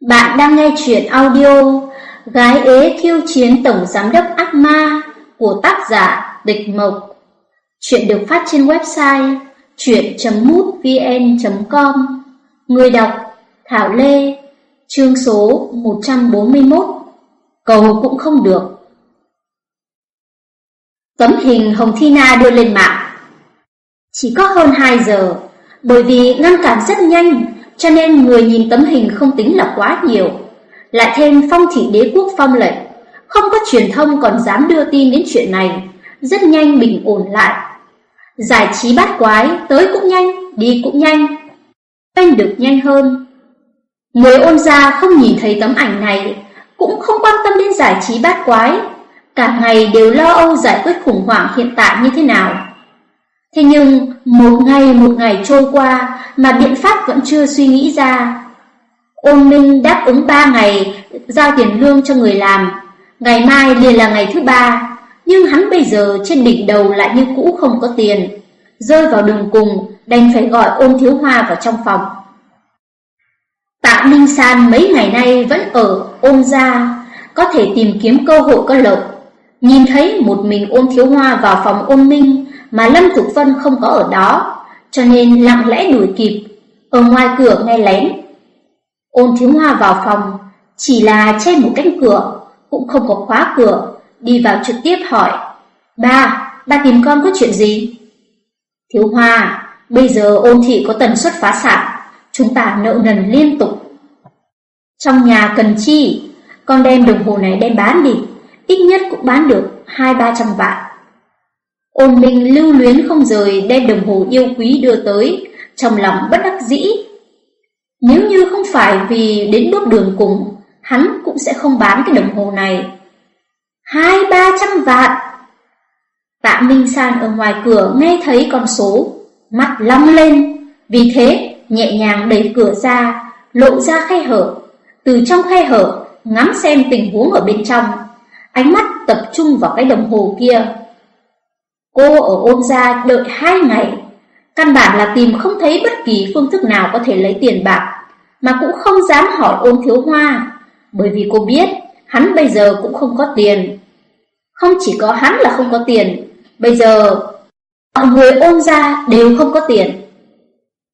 Bạn đang nghe chuyện audio Gái ế khiêu chiến tổng giám đốc ác ma của tác giả Địch Mộc. Chuyện được phát trên website chuyện.mútvn.com Người đọc Thảo Lê, Chương số 141 Cầu cũng không được. Tấm hình Hồng Thi Na đưa lên mạng. Chỉ có hơn 2 giờ, Bởi vì ngăn cản rất nhanh cho nên người nhìn tấm hình không tính là quá nhiều. Lại thêm phong thị đế quốc phong lệnh, không có truyền thông còn dám đưa tin đến chuyện này, rất nhanh bình ổn lại. Giải trí bát quái, tới cũng nhanh, đi cũng nhanh, quen được nhanh hơn. Người ôn gia không nhìn thấy tấm ảnh này, cũng không quan tâm đến giải trí bát quái, cả ngày đều lo âu giải quyết khủng hoảng hiện tại như thế nào. Thế nhưng, một ngày một ngày trôi qua mà biện pháp vẫn chưa suy nghĩ ra. Ôn Minh đáp ứng 3 ngày giao tiền lương cho người làm, ngày mai liền là ngày thứ ba, nhưng hắn bây giờ trên đỉnh đầu lại như cũ không có tiền, rơi vào đường cùng, đành phải gọi ôn thiếu hoa vào trong phòng. Tạ Minh San mấy ngày nay vẫn ở ôn gia, có thể tìm kiếm cơ hội có lợi. Nhìn thấy một mình ôn thiếu hoa vào phòng ôn minh, mà Lâm Dục Vân không có ở đó, cho nên lặng lẽ đuổi kịp, ở ngoài cửa nghe lén. Ôn Thiếu Hoa vào phòng, chỉ là che một cánh cửa, cũng không có khóa cửa, đi vào trực tiếp hỏi, Ba, ba tìm con có chuyện gì? Thiếu Hoa, bây giờ ôn thị có tần suất phá sản, chúng ta nợ nần liên tục. Trong nhà cần chi, con đem đồng hồ này đem bán đi, ít nhất cũng bán được hai ba trăm vạn. Ôn Minh lưu luyến không rời đem đồng hồ yêu quý đưa tới, trong lòng bất đắc dĩ. Nếu như không phải vì đến bước đường cùng, hắn cũng sẽ không bán cái đồng hồ này. Hai ba trăm vạn! Tạ Minh San ở ngoài cửa nghe thấy con số, mắt long lên, vì thế nhẹ nhàng đẩy cửa ra, lộ ra khe hở. Từ trong khe hở, ngắm xem tình huống ở bên trong, ánh mắt tập trung vào cái đồng hồ kia. Cô ở ôn gia đợi hai ngày, căn bản là tìm không thấy bất kỳ phương thức nào có thể lấy tiền bạc, mà cũng không dám hỏi ôn thiếu hoa, bởi vì cô biết hắn bây giờ cũng không có tiền. Không chỉ có hắn là không có tiền, bây giờ mọi người ôn gia đều không có tiền.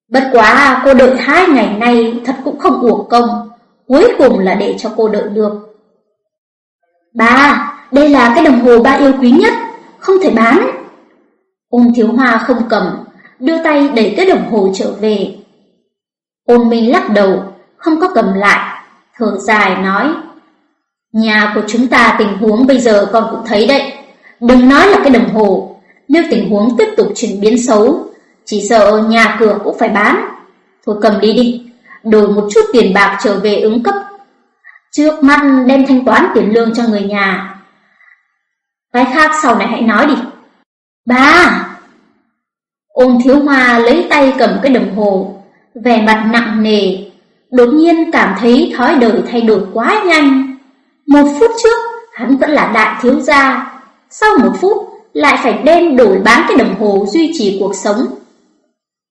Bất quá cô đợi hai ngày nay thật cũng không uổng công, cuối cùng là để cho cô đợi được. Ba, đây là cái đồng hồ ba yêu quý nhất, không thể bán. Ôn thiếu hoa không cầm, đưa tay đẩy cái đồng hồ trở về. Ôn minh lắc đầu, không có cầm lại, thở dài nói. Nhà của chúng ta tình huống bây giờ con cũng thấy đấy. Đừng nói là cái đồng hồ, nếu tình huống tiếp tục chuyển biến xấu, chỉ sợ nhà cửa cũng phải bán. Thôi cầm đi đi, đổi một chút tiền bạc trở về ứng cấp. Trước mắt đem thanh toán tiền lương cho người nhà. Cái khác sau này hãy nói đi. Ba! Ôn thiếu hoa lấy tay cầm cái đồng hồ, vẻ mặt nặng nề, đột nhiên cảm thấy thói đời thay đổi quá nhanh. Một phút trước, hắn vẫn là đại thiếu gia, sau một phút lại phải đem đổi bán cái đồng hồ duy trì cuộc sống.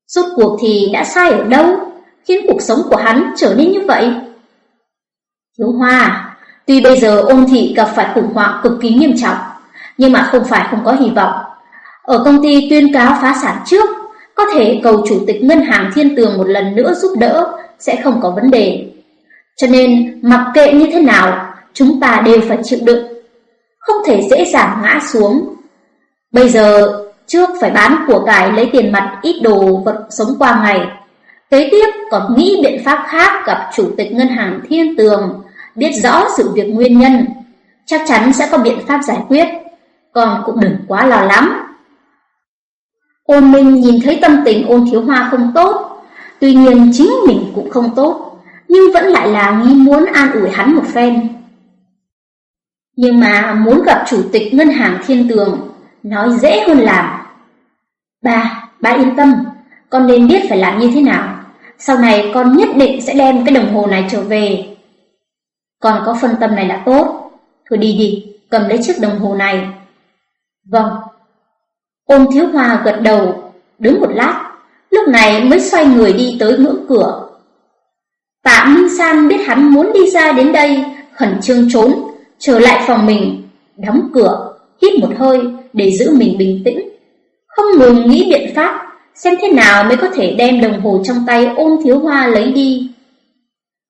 Rốt cuộc thì đã sai ở đâu, khiến cuộc sống của hắn trở nên như vậy? Thiếu hoa, tuy bây giờ ôn thị gặp phải khủng hoảng cực kỳ nghiêm trọng, nhưng mà không phải không có hy vọng. Ở công ty tuyên cáo phá sản trước, có thể cầu chủ tịch ngân hàng thiên tường một lần nữa giúp đỡ, sẽ không có vấn đề. Cho nên, mặc kệ như thế nào, chúng ta đều phải chịu đựng, không thể dễ dàng ngã xuống. Bây giờ, trước phải bán của cải lấy tiền mặt ít đồ vật sống qua ngày. Kế tiếp còn nghĩ biện pháp khác gặp chủ tịch ngân hàng thiên tường, biết rõ sự việc nguyên nhân, chắc chắn sẽ có biện pháp giải quyết, còn cũng đừng quá lo lắng. Ôn Minh nhìn thấy tâm tình ôn thiếu hoa không tốt, tuy nhiên chính mình cũng không tốt, nhưng vẫn lại là nghi muốn an ủi hắn một phen. Nhưng mà muốn gặp chủ tịch ngân hàng thiên tường, nói dễ hơn làm. Ba, ba yên tâm, con nên biết phải làm như thế nào. Sau này con nhất định sẽ đem cái đồng hồ này trở về. Con có phân tâm này là tốt. Thôi đi đi, cầm lấy chiếc đồng hồ này. Vâng, Ôn thiếu hoa gật đầu, đứng một lát, lúc này mới xoay người đi tới ngưỡng cửa. Tạ Minh San biết hắn muốn đi ra đến đây, khẩn trương trốn, trở lại phòng mình, đóng cửa, hít một hơi để giữ mình bình tĩnh. Không ngừng nghĩ biện pháp, xem thế nào mới có thể đem đồng hồ trong tay ôn thiếu hoa lấy đi.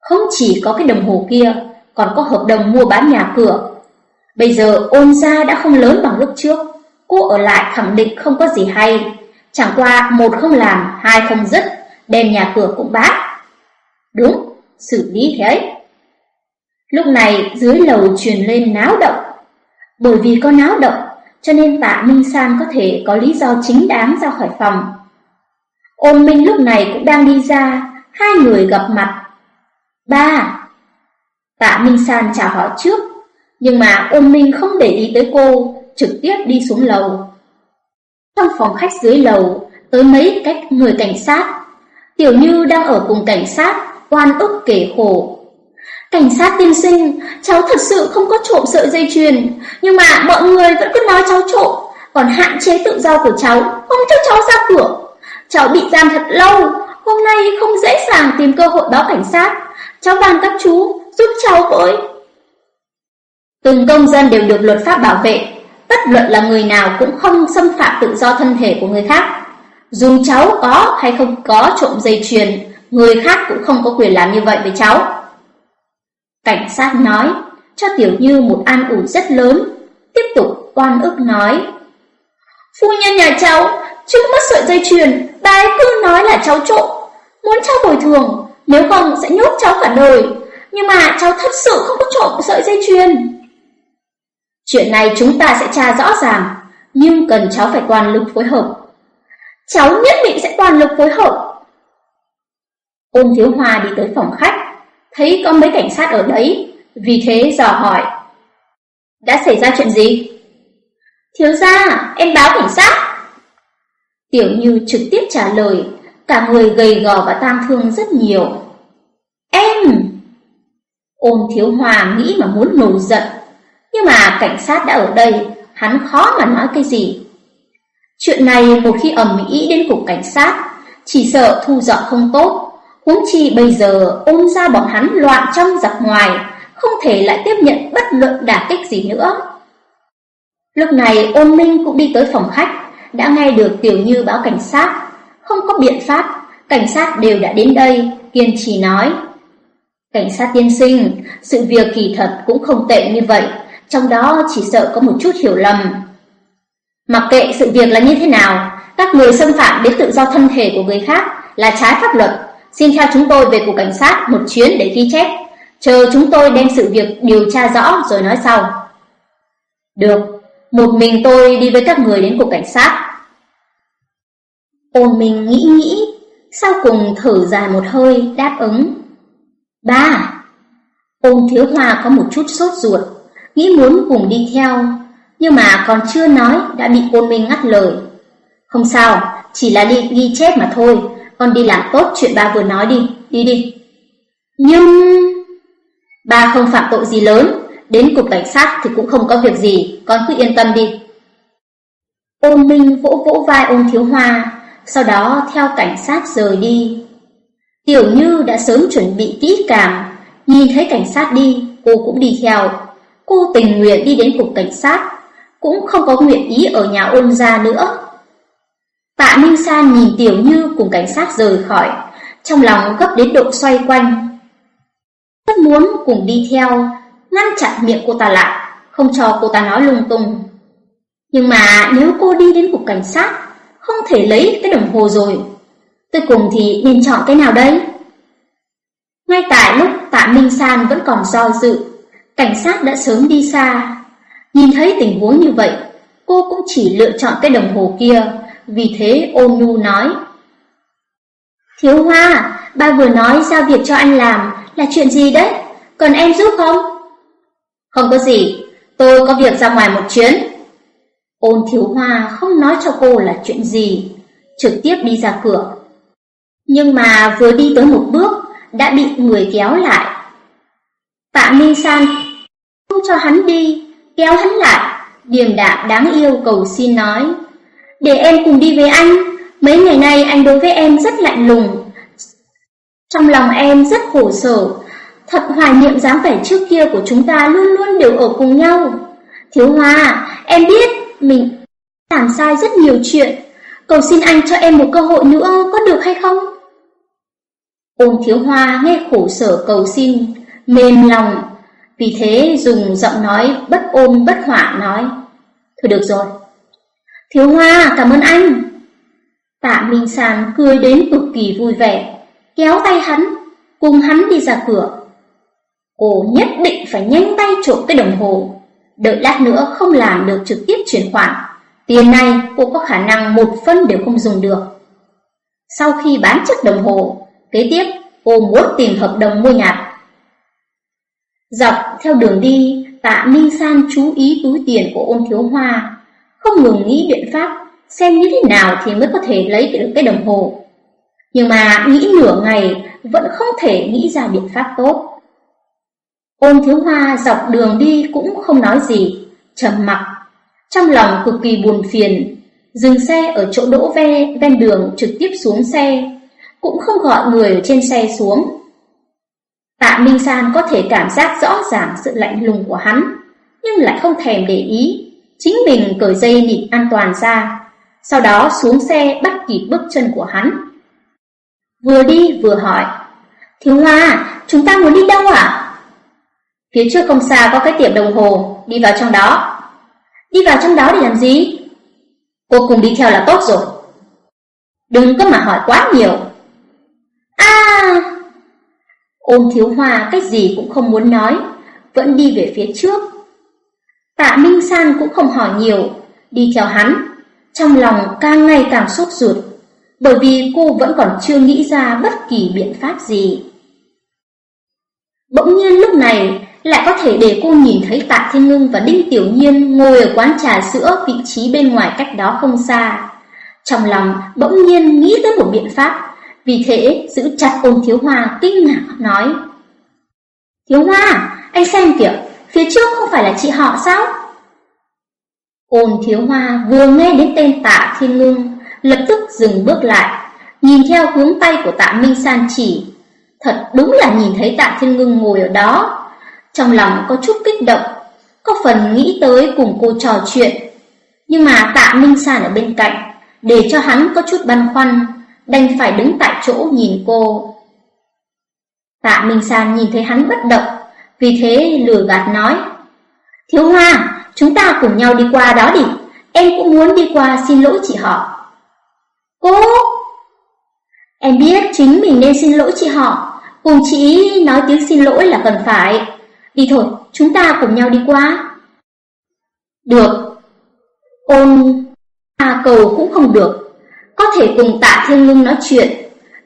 Không chỉ có cái đồng hồ kia, còn có hợp đồng mua bán nhà cửa. Bây giờ ôn gia đã không lớn bằng lúc trước, cô ở lại khẳng định không có gì hay. Chẳng qua một không làm, hai không dứt, đem nhà cửa cũng bác. Đúng, xử lý thế ấy. Lúc này dưới lầu truyền lên náo động. Bởi vì có náo động, cho nên tạ Minh San có thể có lý do chính đáng ra khỏi phòng. Ôn Minh lúc này cũng đang đi ra, hai người gặp mặt. Ba! Tạ Minh San chào hỏi trước, nhưng mà ôn Minh không để ý tới cô, trực tiếp đi xuống lầu. Trong phòng khách dưới lầu, tới mấy cách người cảnh sát. Tiểu Như đang ở cùng cảnh sát, oan ức kể khổ. Cảnh sát tiên sinh, cháu thật sự không có trộm sợi dây chuyền, nhưng mà mọi người vẫn cứ nói cháu trộm, còn hạn chế tự do của cháu, không cho cháu ra cửa. Cháu bị giam thật lâu, hôm nay không dễ dàng tìm cơ hội báo cảnh sát. Cháu bàn các chú giúp cháu với. Từng công dân đều được luật pháp bảo vệ, tất luận là người nào cũng không xâm phạm tự do thân thể của người khác. Dù cháu có hay không có trộm dây chuyền, người khác cũng không có quyền làm như vậy với cháu. Cảnh sát nói, cho Tiểu Như một an ủi rất lớn, tiếp tục oan ức nói. Phu nhân nhà cháu, chưa mất sợi dây chuyền, bà ấy cứ nói là cháu trộm, muốn cháu bồi thường, nếu không sẽ nhốt cháu cả đời. Nhưng mà cháu thật sự không có trộm sợi dây chuyền. Chuyện này chúng ta sẽ tra rõ ràng, nhưng cần cháu phải toàn lực phối hợp. Cháu nhất định sẽ toàn lực phối hợp. Ôn thiếu hoa đi tới phòng khách, thấy có mấy cảnh sát ở đấy, vì thế dò hỏi. Đã xảy ra chuyện gì? Thiếu gia, em báo cảnh sát. Tiểu Như trực tiếp trả lời, cả người gầy gò và tang thương rất nhiều. Em! Ôn thiếu hòa nghĩ mà muốn nổi giận, nhưng mà cảnh sát đã ở đây, hắn khó mà nói cái gì. Chuyện này một khi ầm ĩ đến cục cảnh sát, chỉ sợ thu dọn không tốt, huống chi bây giờ ôm ra bọn hắn loạn trong giặc ngoài, không thể lại tiếp nhận bất luận đả kích gì nữa. Lúc này ôn minh cũng đi tới phòng khách, đã nghe được Tiểu Như báo cảnh sát, không có biện pháp, cảnh sát đều đã đến đây, kiên trì nói. Cảnh sát tiên sinh, sự việc kỳ thật cũng không tệ như vậy, trong đó chỉ sợ có một chút hiểu lầm. Mặc kệ sự việc là như thế nào, các người xâm phạm đến tự do thân thể của người khác là trái pháp luật, xin theo chúng tôi về cục cảnh sát một chuyến để ghi chép, chờ chúng tôi đem sự việc điều tra rõ rồi nói sau. Được, một mình tôi đi với các người đến cục cảnh sát. Ôn mình nghĩ nghĩ, sau cùng thở dài một hơi đáp ứng. Ba! Ôn thiếu hoa có một chút sốt ruột, nghĩ muốn cùng đi theo, nhưng mà còn chưa nói đã bị ôn minh ngắt lời. Không sao, chỉ là đi ghi chép mà thôi, con đi làm tốt chuyện ba vừa nói đi, đi đi. Nhưng... Ba không phạm tội gì lớn, đến cục cảnh sát thì cũng không có việc gì, con cứ yên tâm đi. Ôn Minh vỗ vỗ vai ôn thiếu hoa, sau đó theo cảnh sát rời đi. Tiểu Như đã sớm chuẩn bị kỹ càng, nhìn thấy cảnh sát đi, cô cũng đi theo. Cô tình nguyện đi đến cục cảnh sát, cũng không có nguyện ý ở nhà ôn gia nữa. Tạ Minh San nhìn Tiểu Như cùng cảnh sát rời khỏi, trong lòng gấp đến độ xoay quanh. Rất muốn cùng đi theo, ngăn chặn miệng cô ta lại, không cho cô ta nói lung tung. Nhưng mà nếu cô đi đến cục cảnh sát, không thể lấy cái đồng hồ rồi. tôi cùng thì nên chọn cái nào đây? Ngay tại lúc Tạ Minh San vẫn còn do dự, cảnh sát đã sớm đi xa. Nhìn thấy tình huống như vậy, cô cũng chỉ lựa chọn cái đồng hồ kia, vì thế ôn nhu nói. Thiếu Hoa, ba vừa nói giao việc cho anh làm là chuyện gì đấy? Cần em giúp không? Không có gì, tôi có việc ra ngoài một chuyến. Ôn thiếu hoa không nói cho cô là chuyện gì, trực tiếp đi ra cửa. Nhưng mà vừa đi tới một bước, đã bị người kéo lại. Tạ Minh San không cho hắn đi, kéo hắn lại, điềm đạm đáng yêu cầu xin nói. Để em cùng đi với anh, mấy ngày nay anh đối với em rất lạnh lùng. Trong lòng em rất khổ sở, thật hoài niệm dáng vẻ trước kia của chúng ta luôn luôn đều ở cùng nhau. Thiếu Hoa, em biết mình làm sai rất nhiều chuyện, cầu xin anh cho em một cơ hội nữa có được hay không? Ôn Thiếu Hoa nghe khổ sở cầu xin, mềm lòng, vì thế dùng giọng nói bất ôm bất hỏa nói, Thôi được rồi. Thiếu Hoa, cảm ơn anh. Tạ Minh Sàn cười đến cực kỳ vui vẻ, kéo tay hắn, cùng hắn đi ra cửa. Cô nhất định phải nhanh tay trộm cái đồng hồ, đợi lát nữa không làm được trực tiếp chuyển khoản. Tiền này cô có khả năng một phân đều không dùng được. Sau khi bán chiếc đồng hồ, kế tiếp cô muốn tìm hợp đồng mua nhà Dọc theo đường đi, tạ Minh San chú ý túi tiền của ôn thiếu hoa, không ngừng nghĩ biện pháp xem như thế nào thì mới có thể lấy được cái đồng hồ. Nhưng mà nghĩ nửa ngày vẫn không thể nghĩ ra biện pháp tốt. Ôn thiếu hoa dọc đường đi cũng không nói gì, trầm mặc, trong lòng cực kỳ buồn phiền, dừng xe ở chỗ đỗ ve ven đường trực tiếp xuống xe, cũng không gọi người ở trên xe xuống. Tạ Minh San có thể cảm giác rõ ràng sự lạnh lùng của hắn, nhưng lại không thèm để ý, chính mình cởi dây nịt an toàn ra, sau đó xuống xe bắt kịp bước chân của hắn. Vừa đi vừa hỏi, Thiếu Hoa, chúng ta muốn đi đâu ạ? Phía trước không xa có cái tiệm đồng hồ, đi vào trong đó. Đi vào trong đó để làm gì? Cô cùng đi theo là tốt rồi. Đừng có mà hỏi quá nhiều. À! Ôn thiếu hòa cách gì cũng không muốn nói, vẫn đi về phía trước. Tạ Minh San cũng không hỏi nhiều, đi theo hắn, trong lòng càng ngày càng sốt ruột, bởi vì cô vẫn còn chưa nghĩ ra bất kỳ biện pháp gì. Bỗng nhiên lúc này, lại có thể để cô nhìn thấy Tạ Thiên Ngưng và Đinh Tiểu Nhiên ngồi ở quán trà sữa vị trí bên ngoài cách đó không xa. Trong lòng bỗng nhiên nghĩ tới một biện pháp, vì thế giữ chặt ôn Thiếu Hoa kinh ngạc nói. Thiếu Hoa, anh xem kìa, phía trước không phải là chị họ sao? Ôn Thiếu Hoa vừa nghe đến tên Tạ Thiên Ngưng, lập tức dừng bước lại, nhìn theo hướng tay của Tạ Minh San chỉ. Thật đúng là nhìn thấy Tạ Thiên Ngưng ngồi ở đó, trong lòng có chút kích động, có phần nghĩ tới cùng cô trò chuyện. Nhưng mà tạ Minh San ở bên cạnh, để cho hắn có chút băn khoăn, đành phải đứng tại chỗ nhìn cô. Tạ Minh San nhìn thấy hắn bất động, vì thế lừa gạt nói. Thiếu Hoa, chúng ta cùng nhau đi qua đó đi, em cũng muốn đi qua xin lỗi chị họ. Cô! Em biết chính mình nên xin lỗi chị họ, cùng chị nói tiếng xin lỗi là cần phải. Đi thôi, chúng ta cùng nhau đi qua. Được. Ôn à cầu cũng không được. Có thể cùng tạ thiên ngưng nói chuyện.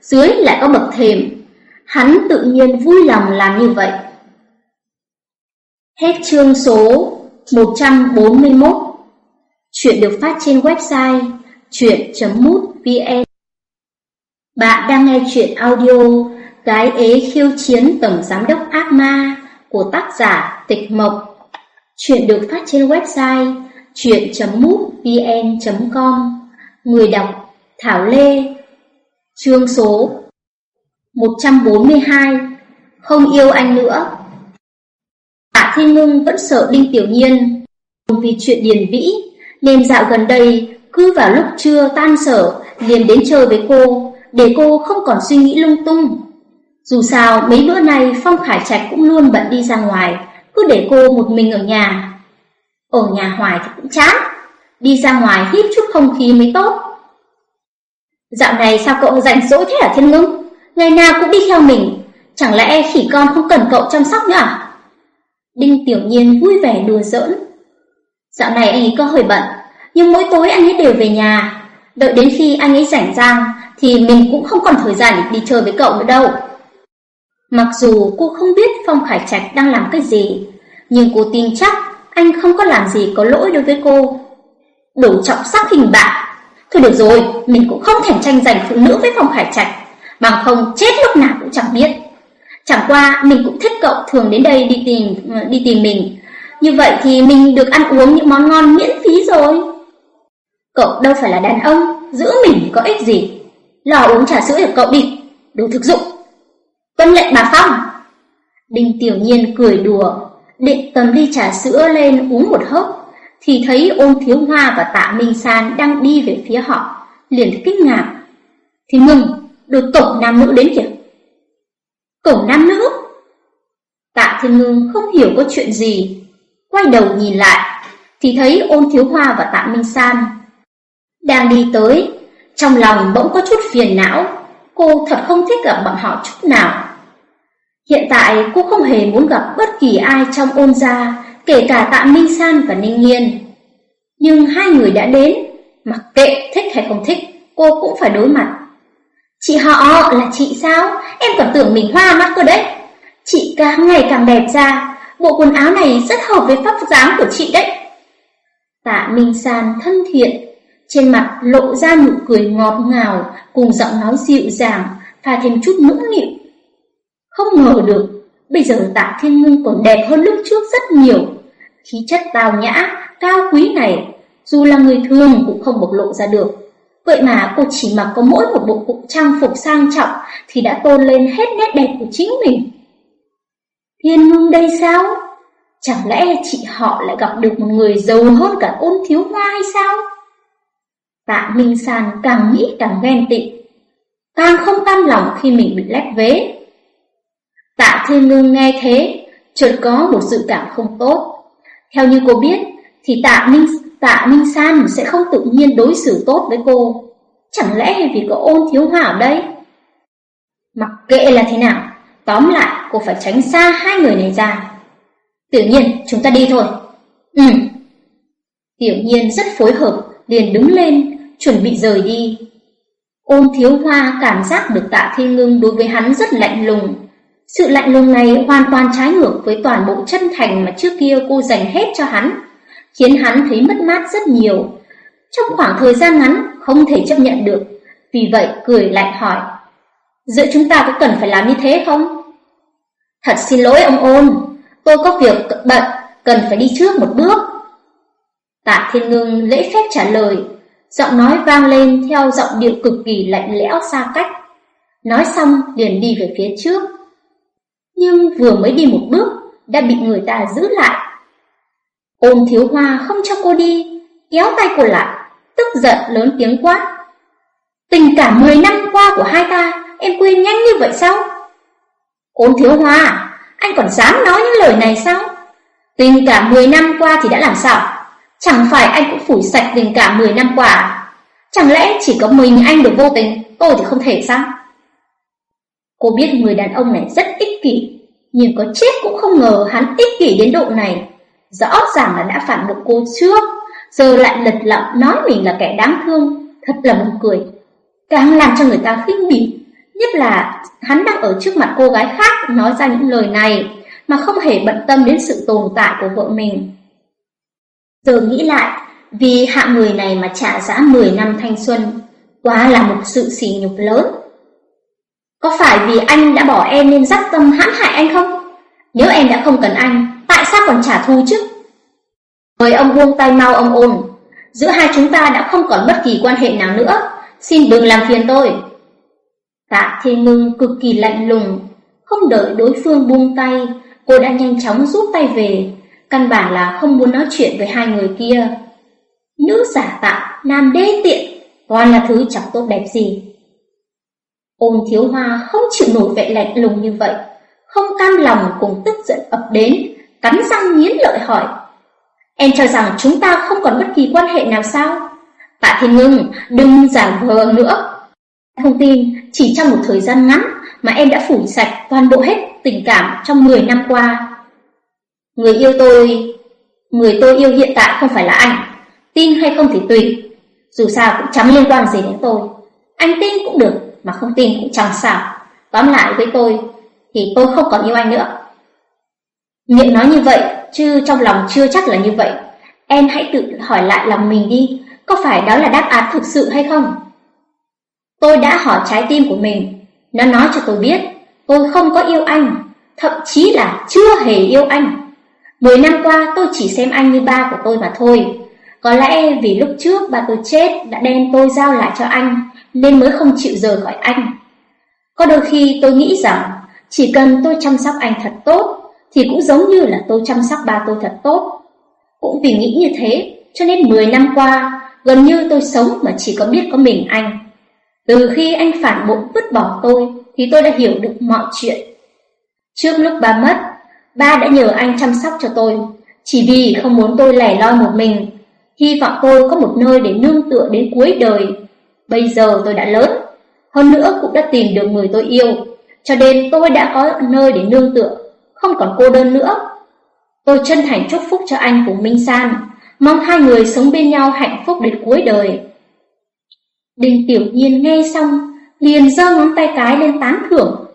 Dưới lại có bậc thềm. Hắn tự nhiên vui lòng làm như vậy. Hết chương số 141 Chuyện được phát trên website chuyện.mútvn Bạn đang nghe chuyện audio Gái ế khiêu chiến tổng giám đốc ác ma của tác giả Tịch Mộc. Chuyện được phát trên website chuyện.mútvn.com Người đọc Thảo Lê Chương số 142 Không yêu anh nữa Tạ Thiên Ngưng vẫn sợ Đinh Tiểu Nhiên Vì chuyện điền vĩ Nên dạo gần đây Cứ vào lúc trưa tan sở liền đến chơi với cô Để cô không còn suy nghĩ lung tung dù sao mấy bữa nay Phong Khải Trạch cũng luôn bận đi ra ngoài, cứ để cô một mình ở nhà. Ở nhà hoài thì cũng chán, đi ra ngoài hít chút không khí mới tốt. Dạo này sao cậu rảnh rỗi thế hả Thiên Ngưng? Ngày nào cũng đi theo mình, chẳng lẽ khỉ con không cần cậu chăm sóc nữa à? Đinh Tiểu Nhiên vui vẻ đùa giỡn. Dạo này anh ấy có hơi bận, nhưng mỗi tối anh ấy đều về nhà. Đợi đến khi anh ấy rảnh rang thì mình cũng không còn thời gian để đi chơi với cậu nữa đâu. Mặc dù cô không biết Phong Khải Trạch đang làm cái gì, nhưng cô tin chắc anh không có làm gì có lỗi đối với cô. Đủ trọng sắc hình bạn Thôi được rồi, mình cũng không thèm tranh giành phụ nữ với Phong Khải Trạch, bằng không chết lúc nào cũng chẳng biết. Chẳng qua mình cũng thích cậu thường đến đây đi tìm ờ, đi tìm mình. Như vậy thì mình được ăn uống những món ngon miễn phí rồi. Cậu đâu phải là đàn ông, giữ mình có ích gì. Lò uống trà sữa của cậu đi, đủ thực dụng. Tuân lệnh bà Phong. Đinh Tiểu Nhiên cười đùa, định cầm ly trà sữa lên uống một hớp, thì thấy ôn thiếu hoa và tạ Minh San đang đi về phía họ, liền kinh ngạc. Thì mừng, được cổng nam nữ đến kìa. Cổng nam nữ? Tạ Thiên Ngưng không hiểu có chuyện gì, quay đầu nhìn lại, thì thấy ôn thiếu hoa và tạ Minh San đang đi tới, trong lòng bỗng có chút phiền não, cô thật không thích gặp bọn họ chút nào. Hiện tại cô không hề muốn gặp bất kỳ ai trong ôn gia, kể cả Tạ Minh San và Ninh Nghiên. Nhưng hai người đã đến, mặc kệ thích hay không thích, cô cũng phải đối mặt. Chị họ là chị sao? Em còn tưởng mình hoa mắt cơ đấy. Chị càng ngày càng đẹp ra, bộ quần áo này rất hợp với pháp dáng của chị đấy. Tạ Minh San thân thiện, trên mặt lộ ra nụ cười ngọt ngào cùng giọng nói dịu dàng, pha thêm chút nũng nịu. Không ngờ được, bây giờ Tạ Thiên Ngưng còn đẹp hơn lúc trước rất nhiều. Khí chất tào nhã, cao quý này, dù là người thường cũng không bộc lộ ra được. Vậy mà cô chỉ mặc có mỗi một bộ phục trang phục sang trọng thì đã tôn lên hết nét đẹp của chính mình. Thiên Ngưng đây sao? Chẳng lẽ chị họ lại gặp được một người giàu hơn cả ôn thiếu hoa hay sao? Tạ Minh San càng nghĩ càng ghen tị, càng không cam lòng khi mình bị lép vế. Tạ Thiên Ngưng nghe thế, chợt có một sự cảm không tốt. Theo như cô biết, thì Tạ Minh Tạ Minh San sẽ không tự nhiên đối xử tốt với cô. Chẳng lẽ vì có ôn thiếu hoa ở đây? Mặc kệ là thế nào, tóm lại cô phải tránh xa hai người này ra. Tiểu nhiên, chúng ta đi thôi. Ừ. Tiểu nhiên rất phối hợp, liền đứng lên, chuẩn bị rời đi. Ôn thiếu hoa cảm giác được tạ thiên ngưng đối với hắn rất lạnh lùng. Sự lạnh lùng này hoàn toàn trái ngược với toàn bộ chân thành mà trước kia cô dành hết cho hắn, khiến hắn thấy mất mát rất nhiều. Trong khoảng thời gian ngắn không thể chấp nhận được, vì vậy cười lạnh hỏi, giữa chúng ta có cần phải làm như thế không? Thật xin lỗi ông ôn, tôi có việc bận, cần phải đi trước một bước. Tạ Thiên Ngưng lễ phép trả lời, giọng nói vang lên theo giọng điệu cực kỳ lạnh lẽo xa cách. Nói xong liền đi về phía trước. Nhưng vừa mới đi một bước, đã bị người ta giữ lại. Ôn thiếu hoa không cho cô đi, kéo tay cô lại, tức giận lớn tiếng quát. Tình cảm 10 năm qua của hai ta, em quên nhanh như vậy sao? Ôn thiếu hoa, anh còn dám nói những lời này sao? Tình cảm 10 năm qua thì đã làm sao? Chẳng phải anh cũng phủi sạch tình cảm 10 năm qua à? Chẳng lẽ chỉ có mình anh được vô tình Tôi thì không thể sao Cô biết người đàn ông này rất ích kỷ Nhưng có chết cũng không ngờ hắn ích kỷ đến độ này. Rõ ràng là đã phản bội cô trước Giờ lại lật lọng nói mình là kẻ đáng thương Thật là buồn cười. Càng làm cho người ta khinh bỉ Nhất là hắn đang ở trước mặt cô gái khác Nói ra những lời này Mà không hề bận tâm đến sự tồn tại của vợ mình. Giờ nghĩ lại, vì hạ người này mà trả giá 10 năm thanh xuân, quá là một sự sỉ nhục lớn. Có phải vì anh đã bỏ em nên dắt tâm hãm hại anh không? Nếu em đã không cần anh, tại sao còn trả thù chứ? Mời ông buông tay mau ông ôn, giữa hai chúng ta đã không còn bất kỳ quan hệ nào nữa, xin đừng làm phiền tôi. Tạ Thiên Ngưng cực kỳ lạnh lùng, không đợi đối phương buông tay, cô đã nhanh chóng rút tay về, Căn bản là không muốn nói chuyện với hai người kia Nữ giả tạo, nam đê tiện Toàn là thứ chẳng tốt đẹp gì Ôn thiếu hoa không chịu nổi vẻ lạnh lùng như vậy Không cam lòng cùng tức giận ập đến Cắn răng nghiến lợi hỏi Em cho rằng chúng ta không còn bất kỳ quan hệ nào sao? Tạ Thiên Ngưng đừng giả vờ nữa. Thông tin chỉ trong một thời gian ngắn Mà em đã phủ sạch toàn bộ hết tình cảm trong 10 năm qua. Người yêu tôi, người tôi yêu hiện tại không phải là anh, tin hay không thì tùy, dù sao cũng chẳng liên quan gì đến tôi. Anh tin cũng được, mà không tin cũng chẳng sao. Tóm lại với tôi, thì tôi không còn yêu anh nữa. Miệng nói như vậy, chứ trong lòng chưa chắc là như vậy. Em hãy tự hỏi lại lòng mình đi, có phải đó là đáp án thực sự hay không? Tôi đã hỏi trái tim của mình, nó nói cho tôi biết, tôi không có yêu anh, thậm chí là chưa hề yêu anh. Mười năm qua tôi chỉ xem anh như ba của tôi mà thôi. Có lẽ vì lúc trước ba tôi chết đã đem tôi giao lại cho anh, nên mới không chịu rời khỏi anh. Có đôi khi tôi nghĩ rằng chỉ cần tôi chăm sóc anh thật tốt, thì cũng giống như là tôi chăm sóc ba tôi thật tốt. Cũng vì nghĩ như thế, cho nên 10 năm qua, gần như tôi sống mà chỉ có biết có mình anh. Từ khi anh phản bội vứt bỏ tôi, thì tôi đã hiểu được mọi chuyện. Trước lúc ba mất, ba đã nhờ anh chăm sóc cho tôi, chỉ vì không muốn tôi lẻ loi một mình, hy vọng tôi có một nơi để nương tựa đến cuối đời. Bây giờ tôi đã lớn, hơn nữa cũng đã tìm được người tôi yêu, cho nên tôi đã có nơi để nương tựa, không còn cô đơn nữa. Tôi chân thành chúc phúc cho anh cùng Minh San, mong hai người sống bên nhau hạnh phúc đến cuối đời. Đinh Tiểu Nhiên nghe xong, liền giơ ngón tay cái lên tán thưởng.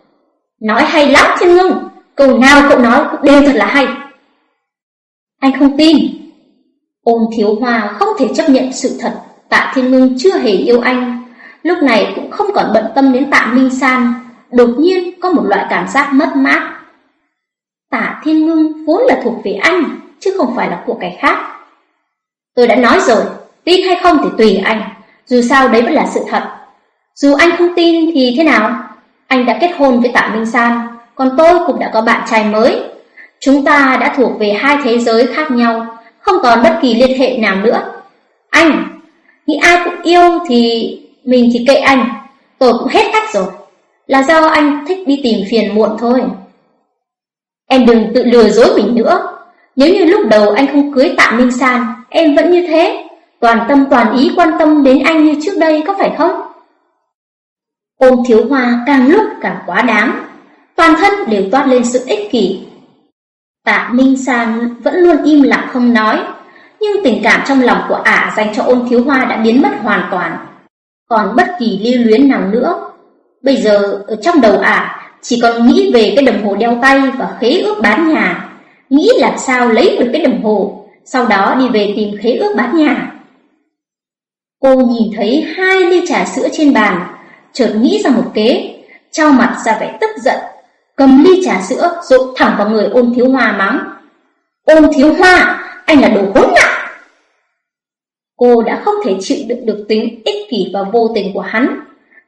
Nói hay lắm Thiên Ngưng, câu nào cậu nói cũng đều thật là hay. Anh không tin. Ôn Thiếu Hoa không thể chấp nhận sự thật, Tạ Thiên Ngưng chưa hề yêu anh. Lúc này cũng không còn bận tâm đến Tạ Minh San, đột nhiên có một loại cảm giác mất mát. Tạ Thiên Ngưng vốn là thuộc về anh, chứ không phải là của cái khác. Tôi đã nói rồi, tin hay không thì tùy anh, dù sao đấy vẫn là sự thật. Dù anh không tin thì thế nào? Anh đã kết hôn với Tạ Minh San, còn tôi cũng đã có bạn trai mới. Chúng ta đã thuộc về hai thế giới khác nhau, không còn bất kỳ liên hệ nào nữa. Anh, nghĩ ai cũng yêu thì mình thì kệ anh, tôi cũng hết cách rồi. Là do anh thích đi tìm phiền muộn thôi. Em đừng tự lừa dối mình nữa. Nếu như lúc đầu anh không cưới Tạ Minh San, em vẫn như thế, toàn tâm toàn ý quan tâm đến anh như trước đây có phải không? Ôn thiếu hoa càng lúc càng quá đáng, toàn thân đều toát lên sự ích kỷ. Tạ Minh San vẫn luôn im lặng không nói, nhưng tình cảm trong lòng của ả dành cho ôn thiếu hoa đã biến mất hoàn toàn. Còn bất kỳ lưu luyến nào nữa. Bây giờ ở trong đầu ả chỉ còn nghĩ về cái đồng hồ đeo tay và khế ước bán nhà, nghĩ làm sao lấy được cái đồng hồ, sau đó đi về tìm khế ước bán nhà. Cô nhìn thấy hai ly trà sữa trên bàn, chợt nghĩ ra một kế, trao mặt ra vẻ tức giận, cầm ly trà sữa rụng thẳng vào người ôn thiếu hoa mắng. Ôn thiếu hoa, anh là đồ hỗn nạn! Cô đã không thể chịu đựng được tính ích kỷ và vô tình của hắn.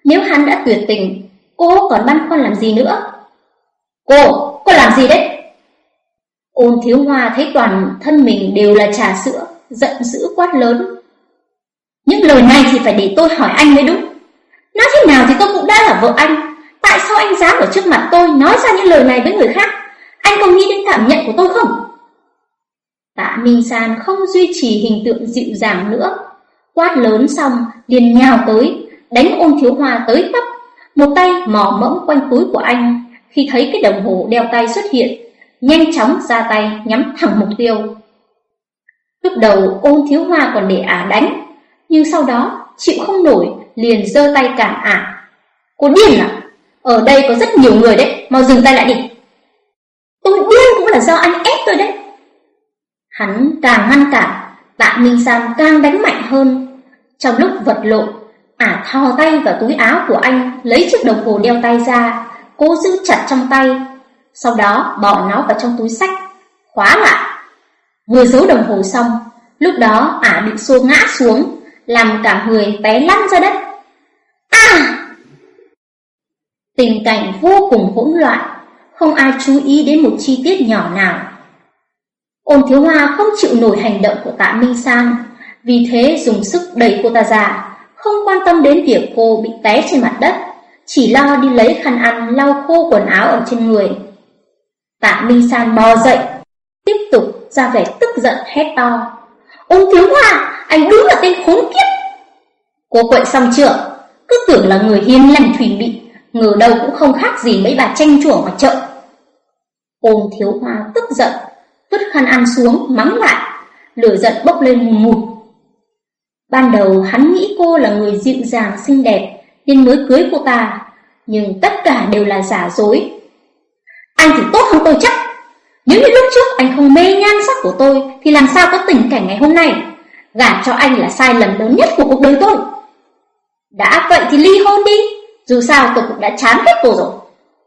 Nếu hắn đã tuyệt tình, cô còn băn khoăn làm gì nữa? Cô, cô làm gì đấy? Ôn thiếu hoa thấy toàn thân mình đều là trà sữa, giận dữ quát lớn. Những lời này thì phải để tôi hỏi anh mới đúng. Nói thế nào thì tôi cũng đã là vợ anh. Tại sao anh dám ở trước mặt tôi nói ra những lời này với người khác? Anh có nghĩ đến cảm nhận của tôi không? Tạ Minh San không duy trì hình tượng dịu dàng nữa. Quát lớn xong, liền nhào tới, đánh ôn thiếu hoa tới tấp. Một tay mò mẫm quanh túi của anh, khi thấy cái đồng hồ đeo tay xuất hiện, nhanh chóng ra tay nhắm thẳng mục tiêu. Lúc đầu ôn thiếu hoa còn để ả đánh, nhưng sau đó chịu không nổi liền giơ tay cản ả. Cô điên à? Ở đây có rất nhiều người đấy, mau dừng tay lại đi. Tôi điên cũng là do anh ép tôi đấy. Hắn càng ngăn cản, tạ Minh Sam càng đánh mạnh hơn. Trong lúc vật lộn, ả thò tay vào túi áo của anh, lấy chiếc đồng hồ đeo tay ra, cố giữ chặt trong tay. Sau đó bỏ nó vào trong túi sách, khóa lại. Vừa giấu đồng hồ xong, lúc đó ả bị xô ngã xuống, làm cả người té lăn ra đất. À! Tình cảnh vô cùng hỗn loạn, không ai chú ý đến một chi tiết nhỏ nào. Ôn thiếu hoa không chịu nổi hành động của tạ Minh Sang, vì thế dùng sức đẩy cô ta ra, không quan tâm đến việc cô bị té trên mặt đất, chỉ lo đi lấy khăn ăn lau khô quần áo ở trên người. Tạ Minh San bò dậy, tiếp tục ra vẻ tức giận hét to. Ôn thiếu hoa, anh đúng là tên khốn kiếp. Cô quậy xong chưa? Cứ tưởng là người hiền lành thủy bị, ngờ đâu cũng không khác gì mấy bà tranh chuồng ở chợ. Ôn thiếu hoa tức giận, vứt khăn ăn xuống, mắng lại, lửa giận bốc lên mù mụt. Ban đầu hắn nghĩ cô là người dịu dàng xinh đẹp, nên mới cưới cô ta, nhưng tất cả đều là giả dối. Anh thì tốt hơn tôi chắc. Nếu như lúc trước anh không mê nhan sắc của tôi, thì làm sao có tình cảnh ngày hôm nay? Gả cho anh là sai lầm lớn nhất của cuộc đời tôi. Đã vậy thì ly hôn đi, dù sao tôi cũng đã chán hết cô rồi.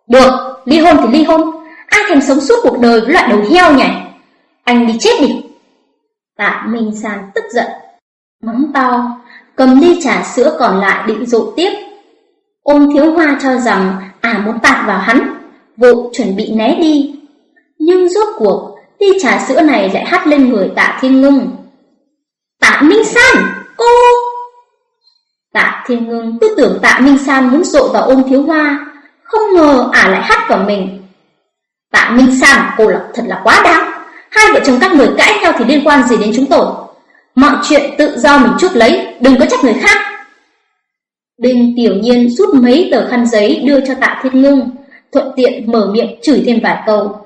Được, ly hôn thì ly hôn, ai thèm sống suốt cuộc đời với loại đầu heo nhỉ? Anh đi chết đi. Tạ Minh San tức giận, mắng to, cầm ly trà sữa còn lại định dụ tiếp. Ôn thiếu hoa cho rằng à muốn tạt vào hắn, vội chuẩn bị né đi. Nhưng rốt cuộc, ly trà sữa này lại hắt lên người tạ thiên ngưng. Tạ Minh San, cô! Tạ thiên ngưng tư tưởng tạ Minh San muốn rộ vào Ôn thiếu hoa, không ngờ ả lại hắt vào mình. Tạ Minh San, cô là thật là quá đáng. Hai vợ chồng các người cãi nhau thì liên quan gì đến chúng tôi? Mọi chuyện tự do mình chút lấy, đừng có trách người khác. Đinh tiểu nhiên rút mấy tờ khăn giấy đưa cho tạ thiên ngưng, thuận tiện mở miệng chửi thêm vài câu.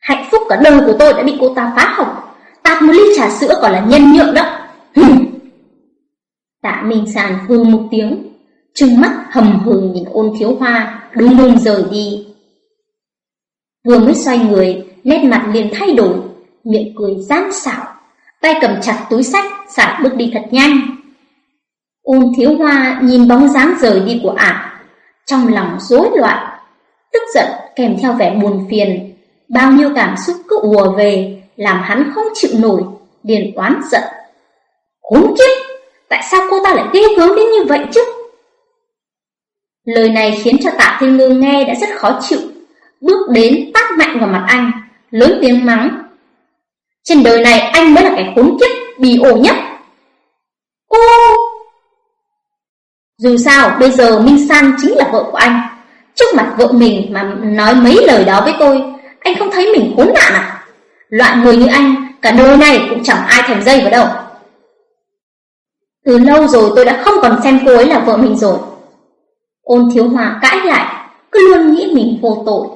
Hạnh phúc cả đời của tôi đã bị cô ta phá hỏng, tạt một ly trà sữa còn là nhân nhượng đó. tạ Minh Sàn hư một tiếng, trừng mắt hầm hừng nhìn ôn thiếu hoa, đúng đúng rời đi. Vừa mới xoay người, nét mặt liền thay đổi, miệng cười gian xảo, tay cầm chặt túi sách, xả bước đi thật nhanh. Ôn thiếu hoa nhìn bóng dáng rời đi của ả, trong lòng rối loạn, tức giận kèm theo vẻ buồn phiền, bao nhiêu cảm xúc cứ ùa về, làm hắn không chịu nổi, liền oán giận. Khốn kiếp, tại sao cô ta lại ghê gớm đến như vậy chứ? Lời này khiến cho tạ thiên ngư nghe đã rất khó chịu, bước đến tát mạnh vào mặt anh, lớn tiếng mắng. Trên đời này anh mới là kẻ khốn kiếp, bì ổ nhất. Cô! Dù sao, bây giờ Minh San chính là vợ của anh. Trước mặt vợ mình mà nói mấy lời đó với tôi, anh không thấy mình khốn nạn à? Loại người như anh, cả đời này cũng chẳng ai thèm dây vào đâu. Từ lâu rồi tôi đã không còn xem cô ấy là vợ mình rồi. Ôn thiếu hòa cãi lại, cứ luôn nghĩ mình vô tội.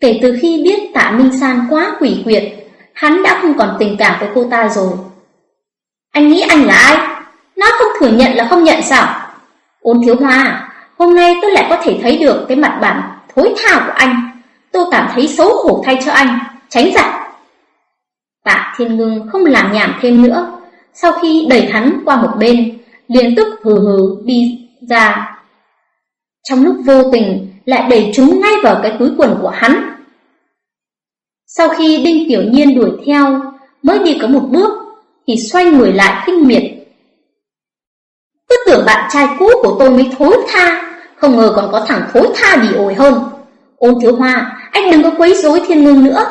Kể từ khi biết tạ Minh San quá quỷ quyệt, hắn đã không còn tình cảm với cô ta rồi. Anh nghĩ anh là ai? Nó không thừa nhận là không nhận sao? Ôn thiếu hoa, hôm nay tôi lại có thể thấy được cái mặt bản thối tha của anh. Tôi cảm thấy xấu hổ thay cho anh, tránh giặc. Tạ Thiên Ngưng không làm nhảm thêm nữa. Sau khi đẩy hắn qua một bên, liền tức hừ hừ đi ra. Trong lúc vô tình, lại đẩy chúng ngay vào cái túi quần của hắn. Sau khi Đinh Tiểu Nhiên đuổi theo, mới đi có một bước, thì xoay người lại khinh miệt. Cứ tưởng bạn trai cũ của tôi mới thối tha, không ngờ còn có thằng thối tha bị ổi hơn. Ôn thiếu hoa, anh đừng có quấy rối thiên ngưng nữa.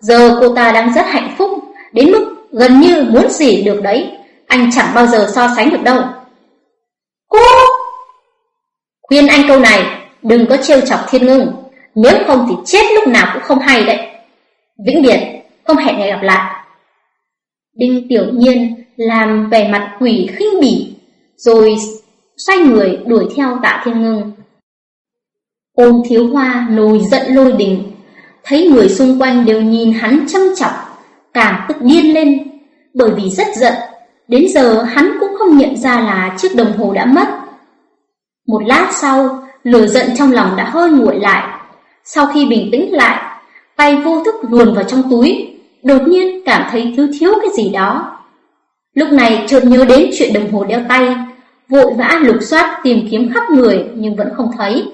Giờ cô ta đang rất hạnh phúc, đến mức gần như muốn gì được đấy. Anh chẳng bao giờ so sánh được đâu. Cô! Khuyên anh câu này, đừng có trêu chọc thiên ngưng, nếu không thì chết lúc nào cũng không hay đấy. Vĩnh biệt, không hẹn ngày gặp lại. Đinh tiểu nhiên làm vẻ mặt quỷ khinh bỉ, rồi xoay người đuổi theo tạ thiên ngưng. Ôn thiếu hoa nổi giận lôi đình, thấy người xung quanh đều nhìn hắn chăm chọc, càng tức điên lên, bởi vì rất giận, đến giờ hắn cũng không nhận ra là chiếc đồng hồ đã mất. Một lát sau, lửa giận trong lòng đã hơi nguội lại. Sau khi bình tĩnh lại, tay vô thức luồn vào trong túi, đột nhiên cảm thấy thiếu thiếu cái gì đó. Lúc này chợt nhớ đến chuyện đồng hồ đeo tay, vội vã lục soát tìm kiếm khắp người nhưng vẫn không thấy.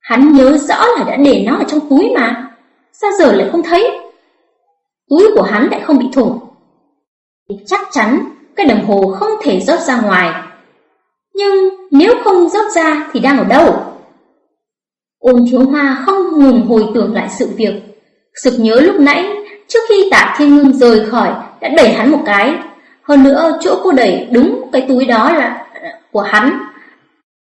Hắn nhớ rõ là đã để nó ở trong túi mà, sao giờ lại không thấy? Túi của hắn lại không bị thủng. Chắc chắn cái đồng hồ không thể rớt ra ngoài. Nhưng nếu không rót ra thì đang ở đâu? Ôn thiếu hoa không ngừng hồi tưởng lại sự việc. Sực nhớ lúc nãy, trước khi tạ thiên ngưng rời khỏi, đã đẩy hắn một cái. Hơn nữa, chỗ cô đẩy đúng cái túi đó là của hắn.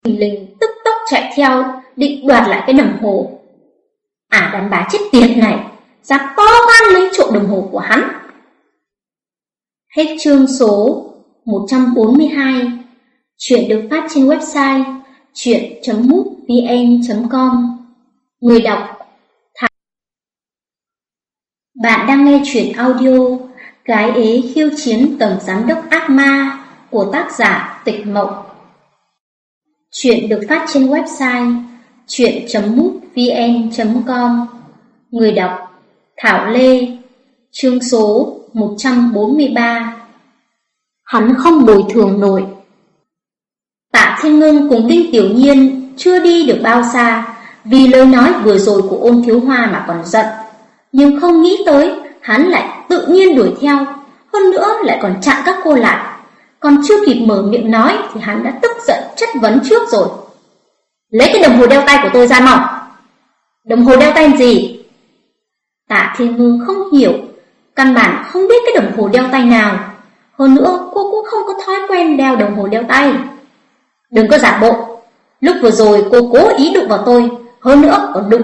Linh tức tốc chạy theo, định đoạt lại cái đồng hồ. À đàn bà chết tiệt này, dám to gan lấy trộm đồng hồ của hắn. Hết chương số 142 Chuyện được phát trên website chuyện.mútvn.com Người đọc, Thảo. Bạn đang nghe chuyện audio Gái ế khiêu chiến tổng giám đốc ác ma của tác giả Tịch Mộng. Chuyện được phát trên website chuyện.mútvn.com Người đọc, Thảo Lê, Chương số 143 Hắn không bồi thường nổi. Tạ Thiên Ngưng cùng Đinh Tiểu Nhiên chưa đi được bao xa vì lời nói vừa rồi của ôn thiếu hoa mà còn giận. Nhưng không nghĩ tới hắn lại tự nhiên đuổi theo, hơn nữa lại còn chặn các cô lại. Còn chưa kịp mở miệng nói thì hắn đã tức giận chất vấn trước rồi. Lấy cái đồng hồ đeo tay của tôi ra mau. Đồng hồ đeo tay gì? Tạ Thiên Ngưng không hiểu, căn bản không biết cái đồng hồ đeo tay nào. Hơn nữa, cô cũng không có thói quen đeo đồng hồ đeo tay. Đừng có giả bộ. Lúc vừa rồi cô cố ý đụng vào tôi, hơn nữa còn đụng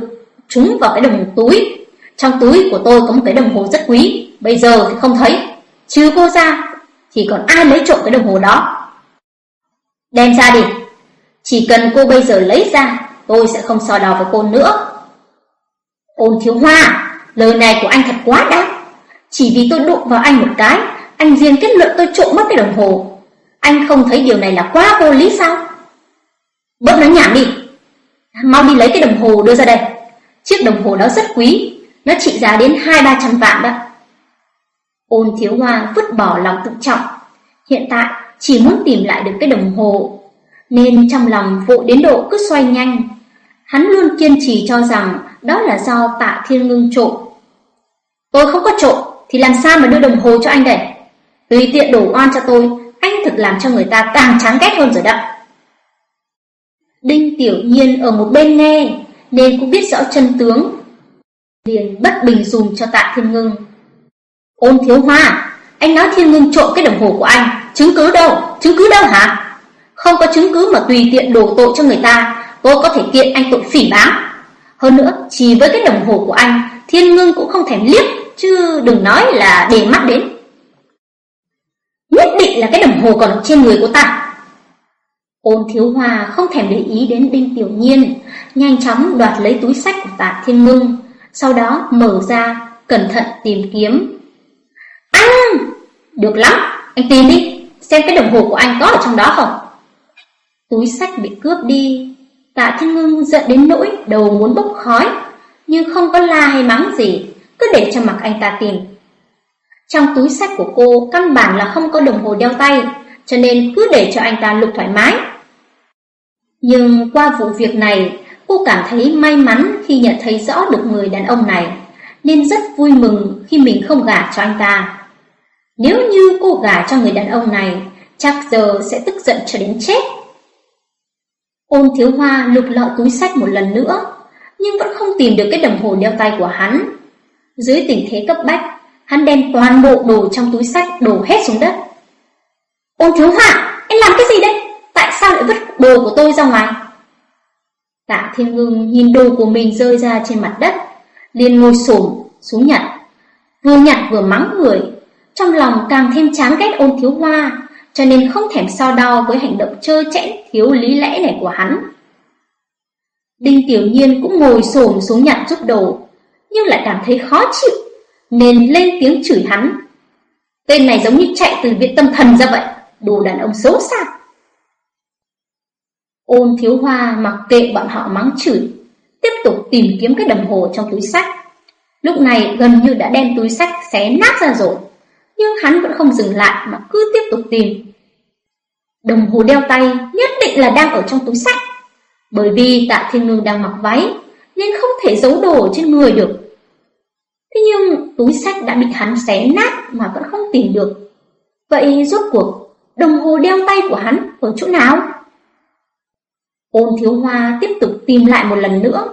trúng vào cái đồng hồ túi. Trong túi của tôi có một cái đồng hồ rất quý, bây giờ thì không thấy. Trừ cô ra, thì còn ai lấy trộm cái đồng hồ đó. Đem ra đi. Chỉ cần cô bây giờ lấy ra, tôi sẽ không so đo với cô nữa. Ôn thiếu hoa, lời này của anh thật quá đáng. Chỉ vì tôi đụng vào anh một cái, anh riêng kết luận tôi trộm mất cái đồng hồ. Anh không thấy điều này là quá vô lý sao? Bớt nói nhảm đi. Mau đi lấy cái đồng hồ đưa ra đây. Chiếc đồng hồ đó rất quý, nó trị giá đến hai ba trăm vạn đó. Ôn thiếu hoa vứt bỏ lòng tự trọng. Hiện tại chỉ muốn tìm lại được cái đồng hồ, nên trong lòng vội đến độ cứ xoay nhanh. Hắn luôn kiên trì cho rằng đó là do tạ thiên ngưng trộm. Tôi không có trộm, thì làm sao mà đưa đồng hồ cho anh đây? Tùy tiện đổ oan cho tôi, anh thực làm cho người ta càng chán ghét hơn rồi đó. Đinh Tiểu Nhiên ở một bên nghe, nên cũng biết rõ chân tướng. Liền bất bình dùm cho tạ thiên ngưng. Ôn thiếu hoa, anh nói thiên ngưng trộm cái đồng hồ của anh, chứng cứ đâu, chứng cứ đâu hả? Không có chứng cứ mà tùy tiện đổ tội cho người ta, tôi có thể kiện anh tội phỉ báng. Hơn nữa, chỉ với cái đồng hồ của anh, thiên ngưng cũng không thèm liếc, chứ đừng nói là để mắt đến. Nhất định là cái đồng hồ còn trên người của ta. Ôn thiếu Hoa không thèm để ý đến Đinh Tiểu Nhiên, nhanh chóng đoạt lấy túi sách của tạ thiên ngưng, sau đó mở ra, cẩn thận tìm kiếm. À, được lắm, anh tìm đi, xem cái đồng hồ của anh có ở trong đó không. Túi sách bị cướp đi, tạ thiên ngưng giận đến nỗi đầu muốn bốc khói, nhưng không có la hay mắng gì, cứ để cho mặc anh ta tìm. Trong túi sách của cô căn bản là không có đồng hồ đeo tay, cho nên cứ để cho anh ta lục thoải mái. Nhưng qua vụ việc này, cô cảm thấy may mắn khi nhận thấy rõ được người đàn ông này, nên rất vui mừng khi mình không gả cho anh ta. Nếu như cô gả cho người đàn ông này, chắc giờ sẽ tức giận cho đến chết. Ôn thiếu hoa lục lọi túi sách một lần nữa, nhưng vẫn không tìm được cái đồng hồ đeo tay của hắn. Dưới tình thế cấp bách, hắn đem toàn bộ đồ trong túi sách đổ hết xuống đất. Ôn thiếu hoa, anh làm cái gì đấy? Tại sao lại vứt đồ của tôi ra ngoài? Tạ Thiên Ngưng nhìn đồ của mình rơi ra trên mặt đất, liền ngồi xổm xuống nhặt. Vừa nhặt vừa mắng người, trong lòng càng thêm chán ghét ôn thiếu hoa, cho nên không thèm so đo với hành động trơ chẽn thiếu lý lẽ này của hắn. Đinh Tiểu Nhiên cũng ngồi xổm xuống nhặt giúp đồ, nhưng lại cảm thấy khó chịu, nên lên tiếng chửi hắn. Tên này giống như chạy từ viện tâm thần ra vậy, đồ đàn ông xấu xa. Ôn thiếu hoa mặc kệ bọn họ mắng chửi, tiếp tục tìm kiếm cái đồng hồ trong túi sách. Lúc này gần như đã đem túi sách xé nát ra rồi, nhưng hắn vẫn không dừng lại mà cứ tiếp tục tìm. Đồng hồ đeo tay nhất định là đang ở trong túi sách, bởi vì tạ thiên ngư đang mặc váy, nên không thể giấu đồ trên người được. Thế nhưng túi sách đã bị hắn xé nát mà vẫn không tìm được. Vậy rốt cuộc, đồng hồ đeo tay của hắn ở chỗ nào? Ôn thiếu hoa tiếp tục tìm lại một lần nữa,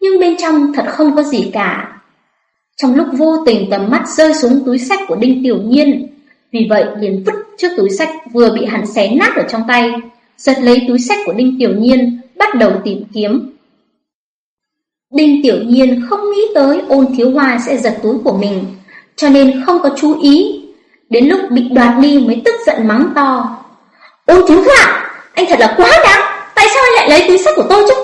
nhưng bên trong thật không có gì cả. Trong lúc vô tình tầm mắt rơi xuống túi sách của Đinh Tiểu Nhiên, vì vậy liền vứt trước túi sách vừa bị hắn xé nát ở trong tay, giật lấy túi sách của Đinh Tiểu Nhiên, bắt đầu tìm kiếm. Đinh Tiểu Nhiên không nghĩ tới ôn thiếu hoa sẽ giật túi của mình, cho nên không có chú ý. Đến lúc bị đoạt đi mới tức giận mắng to. Ôn thiếu hoa, anh thật là quá đáng, tại sao anh lại lấy túi sách của tôi chứ?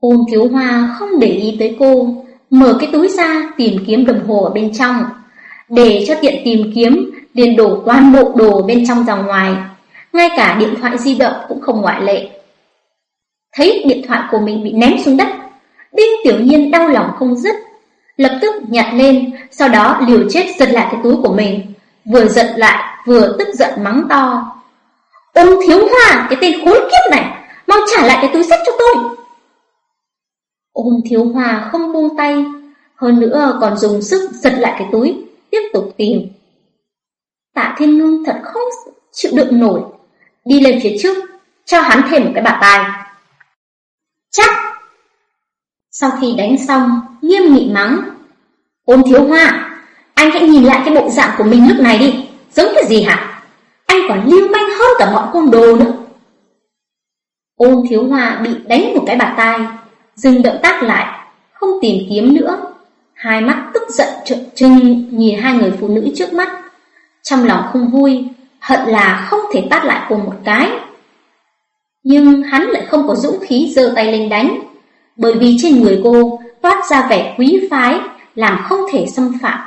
Ôn thiếu hoa không để ý tới cô, mở cái túi ra tìm kiếm đồng hồ ở bên trong. Để cho tiện tìm kiếm, liền đổ toàn bộ đồ bên trong ra ngoài. Ngay cả điện thoại di động cũng không ngoại lệ. Thấy điện thoại của mình bị ném xuống đất, Đinh Tiểu Nhiên đau lòng không dứt, lập tức nhặt lên, sau đó liều chết giật lại cái túi của mình, vừa giật lại vừa tức giận mắng to. Ôn thiếu hoa, cái tên khốn kiếp này, mau trả lại cái túi sách cho tôi. Ôn thiếu hoa không buông tay, hơn nữa còn dùng sức giật lại cái túi, tiếp tục tìm. Tạ Thiên nương thật không chịu đựng nổi, đi lên phía trước, cho hắn thêm một cái bả tài. Chắc! Sau khi đánh xong, nghiêm nghị mắng. Ôn thiếu hoa, anh hãy nhìn lại cái bộ dạng của mình lúc này đi, giống cái gì hả? Anh còn lưu manh hơn cả bọn côn đồ nữa. Ôn thiếu hoa bị đánh một cái bạt tai, dừng động tác lại, không tìm kiếm nữa. Hai mắt tức giận trợn trừng nhìn hai người phụ nữ trước mắt. Trong lòng không vui, hận là không thể tát lại cô một cái. Nhưng hắn lại không có dũng khí giơ tay lên đánh, bởi vì trên người cô toát ra vẻ quý phái, làm không thể xâm phạm.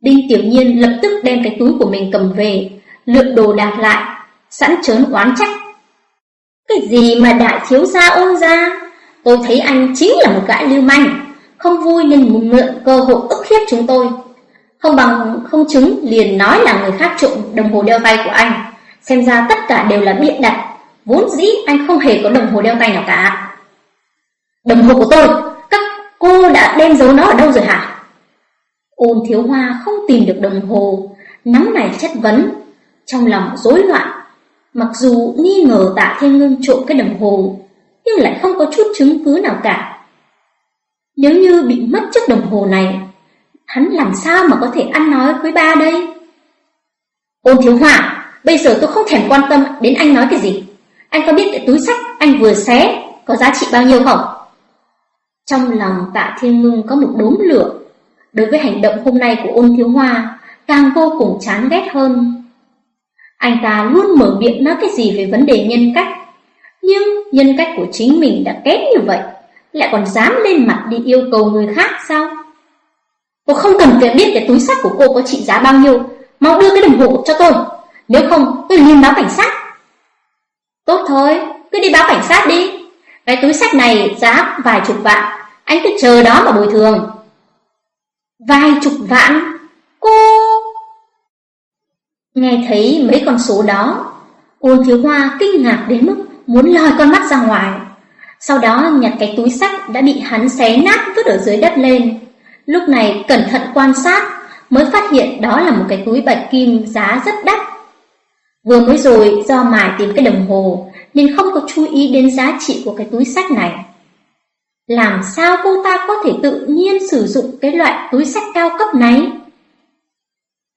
Đinh Tiểu Nhiên lập tức đem cái túi của mình cầm về, lượm đồ đạc lại, sẵn chớn oán trách. Cái gì mà đại thiếu gia ôn ra? Tôi thấy anh chính là một gã lưu manh, không vui nên mượn cơ hội ức hiếp chúng tôi. Không bằng không chứng liền nói là người khác trộm đồng hồ đeo tay của anh. Xem ra tất cả đều là biện đặt, vốn dĩ anh không hề có đồng hồ đeo tay nào cả. Đồng hồ của tôi, các cô đã đem giấu nó ở đâu rồi hả? Ôn thiếu hoa không tìm được đồng hồ, nắm này chất vấn, trong lòng rối loạn. Mặc dù nghi ngờ tạ thiên ngưng trộm cái đồng hồ, nhưng lại không có chút chứng cứ nào cả. Nếu như bị mất chiếc đồng hồ này, hắn làm sao mà có thể ăn nói với ba đây? Ôn thiếu hòa, bây giờ tôi không thèm quan tâm đến anh nói cái gì. Anh có biết cái túi sách anh vừa xé có giá trị bao nhiêu không? Trong lòng tạ thiên ngưng có một đốm lửa. Đối với hành động hôm nay của ôn thiếu hoa, càng vô cùng chán ghét hơn. Anh ta luôn mở miệng nói cái gì về vấn đề nhân cách. Nhưng nhân cách của chính mình đã kém như vậy, lại còn dám lên mặt đi yêu cầu người khác sao? Cô không cần phải biết cái túi sách của cô có trị giá bao nhiêu, mau đưa cái đồng hồ cho tôi, nếu không tôi liền báo cảnh sát. Tốt thôi, cứ đi báo cảnh sát đi. Cái túi sách này giá vài chục vạn, anh cứ chờ đó mà bồi thường. Vài chục vạn? Cô... Nghe thấy mấy con số đó, ôn thiếu hoa kinh ngạc đến mức muốn lòi con mắt ra ngoài. Sau đó nhặt cái túi sách đã bị hắn xé nát vứt ở dưới đất lên. Lúc này cẩn thận quan sát mới phát hiện đó là một cái túi bạch kim giá rất đắt. Vừa mới rồi do mài tìm cái đồng hồ nên không có chú ý đến giá trị của cái túi sách này. Làm sao cô ta có thể tự nhiên sử dụng cái loại túi sách cao cấp này?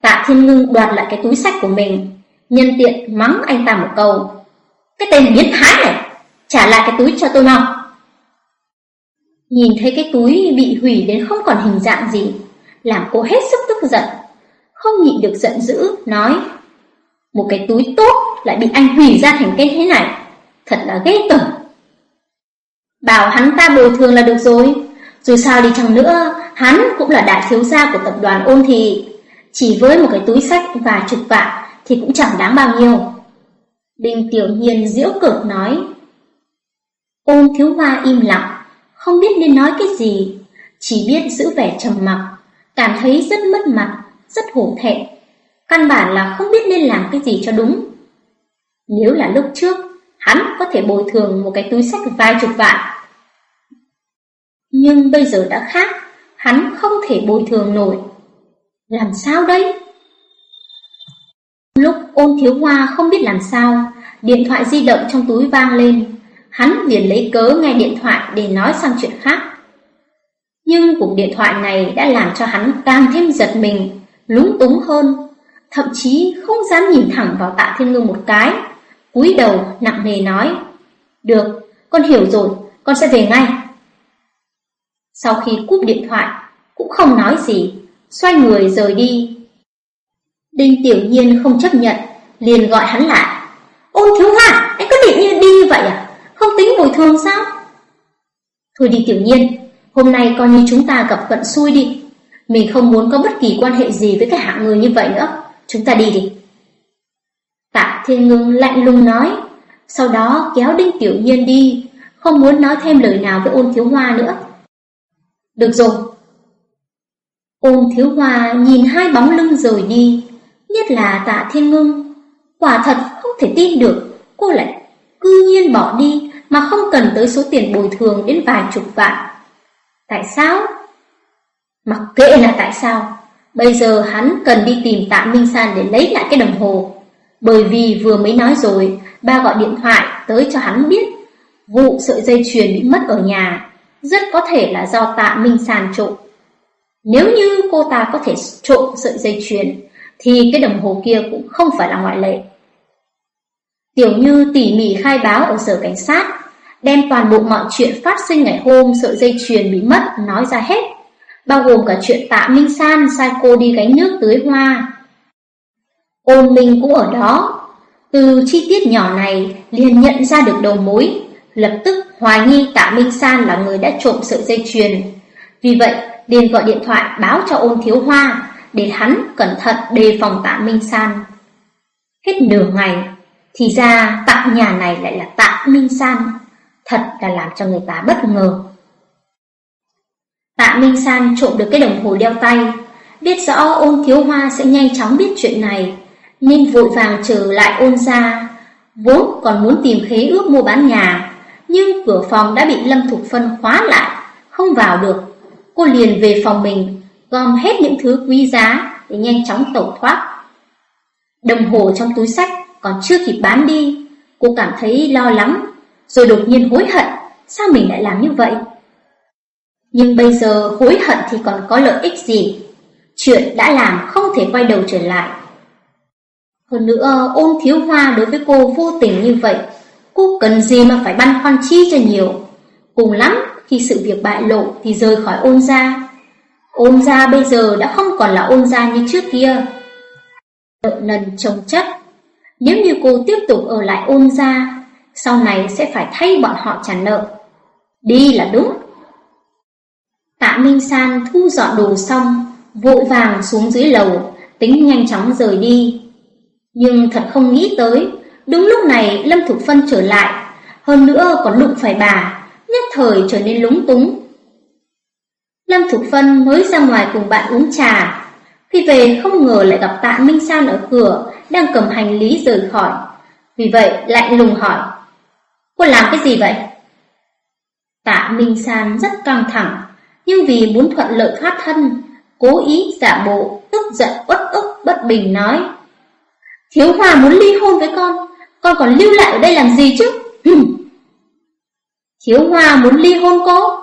Tạ Thiên Ngưng đoạt lại cái túi sách của mình, nhân tiện mắng anh ta một câu. Cái tên biến thái này, trả lại cái túi cho tôi mau. Nhìn thấy cái túi bị hủy đến không còn hình dạng gì, làm cô hết sức tức giận. Không nhịn được giận dữ, nói một cái túi tốt lại bị anh hủy ra thành cái thế này, thật là ghê tởm. Bảo hắn ta bồi thường là được rồi, dù sao đi chăng nữa, hắn cũng là đại thiếu gia của tập đoàn ôn thị. Chỉ với một cái túi sách và chục vạn thì cũng chẳng đáng bao nhiêu. Đinh Tiểu Nhiên diễu cực nói. Ôn thiếu hoa im lặng, không biết nên nói cái gì, chỉ biết giữ vẻ trầm mặc, cảm thấy rất mất mặt, rất hổ thẹn. Căn bản là không biết nên làm cái gì cho đúng. Nếu là lúc trước, hắn có thể bồi thường một cái túi sách vài chục vạn. Nhưng bây giờ đã khác, hắn không thể bồi thường nổi. Làm sao đây? Lúc ôn thiếu hoa không biết làm sao, điện thoại di động trong túi vang lên. Hắn liền lấy cớ nghe điện thoại để nói sang chuyện khác. Nhưng cuộc điện thoại này đã làm cho hắn càng thêm giật mình, lúng túng hơn, thậm chí không dám nhìn thẳng vào tạ thiên ngư một cái, cúi đầu nặng nề nói, Được, con hiểu rồi, con sẽ về ngay. Sau khi cúp điện thoại, cũng không nói gì, xoay người rời đi. Đinh Tiểu Nhiên không chấp nhận, liền gọi hắn lại. Ôi thiếu hoa, anh có định như đi như vậy à? Không tính bồi thường sao? Thôi đi Tiểu Nhiên, hôm nay coi như chúng ta gặp vận xui đi. Mình không muốn có bất kỳ quan hệ gì với cái hạng người như vậy nữa. Chúng ta đi đi. Tạ Thiên Ngưng lạnh lùng nói, sau đó kéo Đinh Tiểu Nhiên đi, không muốn nói thêm lời nào với ôn thiếu hoa nữa. Được rồi. Ôn thiếu hoa nhìn hai bóng lưng rời đi, nhất là tạ thiên ngưng. Quả thật không thể tin được, cô lại cư nhiên bỏ đi mà không cần tới số tiền bồi thường đến vài chục vạn. Tại sao? Mặc kệ là tại sao, bây giờ hắn cần đi tìm tạ Minh San để lấy lại cái đồng hồ. Bởi vì vừa mới nói rồi, ba gọi điện thoại tới cho hắn biết vụ sợi dây chuyền bị mất ở nhà rất có thể là do tạ Minh San trộm. Nếu như cô ta có thể trộm sợi dây chuyền, thì cái đồng hồ kia cũng không phải là ngoại lệ. Tiểu Như tỉ mỉ khai báo ở sở cảnh sát, đem toàn bộ mọi chuyện phát sinh ngày hôm sợi dây chuyền bị mất nói ra hết, bao gồm cả chuyện tạ Minh San sai cô đi gánh nước tưới hoa. Ôn Minh cũng ở đó, từ chi tiết nhỏ này liền nhận ra được đầu mối, lập tức hoài nghi tạ Minh San là người đã trộm sợi dây chuyền. Vì vậy, liền gọi điện thoại báo cho ôn thiếu hoa, để hắn cẩn thận đề phòng tạ Minh San. Hết nửa ngày, thì ra tạ nhà này lại là tạ Minh San, thật là làm cho người ta bất ngờ. Tạ Minh San trộm được cái đồng hồ đeo tay, biết rõ ôn thiếu hoa sẽ nhanh chóng biết chuyện này, nên vội vàng trở lại ôn ra, vốn còn muốn tìm khế ước mua bán nhà, nhưng cửa phòng đã bị Lâm Thục Phân khóa lại, không vào được. Cô liền về phòng mình, gom hết những thứ quý giá để nhanh chóng tẩu thoát. Đồng hồ trong túi sách còn chưa kịp bán đi, cô cảm thấy lo lắng, rồi đột nhiên hối hận, sao mình lại làm như vậy? Nhưng bây giờ hối hận thì còn có lợi ích gì? Chuyện đã làm không thể quay đầu trở lại. Hơn nữa, ôn thiếu hoa đối với cô vô tình như vậy, cô cần gì mà phải băn khoăn chi cho nhiều. Cùng lắm, khi sự việc bại lộ thì rời khỏi ôn gia. Ôn gia bây giờ đã không còn là ôn gia như trước kia. Nợ nần chồng chất, nếu như cô tiếp tục ở lại ôn gia, sau này sẽ phải thay bọn họ trả nợ. Đi là đúng. Tạ Minh San thu dọn đồ xong, vội vàng xuống dưới lầu, tính nhanh chóng rời đi. Nhưng thật không nghĩ tới, đúng lúc này Lâm Thục Phân trở lại, hơn nữa còn đụng phải bà, nhất thời trở nên lúng túng. Lâm Thục Phân mới ra ngoài cùng bạn uống trà, khi về không ngờ lại gặp Tạ Minh San ở cửa, đang cầm hành lý rời khỏi. Vì vậy lạnh lùng hỏi, cô làm cái gì vậy? Tạ Minh San rất căng thẳng, nhưng vì muốn thuận lợi thoát thân, cố ý giả bộ, tức giận uất ức bất bình nói. Thiếu Hòa muốn ly hôn với con, con còn lưu lại ở đây làm gì chứ? Thiếu Hòa muốn ly hôn cô?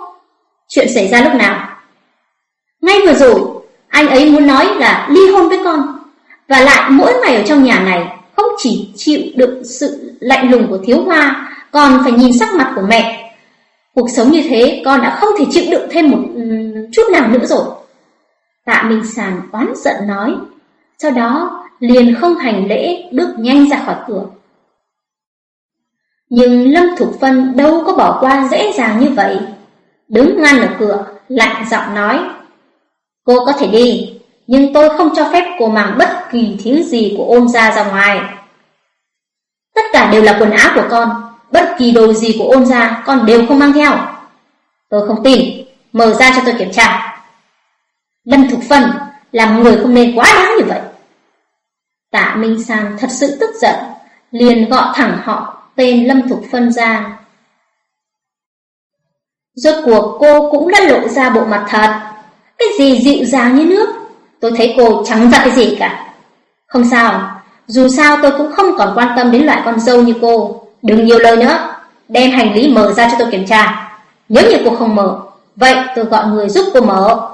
Chuyện xảy ra lúc nào? Ngay vừa rồi, anh ấy muốn nói là ly hôn với con. Và lại mỗi ngày ở trong nhà này không chỉ chịu đựng sự lạnh lùng của thiếu hoa, còn phải nhìn sắc mặt của mẹ. Cuộc sống như thế con đã không thể chịu đựng thêm một ừ, chút nào nữa rồi. Tạ Minh Sàng oán giận nói, sau đó liền không hành lễ bước nhanh ra khỏi cửa. Nhưng Lâm Thục Phân đâu có bỏ qua dễ dàng như vậy. Đứng ngăn ở cửa, lạnh giọng nói, Cô có thể đi, nhưng tôi không cho phép cô mang bất kỳ thứ gì của ôn ra ra ngoài. Tất cả đều là quần áo của con, bất kỳ đồ gì của ôn gia con đều không mang theo. Tôi không tin, mở ra cho tôi kiểm tra. Lâm Thục Phân làm người không nên quá đáng như vậy. Tạ Minh San thật sự tức giận, liền gọi thẳng họ tên Lâm Thục Phân ra. Rốt cuộc cô cũng đã lộ ra bộ mặt thật. Cái gì dịu dàng như nước, tôi thấy cô chẳng cái gì cả. Không sao, dù sao tôi cũng không còn quan tâm đến loại con dâu như cô. Đừng nhiều lời nữa, đem hành lý mở ra cho tôi kiểm tra. Nếu như cô không mở, vậy tôi gọi người giúp cô mở.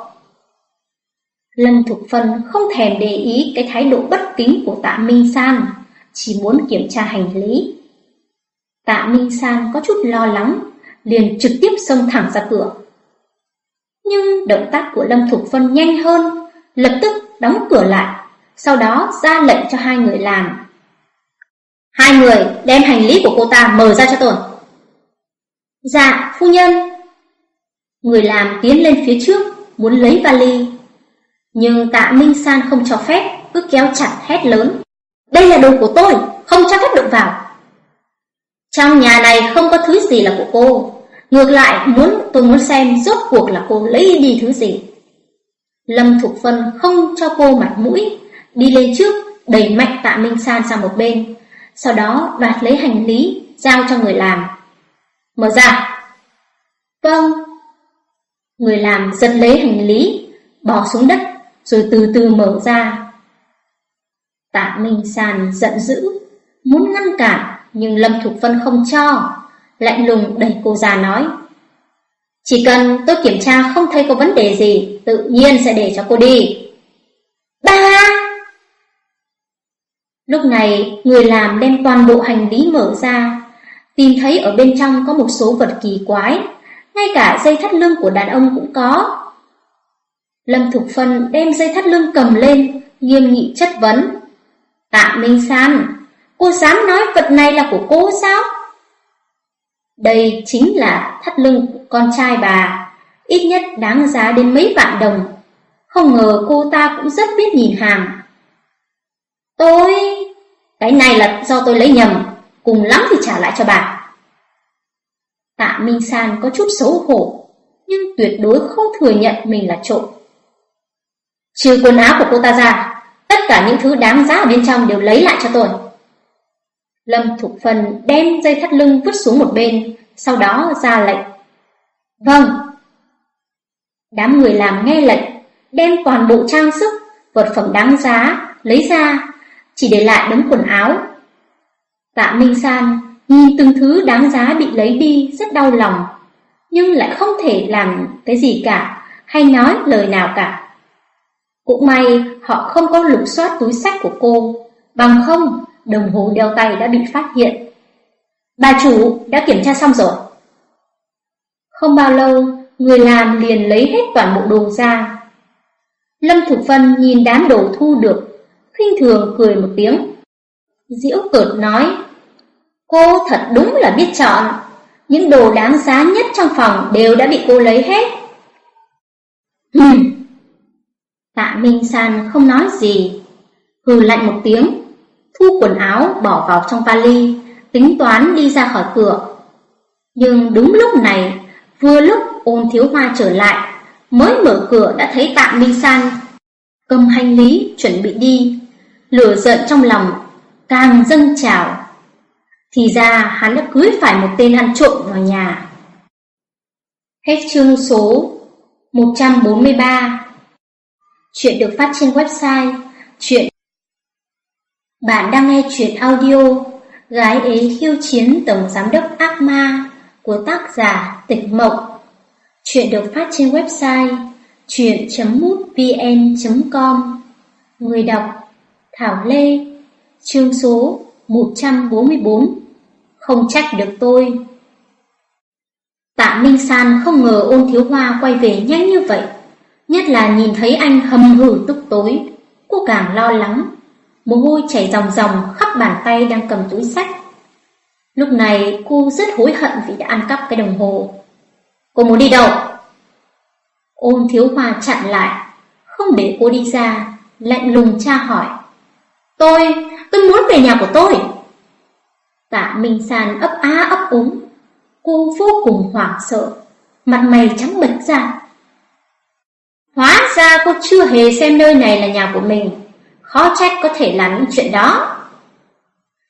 Lâm Thục Phân không thèm để ý cái thái độ bất kính của tạ Minh San, chỉ muốn kiểm tra hành lý. Tạ Minh San có chút lo lắng, liền trực tiếp xông thẳng ra cửa. Nhưng động tác của Lâm Thục Phân nhanh hơn, lập tức đóng cửa lại, sau đó ra lệnh cho hai người làm. Hai người đem hành lý của cô ta mở ra cho tôi. Dạ, phu nhân. Người làm tiến lên phía trước, muốn lấy vali. Nhưng tạ Minh San không cho phép, cứ kéo chặt hét lớn. Đây là đồ của tôi, không cho phép đụng vào. Trong nhà này không có thứ gì là của cô. Ngược lại, muốn tôi muốn xem rốt cuộc là cô lấy đi thứ gì. Lâm Thục Phân không cho cô mặt mũi, đi lên trước, đẩy mạnh tạ Minh San sang một bên, sau đó đoạt lấy hành lý, giao cho người làm. Mở ra. Vâng. Người làm giật lấy hành lý, bỏ xuống đất, rồi từ từ mở ra. Tạ Minh Sàn giận dữ, muốn ngăn cản, nhưng Lâm Thục Phân không cho, lạnh lùng đẩy cô già nói. Chỉ cần tôi kiểm tra không thấy có vấn đề gì, tự nhiên sẽ để cho cô đi. Ba! Lúc này, người làm đem toàn bộ hành lý mở ra, tìm thấy ở bên trong có một số vật kỳ quái, ngay cả dây thắt lưng của đàn ông cũng có. Lâm Thục Phân đem dây thắt lưng cầm lên, nghiêm nghị chất vấn. Tạ Minh San, cô dám nói vật này là của cô sao? Đây chính là thắt lưng của con trai bà, ít nhất đáng giá đến mấy vạn đồng. Không ngờ cô ta cũng rất biết nhìn hàng. Tôi... Cái này là do tôi lấy nhầm, cùng lắm thì trả lại cho bà. Tạ Minh San có chút xấu hổ, nhưng tuyệt đối không thừa nhận mình là trộm. Trừ quần áo của cô ta ra, tất cả những thứ đáng giá ở bên trong đều lấy lại cho tôi. Lâm Thục Phần đem dây thắt lưng vứt xuống một bên, sau đó ra lệnh. Vâng. Đám người làm nghe lệnh, đem toàn bộ trang sức, vật phẩm đáng giá, lấy ra, chỉ để lại đống quần áo. Tạ Minh San nhìn từng thứ đáng giá bị lấy đi rất đau lòng, nhưng lại không thể làm cái gì cả, hay nói lời nào cả. Cũng may họ không có lục soát túi sách của cô, bằng không đồng hồ đeo tay đã bị phát hiện. Bà chủ đã kiểm tra xong rồi. Không bao lâu, người làm liền lấy hết toàn bộ đồ ra. Lâm Thục Vân nhìn đám đồ thu được, khinh thường cười một tiếng. Diễu cợt nói, cô thật đúng là biết chọn, những đồ đáng giá nhất trong phòng đều đã bị cô lấy hết. Hừm, Tạ Minh San không nói gì, hừ lạnh một tiếng, thu quần áo bỏ vào trong vali, tính toán đi ra khỏi cửa. Nhưng đúng lúc này, vừa lúc ôn thiếu hoa trở lại, mới mở cửa đã thấy Tạ Minh San cầm hành lý chuẩn bị đi, lửa giận trong lòng, càng dâng trào. Thì ra hắn đã cưới phải một tên ăn trộm vào nhà. Hết chương số 143 Chuyện được phát trên website chuyện. Bạn đang nghe chuyện audio Gái ế khiêu chiến tổng giám đốc ác ma của tác giả Tịch Mộng. Chuyện được phát trên website chuyện.mútvn.com Người đọc Thảo Lê Chương số 144 Không trách được tôi Tạ Minh San không ngờ ôn thiếu hoa quay về nhanh như vậy Nhất là nhìn thấy anh hầm hử tức tối, cô càng lo lắng. Mồ hôi chảy ròng ròng khắp bàn tay đang cầm túi sách. Lúc này cô rất hối hận vì đã ăn cắp cái đồng hồ. Cô muốn đi đâu? Ôn thiếu hoa chặn lại, không để cô đi ra, lạnh lùng tra hỏi. Tôi, tôi muốn về nhà của tôi. Tạ Minh San ấp á ấp úng, cô vô cùng hoảng sợ, mặt mày trắng bệch ra. Hóa ra cô chưa hề xem nơi này là nhà của mình Khó trách có thể làm những chuyện đó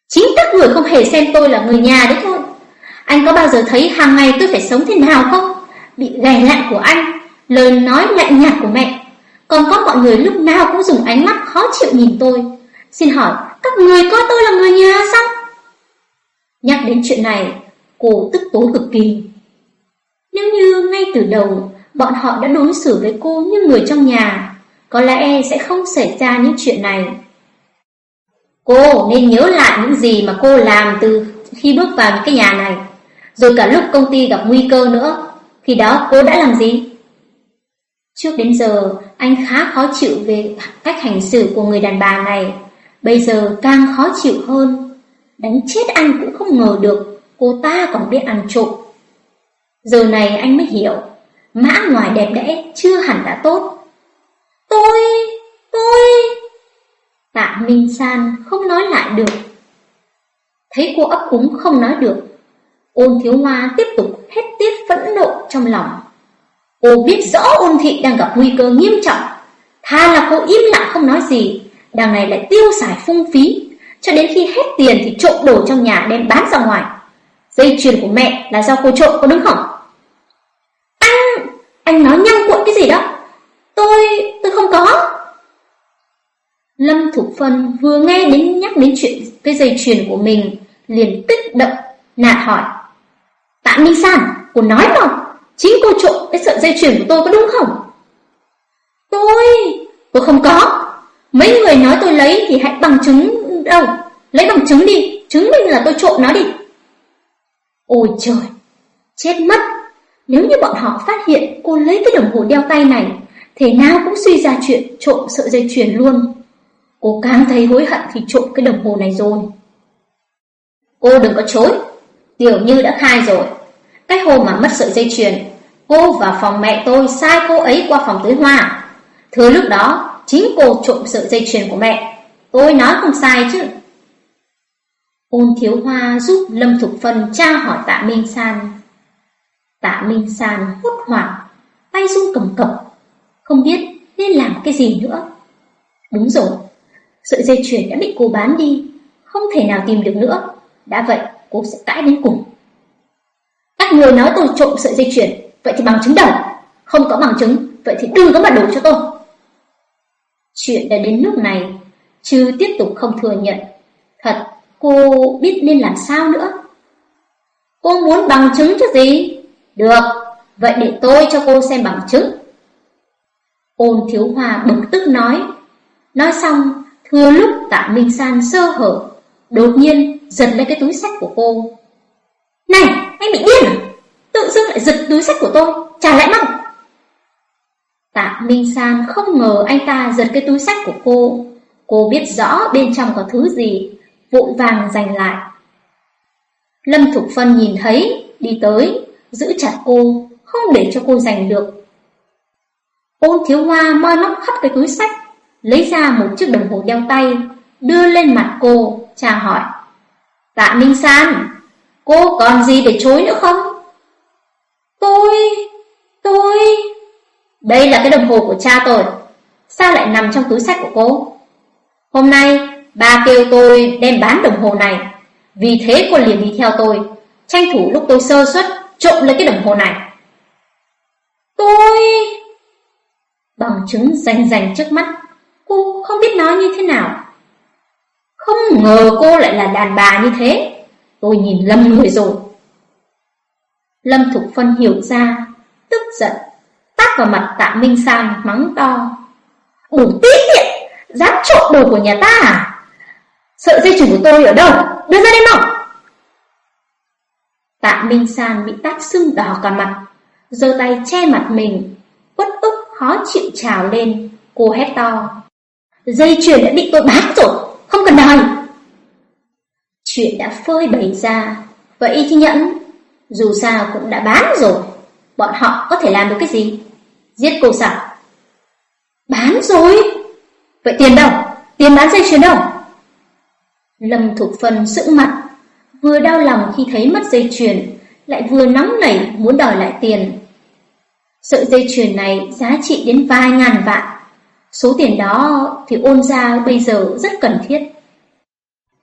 Chính các người không hề xem tôi là người nhà đấy thôi Anh có bao giờ thấy hàng ngày tôi phải sống thế nào không? Bị gầy lạnh của anh Lời nói lạnh nhạt của mẹ Còn có mọi người lúc nào cũng dùng ánh mắt khó chịu nhìn tôi Xin hỏi các người coi tôi là người nhà sao? Nhắc đến chuyện này Cô tức tối cực kỳ Nếu như ngay từ đầu bọn họ đã đối xử với cô như người trong nhà, có lẽ sẽ không xảy ra những chuyện này. Cô nên nhớ lại những gì mà cô làm từ khi bước vào cái nhà này, rồi cả lúc công ty gặp nguy cơ nữa, khi đó cô đã làm gì? Trước đến giờ, anh khá khó chịu về cách hành xử của người đàn bà này, bây giờ càng khó chịu hơn. Đánh chết anh cũng không ngờ được cô ta còn biết ăn trộm. Giờ này anh mới hiểu, Mã ngoài đẹp đẽ chưa hẳn đã tốt. Tôi, tôi! Tạ Minh San không nói lại được. Thấy cô ấp úng không nói được Ôn thiếu hoa tiếp tục hết tiết phẫn nộ trong lòng. Cô biết rõ ôn thị đang gặp nguy cơ nghiêm trọng Tha là cô im lặng không nói gì. Đằng này lại tiêu xài phung phí Cho đến khi hết tiền thì trộm đồ trong nhà đem bán ra ngoài Dây chuyền của mẹ là do cô trộm có đúng không? Anh anh nói nhăng cuộn cái gì đó Tôi, tôi không có Lâm Thục Phân vừa nghe đến nhắc đến chuyện cái dây chuyền của mình liền kích động, nạt hỏi Tạ Minh San, cô nói không? chính cô trộm cái sợi dây chuyền của tôi có đúng không? Tôi, tôi không có. Mấy người nói tôi lấy thì hãy bằng chứng đâu, lấy bằng chứng đi, chứng minh là tôi trộm nó đi. Ôi trời, chết mất. Nếu như bọn họ phát hiện cô lấy cái đồng hồ đeo tay này, thế nào cũng suy ra chuyện trộm sợi dây chuyền luôn. Cô càng thấy hối hận khi trộm cái đồng hồ này rồi. Cô đừng có chối, Tiểu Như đã khai rồi. Cái hôm mà mất sợi dây chuyền, cô và phòng mẹ tôi sai cô ấy qua phòng tưới hoa. Thừa lúc đó, chính cô trộm sợi dây chuyền của mẹ. Tôi nói không sai chứ. Ôn thiếu hoa giúp Lâm Thục Phân tra hỏi tạ Minh San. Tạ Minh San hốt hoảng, tay run cầm cập, không biết nên làm cái gì nữa. Đúng rồi, sợi dây chuyền đã bị cô bán đi, không thể nào tìm được nữa. Đã vậy, cô sẽ cãi đến cùng. Các người nói tôi trộm sợi dây chuyền, vậy thì bằng chứng đâu? Không có bằng chứng, vậy thì đừng có mà đổ cho tôi. Chuyện đã đến nước này, chứ tiếp tục không thừa nhận. Thật, cô biết nên làm sao nữa. Cô muốn bằng chứng chứ gì? Được, vậy để tôi cho cô xem bằng chứng. Ôn thiếu hòa bực tức nói. Nói xong, thừa lúc tạ Minh San sơ hở, đột nhiên giật lấy cái túi sách của cô. Này, anh bị điên à? Tự dưng lại giật túi sách của tôi, trả lại mong. Tạ Minh San không ngờ anh ta giật cái túi sách của cô. Cô biết rõ bên trong có thứ gì, vội vàng giành lại. Lâm Thục Phân nhìn thấy, đi tới, giữ chặt cô, không để cho cô giành được. Ôn thiếu hoa moi móc khắp cái túi sách, lấy ra một chiếc đồng hồ đeo tay, đưa lên mặt cô, tra hỏi. Tạ Minh San, cô còn gì để chối nữa không? Tôi, tôi... Đây là cái đồng hồ của cha tôi, sao lại nằm trong túi sách của cô? Hôm nay, bà kêu tôi đem bán đồng hồ này, vì thế cô liền đi theo tôi, tranh thủ lúc tôi sơ suất trộm lấy cái đồng hồ này. Tôi... Bằng chứng rành rành trước mắt, cô không biết nói như thế nào. Không ngờ cô lại là đàn bà như thế, tôi nhìn lầm người rồi. Lâm Thục Phân hiểu ra, tức giận, vào mặt tạ Minh Sam mắng to. Đủ tí tiện, dám trộm đồ của nhà ta à? Sợi dây chuyền của tôi ở đâu? Đưa ra đây mỏng Tạ Minh San bị tát sưng đỏ cả mặt, giơ tay che mặt mình, quất ức khó chịu trào lên, cô hét to. Dây chuyền đã bị tôi bán rồi, không cần đòi. Chuyện đã phơi bày ra, vậy thì nhẫn, dù sao cũng đã bán rồi, bọn họ có thể làm được cái gì? Giết cô sao? Bán rồi? Vậy tiền đâu? Tiền bán dây chuyền đâu? Lâm Thục Phân sững mặt, vừa đau lòng khi thấy mất dây chuyền, lại vừa nóng nảy muốn đòi lại tiền. Sợi dây chuyền này giá trị đến vài ngàn vạn. Số tiền đó thì ôn ra bây giờ rất cần thiết.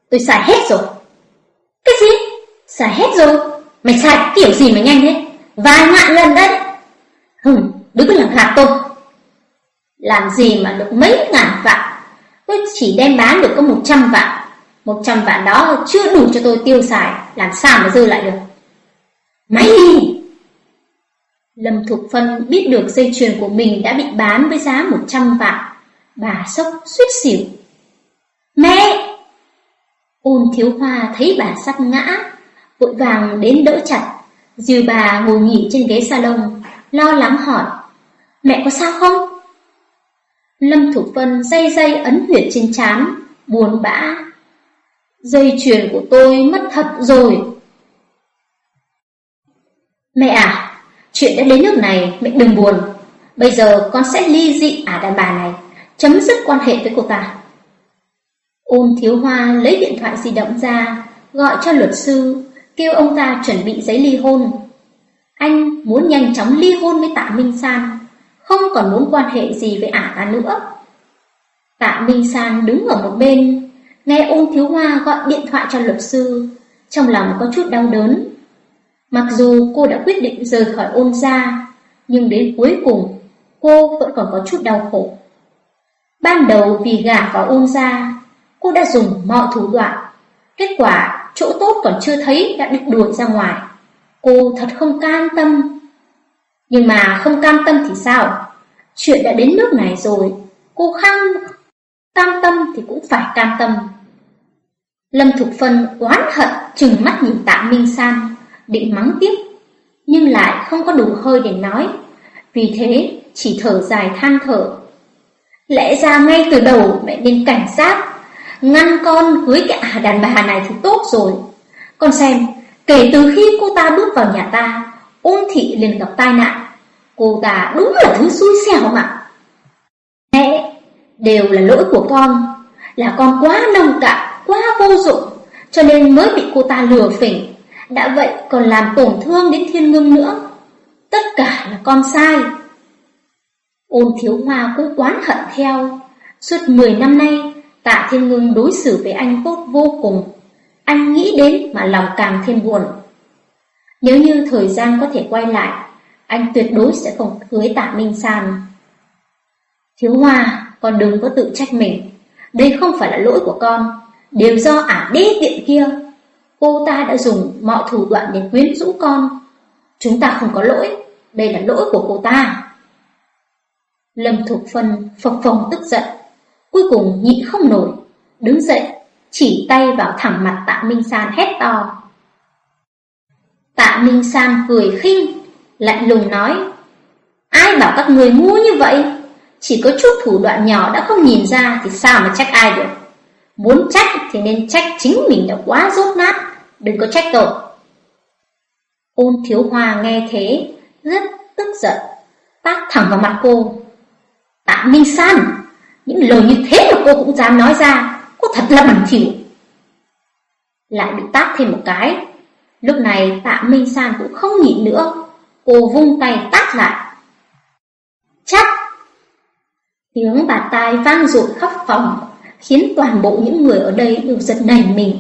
Tôi xài hết rồi. Cái gì? Xài hết rồi? Mày xài kiểu gì mà nhanh thế? Vài ngàn lần đấy. Hừm, đúng là làm gạt tôi. Làm gì mà được mấy ngàn vạn? Tôi chỉ đem bán được có một trăm vạn. Một trăm vạn đó chưa đủ cho tôi tiêu xài, làm sao mà dư lại được. Mày! Lâm Thục Phân biết được dây chuyền của mình đã bị bán với giá 100 vạn. Bà sốc suýt xỉu. Mẹ! Ôn thiếu hoa thấy bà sắp ngã, vội vàng đến đỡ chặt. Dìu bà ngồi nghỉ trên ghế salon, lo lắng hỏi. Mẹ có sao không? Lâm Thục Phân dây dây ấn huyệt trên chán, buồn bã. Dây chuyền của tôi mất thật rồi. Mẹ à, chuyện đã đến nước này, mẹ đừng buồn. Bây giờ con sẽ ly dị ả đàn bà này, chấm dứt quan hệ với cô ta. Ôn thiếu hoa lấy điện thoại di động ra, gọi cho luật sư, kêu ông ta chuẩn bị giấy ly hôn. Anh muốn nhanh chóng ly hôn với tạ Minh San, không còn muốn quan hệ gì với ả ta nữa. Tạ Minh San đứng ở một bên, nghe ôn thiếu hoa gọi điện thoại cho luật sư, trong lòng có chút đau đớn. Mặc dù cô đã quyết định rời khỏi ôn gia, nhưng đến cuối cùng cô vẫn còn có chút đau khổ. Ban đầu vì gả vào ôn gia, cô đã dùng mọi thủ đoạn. Kết quả chỗ tốt còn chưa thấy đã bị đuổi ra ngoài. Cô thật không can tâm. Nhưng mà không cam tâm thì sao? Chuyện đã đến nước này rồi, cô khăng cam tâm thì cũng phải cam tâm. Lâm Thục Phân oán hận trừng mắt nhìn Tạ Minh San, định mắng tiếp, nhưng lại không có đủ hơi để nói, vì thế chỉ thở dài than thở. Lẽ ra ngay từ đầu mẹ nên cảnh sát, ngăn con cưới cái đàn bà này thì tốt rồi. Con xem, kể từ khi cô ta bước vào nhà ta, ôn thị liền gặp tai nạn. Cô ta đúng là thứ xui xẻo mà. Mẹ, đều là lỗi của con, là con quá nông cạn, quá vô dụng, cho nên mới bị cô ta lừa phỉnh. Đã vậy còn làm tổn thương đến thiên ngưng nữa. Tất cả là con sai. Ôn thiếu hoa cũng quán hận theo. Suốt 10 năm nay, tạ thiên ngưng đối xử với anh tốt vô cùng. Anh nghĩ đến mà lòng càng thêm buồn. Nếu như thời gian có thể quay lại, anh tuyệt đối sẽ không cưới tạ Minh San. Thiếu hoa, con đừng có tự trách mình. Đây không phải là lỗi của con, đều do ả đế tiện kia. Cô ta đã dùng mọi thủ đoạn để quyến rũ con. Chúng ta không có lỗi, đây là lỗi của cô ta. Lâm Thục Phân phập phồng tức giận, cuối cùng nhịn không nổi, đứng dậy, chỉ tay vào thẳng mặt Tạ Minh San hét to. Tạ Minh San cười khinh, lạnh lùng nói, ai bảo các người ngu như vậy? Chỉ có chút thủ đoạn nhỏ đã không nhìn ra thì sao mà trách ai được. Muốn trách thì nên trách chính mình đã quá rốt nát, đừng có trách tội. Ôn thiếu hoa nghe thế, rất tức giận, tát thẳng vào mặt cô. Tạ Minh San, những lời như thế mà cô cũng dám nói ra, cô thật là bẩn thỉu. Lại bị tát thêm một cái. Lúc này Tạ Minh San cũng không nhịn nữa, cô vung tay tát lại. Chắc! Tiếng bà tai vang dội khắp phòng, khiến toàn bộ những người ở đây đều giật nảy mình.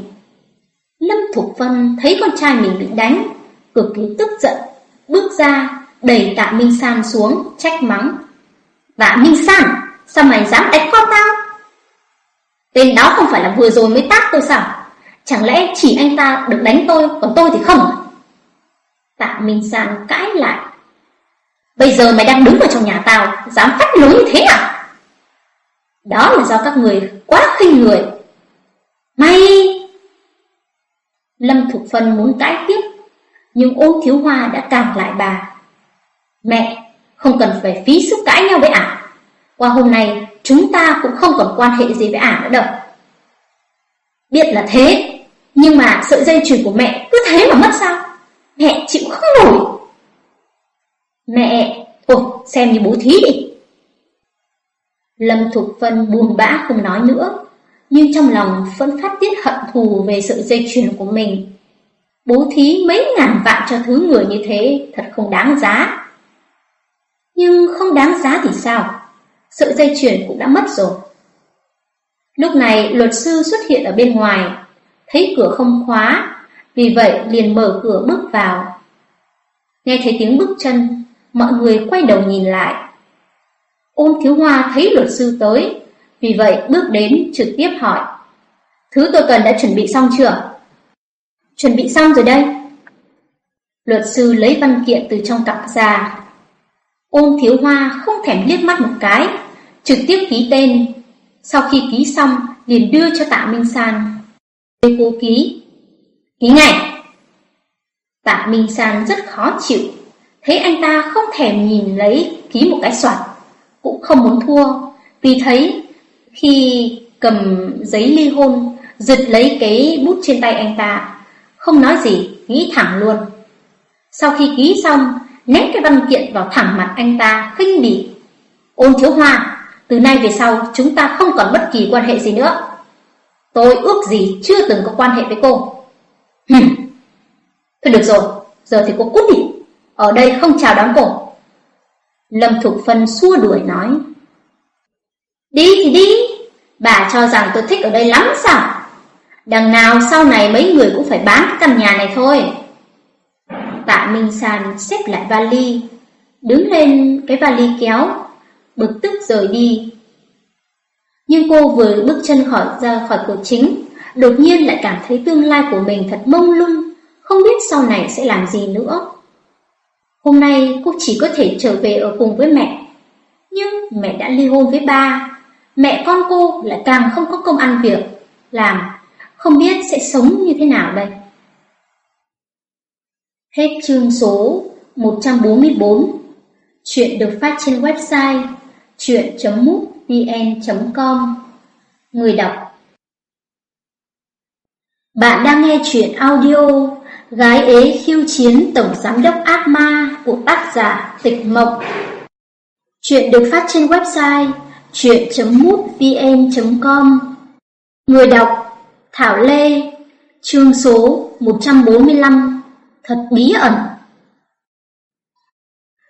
Lâm Thục Vân thấy con trai mình bị đánh, cực kỳ tức giận, bước ra, đẩy Tạ Minh San xuống, trách mắng. Tạ Minh San, sao mày dám đánh con tao? Tên đó không phải là vừa rồi mới tát tôi sao? Chẳng lẽ chỉ anh ta được đánh tôi, còn tôi thì không? Tạ Minh Giang cãi lại. Bây giờ mày đang đứng ở trong nhà tao, dám phách lối như thế à? Đó là do các người quá khinh người. Mày! Lâm Thục Phân muốn cãi tiếp, nhưng ô thiếu hoa đã càng lại bà. Mẹ, không cần phải phí sức cãi nhau với ả. Qua hôm nay, chúng ta cũng không còn quan hệ gì với ả nữa đâu. Biết là thế, nhưng mà sợi dây chuyền của mẹ cứ thế mà mất sao? Mẹ chịu không nổi. Mẹ, ôi, xem như bố thí đi. Lâm Thục Phân buồn bã không nói nữa, nhưng trong lòng vẫn phát tiết hận thù về sợi dây chuyền của mình. Bố thí mấy ngàn vạn cho thứ người như thế thật không đáng giá. Nhưng không đáng giá thì sao? Sợi dây chuyền cũng đã mất rồi. Lúc này luật sư xuất hiện ở bên ngoài, thấy cửa không khóa, vì vậy liền mở cửa bước vào. Nghe thấy tiếng bước chân, mọi người quay đầu nhìn lại. Ôn thiếu hoa thấy luật sư tới, vì vậy bước đến trực tiếp hỏi. Thứ tôi cần đã chuẩn bị xong chưa? Chuẩn bị xong rồi đây. Luật sư lấy văn kiện từ trong cặp ra. Ôn thiếu hoa không thèm liếc mắt một cái, trực tiếp ký tên. Sau khi ký xong, liền đưa cho tạ Minh San. Để cô ký. Ký ngay. Tạ Minh San rất khó chịu, thấy anh ta không thèm nhìn lấy ký một cái soạt, cũng không muốn thua, vì thấy khi cầm giấy ly hôn, giật lấy cái bút trên tay anh ta, không nói gì, ký thẳng luôn. Sau khi ký xong, ném cái văn kiện vào thẳng mặt anh ta, khinh bỉ. Ôn thiếu hoa, từ nay về sau chúng ta không còn bất kỳ quan hệ gì nữa. Tôi ước gì chưa từng có quan hệ với cô. Hừm. Thôi được rồi, giờ thì cô cút đi. Ở đây không chào đón cô. Lâm Thục Phân xua đuổi nói. Đi thì đi, bà cho rằng tôi thích ở đây lắm sao? Đằng nào sau này mấy người cũng phải bán cái căn nhà này thôi. Tạ Minh San xếp lại vali, đứng lên cái vali kéo, bực tức rời đi. Nhưng cô vừa bước chân khỏi ra khỏi cửa chính, đột nhiên lại cảm thấy tương lai của mình thật mông lung, không biết sau này sẽ làm gì nữa. Hôm nay cô chỉ có thể trở về ở cùng với mẹ. Nhưng mẹ đã ly hôn với ba. Mẹ con cô lại càng không có công ăn việc làm, không biết sẽ sống như thế nào đây. Hết chương số 144. Chuyện được phát trên website vn. com. Người đọc. Bạn đang nghe chuyện audio Gái ế khiêu chiến tổng giám đốc ác ma của tác giả Tịch Mộng Chuyện được phát trên website chuyện.mútvn.com Người đọc. Thảo Lê. Chương số 145 Thật bí ẩn.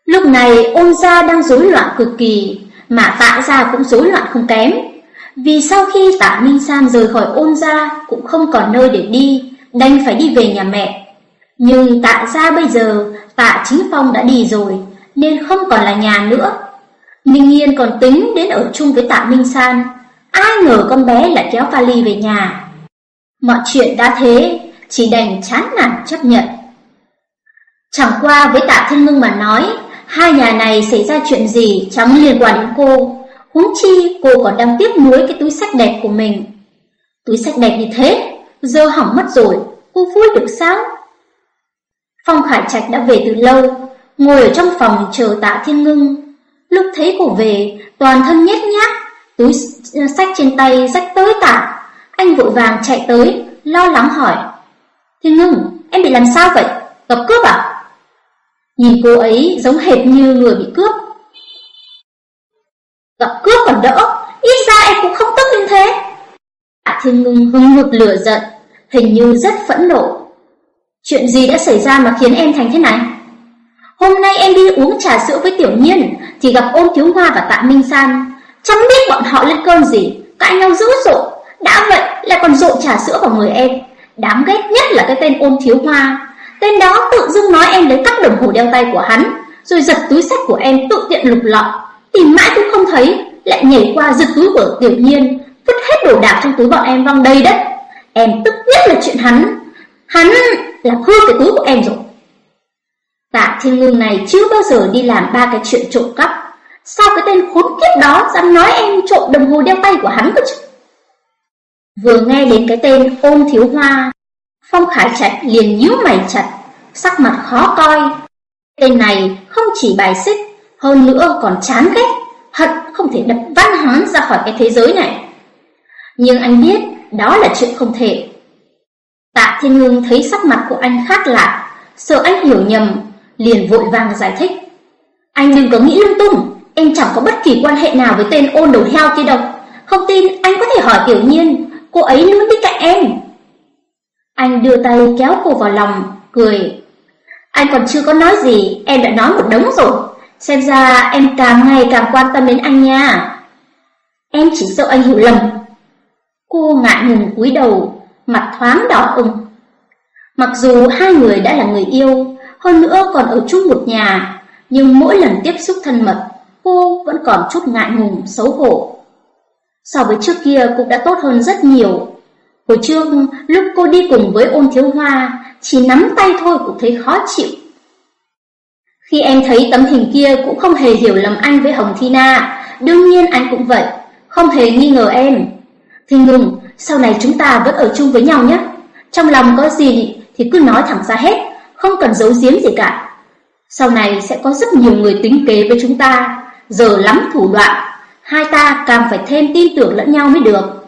Lúc này ôn gia đang rối loạn cực kỳ. Mà tạ gia cũng rối loạn không kém. Vì sau khi tạ Minh San rời khỏi ôn gia Cũng không còn nơi để đi, Đành phải đi về nhà mẹ. Nhưng tạ gia bây giờ, Tạ Chính Phong đã đi rồi, Nên không còn là nhà nữa. Ninh Nhiên còn tính đến ở chung với tạ Minh San. Ai ngờ con bé lại kéo vali về nhà. Mọi chuyện đã thế, Chỉ đành chán nản chấp nhận. Chẳng qua với tạ Thiên Ngưng mà nói Hai nhà này xảy ra chuyện gì chẳng liên quan đến cô? Huống chi cô còn đang tiếc nuối cái túi sách đẹp của mình. Túi sách đẹp như thế, Giờ hỏng mất rồi, Cô vui được sao? Phong Khải Trạch đã về từ lâu, Ngồi ở trong phòng chờ tạ Thiên Ngưng. Lúc thấy cô về, Toàn thân nhét nhác, Túi sách trên tay rách tới tả Anh vội vàng chạy tới, Lo lắng hỏi, Thiên Ngưng, em bị làm sao vậy? Gặp cướp à? Nhìn cô ấy giống hệt như người bị cướp. Gặp cướp còn đỡ, Ít ra em cũng không tức như thế. Hạ Thiên Ngưng hưng ngực lửa giận, Hình như rất phẫn nộ. Chuyện gì đã xảy ra mà khiến em thành thế này? Hôm nay em đi uống trà sữa với Tiểu Nhiên Thì gặp ôn thiếu hoa và tạ Minh San. Chẳng biết bọn họ lên cơn gì, Cãi nhau dữ dội. Đã vậy lại còn rộ trà sữa vào người em. Đáng ghét nhất là cái tên ôn thiếu hoa. Tên đó tự dưng nói em lấy cắp đồng hồ đeo tay của hắn, Rồi giật túi sách của em tự tiện lục lọi. Tìm mãi cũng không thấy, Lại nhảy qua giật túi của tiểu nhiên, Vứt hết đồ đạc trong túi bọn em văng đầy đất Em tức nhất là chuyện hắn. Hắn là hư cái túi của em rồi. Tạ thiên Lương này chưa bao giờ đi làm ba cái chuyện trộm cắp. Sao cái tên khốn kiếp đó dám nói em trộm đồng hồ đeo tay của hắn cơ chứ? Vừa nghe đến cái tên ôn thiếu hoa Phong Khải Trạch liền nhíu mày chặt, sắc mặt khó coi. Tên này không chỉ bài xích, hơn nữa còn chán ghét, hận không thể đập văn hắn ra khỏi cái thế giới này. Nhưng anh biết đó là chuyện không thể. Tạ Thiên Ngưng thấy sắc mặt của anh khác lạ, sợ anh hiểu nhầm, liền vội vàng giải thích. Anh đừng có nghĩ lung tung, em chẳng có bất kỳ quan hệ nào với tên ôn đầu heo kia đâu. Không tin anh có thể hỏi tiểu nhiên, cô ấy luôn bên cạnh em. Anh đưa tay kéo cô vào lòng, cười. Anh còn chưa có nói gì, em đã nói một đống rồi. Xem ra em càng ngày càng quan tâm đến anh nha. Em chỉ sợ anh hiểu lầm. Cô ngại ngùng cúi đầu, mặt thoáng đỏ ửng. Mặc dù hai người đã là người yêu, hơn nữa còn ở chung một nhà, nhưng mỗi lần tiếp xúc thân mật, cô vẫn còn chút ngại ngùng, xấu hổ. So với trước kia cũng đã tốt hơn rất nhiều, Hồi trước, lúc cô đi cùng với ôn thiếu hoa, chỉ nắm tay thôi cũng thấy khó chịu. Khi em thấy tấm hình kia cũng không hề hiểu lầm anh với Hồng Thi Na, đương nhiên anh cũng vậy, không hề nghi ngờ em. Thì ngừng, sau này chúng ta vẫn ở chung với nhau nhé. Trong lòng có gì thì cứ nói thẳng ra hết, không cần giấu giếm gì cả. Sau này sẽ có rất nhiều người tính kế với chúng ta, giờ lắm thủ đoạn, hai ta càng phải thêm tin tưởng lẫn nhau mới được.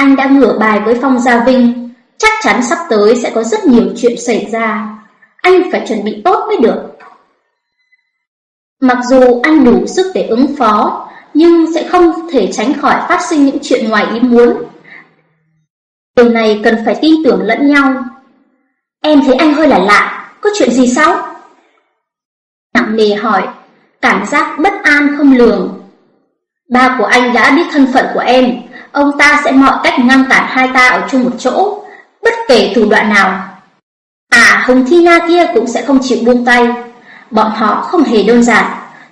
Anh đã ngửa bài với Phong Gia Vinh, chắc chắn sắp tới sẽ có rất nhiều chuyện xảy ra. Anh phải chuẩn bị tốt mới được. Mặc dù anh đủ sức để ứng phó, nhưng sẽ không thể tránh khỏi phát sinh những chuyện ngoài ý muốn. Điều này cần phải tin tưởng lẫn nhau. Em thấy anh hơi là lạ, có chuyện gì sao? Nặng nề hỏi, cảm giác bất an không lường. Ba của anh đã biết thân phận của em, ông ta sẽ mọi cách ngăn cản hai ta ở chung một chỗ, bất kể thủ đoạn nào. À, Hồng Thi Na kia cũng sẽ không chịu buông tay. Bọn họ không hề đơn giản,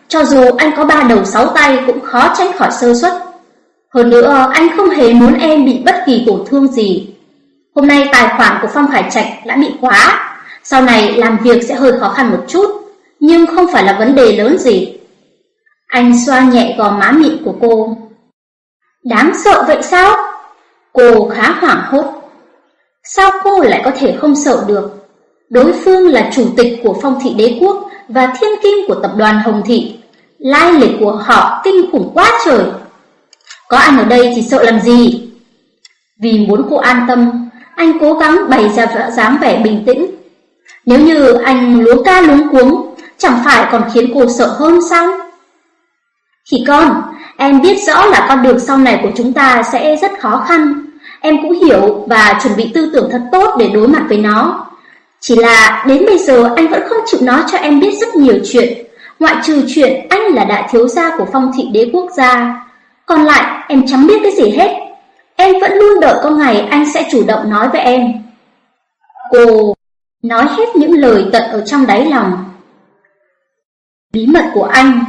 cho dù anh có ba đầu sáu tay cũng khó tránh khỏi sơ suất. Hơn nữa, anh không hề muốn em bị bất kỳ tổn thương gì. Hôm nay tài khoản của Phong Khải Trạch đã bị khóa, Sau này làm việc sẽ hơi khó khăn một chút, nhưng không phải là vấn đề lớn gì. Anh xoa nhẹ gò má mịn của cô. Đáng sợ vậy sao? Cô khá hoảng hốt. Sao cô lại có thể không sợ được? Đối phương là chủ tịch của phong thị đế quốc và thiên kim của tập đoàn Hồng Thị. Lai lịch của họ kinh khủng quá trời. Có anh ở đây thì sợ làm gì? Vì muốn cô an tâm, anh cố gắng bày ra dáng vẻ bình tĩnh. Nếu như anh luống ca lúng cuống, chẳng phải còn khiến cô sợ hơn sao? Khỉ con, em biết rõ là con đường sau này của chúng ta sẽ rất khó khăn. Em cũng hiểu và chuẩn bị tư tưởng thật tốt để đối mặt với nó. Chỉ là đến bây giờ anh vẫn không chịu nói cho em biết rất nhiều chuyện, ngoại trừ chuyện anh là đại thiếu gia của phong thị đế quốc gia. Còn lại em chẳng biết cái gì hết. Em vẫn luôn đợi có ngày anh sẽ chủ động nói với em. Cô nói hết những lời tận ở trong đáy lòng. Bí mật của anh,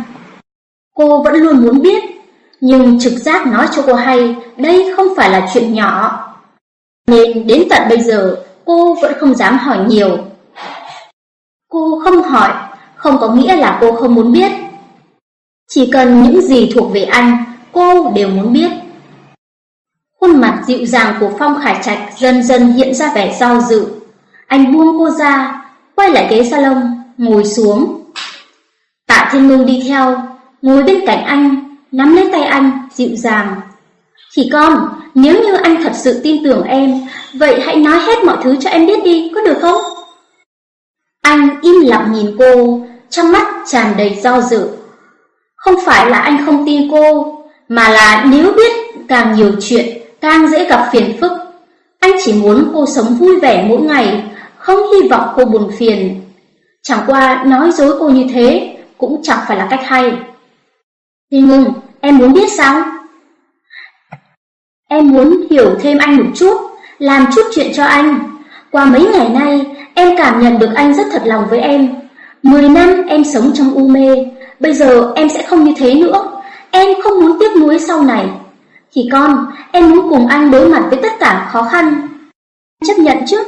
cô vẫn luôn muốn biết, nhưng trực giác nói cho cô hay đây không phải là chuyện nhỏ. Nên đến tận bây giờ cô vẫn không dám hỏi nhiều. Cô không hỏi, không có nghĩa là cô không muốn biết. Chỉ cần những gì thuộc về anh, cô đều muốn biết. Khuôn mặt dịu dàng của Phong Khải Trạch dần dần hiện ra vẻ do dự. Anh buông cô ra, quay lại ghế salon, ngồi xuống. Tạ Thiên Ngưng đi theo, ngồi bên cạnh anh, nắm lấy tay anh, dịu dàng. Chỉ con, nếu như anh thật sự tin tưởng em, vậy hãy nói hết mọi thứ cho em biết đi, có được không? Anh im lặng nhìn cô, trong mắt tràn đầy do dự. Không phải là anh không tin cô, mà là nếu biết càng nhiều chuyện, càng dễ gặp phiền phức. Anh chỉ muốn cô sống vui vẻ mỗi ngày, không hy vọng cô buồn phiền. Chẳng qua nói dối cô như thế cũng chẳng phải là cách hay. Thì ngừng, em muốn biết sao? Em muốn hiểu thêm anh một chút, làm chút chuyện cho anh. Qua mấy ngày nay, em cảm nhận được anh rất thật lòng với em. Mười năm em sống trong u mê, bây giờ em sẽ không như thế nữa. Em không muốn tiếc nuối sau này. Thì con, em muốn cùng anh đối mặt với tất cả khó khăn. Chấp nhận chứ?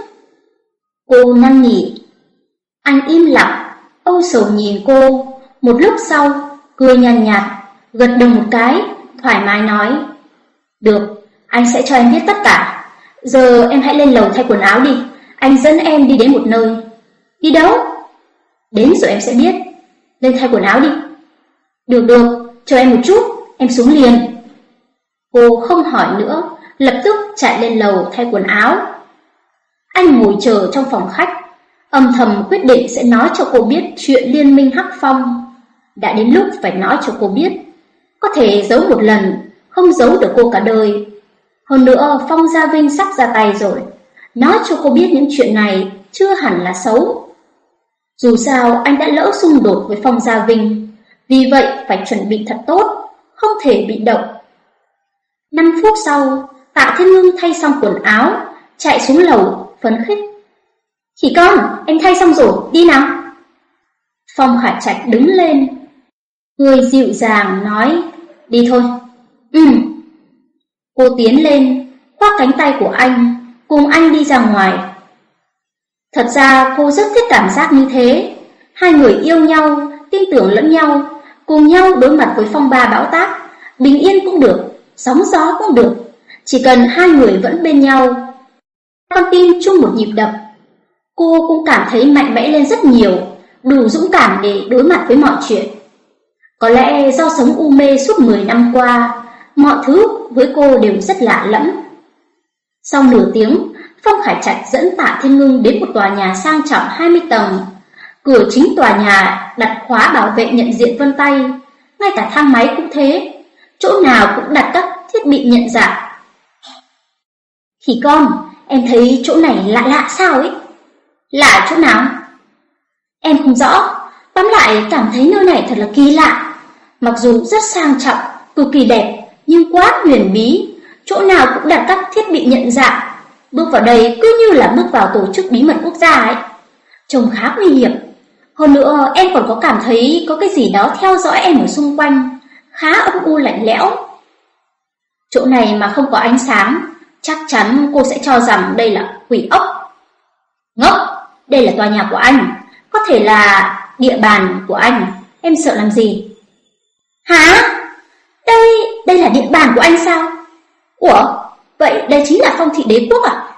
Cô năn nỉ. Anh im lặng, âu sầu nhìn cô. Một lúc sau, cười nhàn nhạt, gật đầu một cái, thoải mái nói. Được, anh sẽ cho em biết tất cả. Giờ em hãy lên lầu thay quần áo đi. Anh dẫn em đi đến một nơi. Đi đâu? Đến rồi em sẽ biết. Lên thay quần áo đi. Được được, chờ em một chút, em xuống liền. Cô không hỏi nữa, lập tức chạy lên lầu thay quần áo. Anh ngồi chờ trong phòng khách, âm thầm quyết định sẽ nói cho cô biết chuyện liên minh Hắc Phong. Đã đến lúc phải nói cho cô biết. Có thể giấu một lần, không giấu được cô cả đời. Hơn nữa, Phong Gia Vinh sắp ra tay rồi. Nói cho cô biết những chuyện này chưa hẳn là xấu. Dù sao, anh đã lỡ xung đột với Phong Gia Vinh. Vì vậy, phải chuẩn bị thật tốt, không thể bị động. Năm phút sau, Tạ Thiên Ngưng thay xong quần áo, chạy xuống lầu, phấn khích. Chỉ con, em thay xong rồi, đi nào. Phong Khải Trạch đứng lên, người dịu dàng nói, đi thôi. Ừ. Cô tiến lên, khoác cánh tay của anh, cùng anh đi ra ngoài. Thật ra cô rất thích cảm giác như thế. Hai người yêu nhau, tin tưởng lẫn nhau, cùng nhau đối mặt với phong ba bão táp, bình yên cũng được, sóng gió cũng được, chỉ cần hai người vẫn bên nhau. Con tim chung một nhịp đập, cô cũng cảm thấy mạnh mẽ lên rất nhiều, đủ dũng cảm để đối mặt với mọi chuyện. Có lẽ do sống u mê suốt 10 năm qua, mọi thứ với cô đều rất lạ lẫm. Sau nửa tiếng, Phong Khải Trạch dẫn Tạ Thiên Ngưng đến một tòa nhà sang trọng 20 tầng. Cửa chính tòa nhà đặt khóa bảo vệ nhận diện vân tay, ngay cả thang máy cũng thế, chỗ nào cũng đặt các thiết bị nhận dạng. Khỉ con, em thấy chỗ này lạ lạ sao ấy? Lạ chỗ nào? Em không rõ, tóm lại cảm thấy nơi này thật là kỳ lạ. Mặc dù rất sang trọng, cực kỳ đẹp, nhưng quá huyền bí, chỗ nào cũng đặt các thiết bị nhận dạng. Bước vào đây cứ như là bước vào tổ chức bí mật quốc gia ấy. Trông khá nguy hiểm. Hơn nữa em còn có cảm thấy có cái gì đó theo dõi em ở xung quanh, khá âm u lạnh lẽo. Chỗ này mà không có ánh sáng, chắc chắn cô sẽ cho rằng đây là quỷ ốc. Ngốc, đây là tòa nhà của anh, có thể là địa bàn của anh, em sợ làm gì? Hả? Đây, đây là địa bàn của anh sao? Ủa, vậy đây chính là phong thị đế quốc à?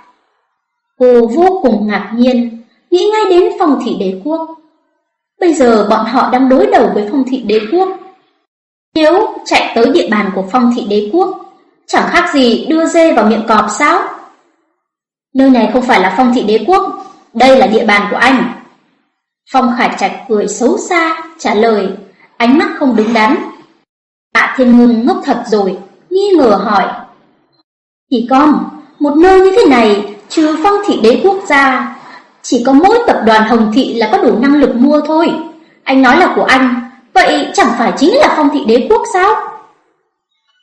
Cô vô cùng ngạc nhiên, nghĩ ngay đến phong thị đế quốc. Bây giờ bọn họ đang đối đầu với phong thị đế quốc. Nếu chạy tới địa bàn của phong thị đế quốc, chẳng khác gì đưa dê vào miệng cọp sao? Nơi này không phải là phong thị đế quốc, đây là địa bàn của anh. Phong Khải Trạch cười xấu xa, trả lời, ánh mắt không đứng đắn. Tạ Thiên Ngưng ngốc thật rồi, nghi ngờ hỏi. Thì con, một nơi như thế này, trừ phong thị đế quốc gia, chỉ có mỗi tập đoàn Hồng Thị là có đủ năng lực mua thôi. Anh nói là của anh, vậy chẳng phải chính là phong thị đế quốc sao?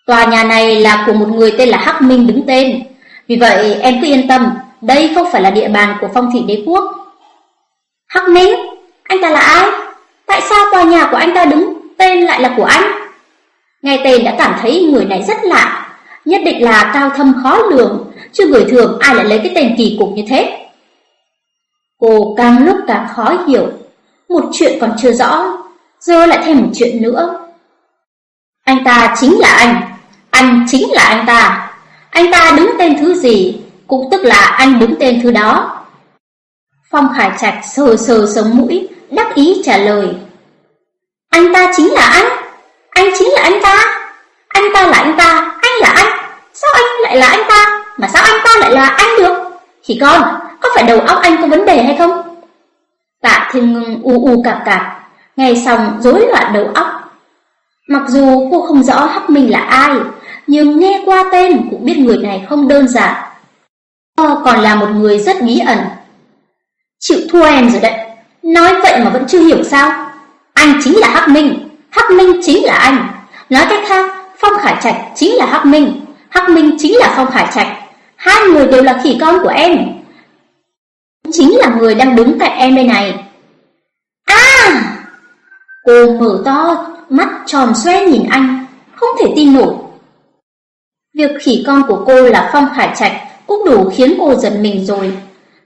Tòa nhà này là của một người tên là Hắc Minh đứng tên. Vì vậy em cứ yên tâm, đây không phải là địa bàn của phong thị đế quốc. Hắc Minh? Anh ta là ai? Tại sao tòa nhà của anh ta đứng tên lại là của anh? Nghe tên đã cảm thấy người này rất lạ, nhất định là cao thâm khó lường, chứ người thường ai lại lấy cái tên kỳ cục như thế. Cô càng lúc càng khó hiểu, một chuyện còn chưa rõ, giờ lại thêm một chuyện nữa. Anh ta chính là anh, anh chính là anh ta. Anh ta đứng tên thứ gì, cũng tức là anh đứng tên thứ đó. Phong Khải Trạch sờ sờ sống mũi, đắc ý trả lời. Anh ta chính là anh, anh chính là anh ta, anh ta là anh ta, anh là anh, sao anh lại là anh ta, mà sao anh ta lại là anh được? Thì con, có phải đầu óc anh có vấn đề hay không? Tạ Thiên Ngưng u u cạp cạp, nghe xong rối loạn đầu óc. Mặc dù cô không rõ Hắc Minh là ai, nhưng nghe qua tên cũng biết người này không đơn giản. Cô còn là một người rất bí ẩn. Chịu thua em rồi đấy, nói vậy mà vẫn chưa hiểu sao? Anh chính là Hắc Minh, Hắc Minh chính là anh. Nói cách khác, Phong Khải Trạch chính là Hắc Minh, Hắc Minh chính là Phong Khải Trạch. Hai người đều là khỉ con của em. Chính là người đang đứng cạnh em đây này. À! Cô mở to, mắt tròn xoe nhìn anh, không thể tin nổi. Việc khỉ con của cô là Phong Khải Trạch cũng đủ khiến cô giật mình rồi.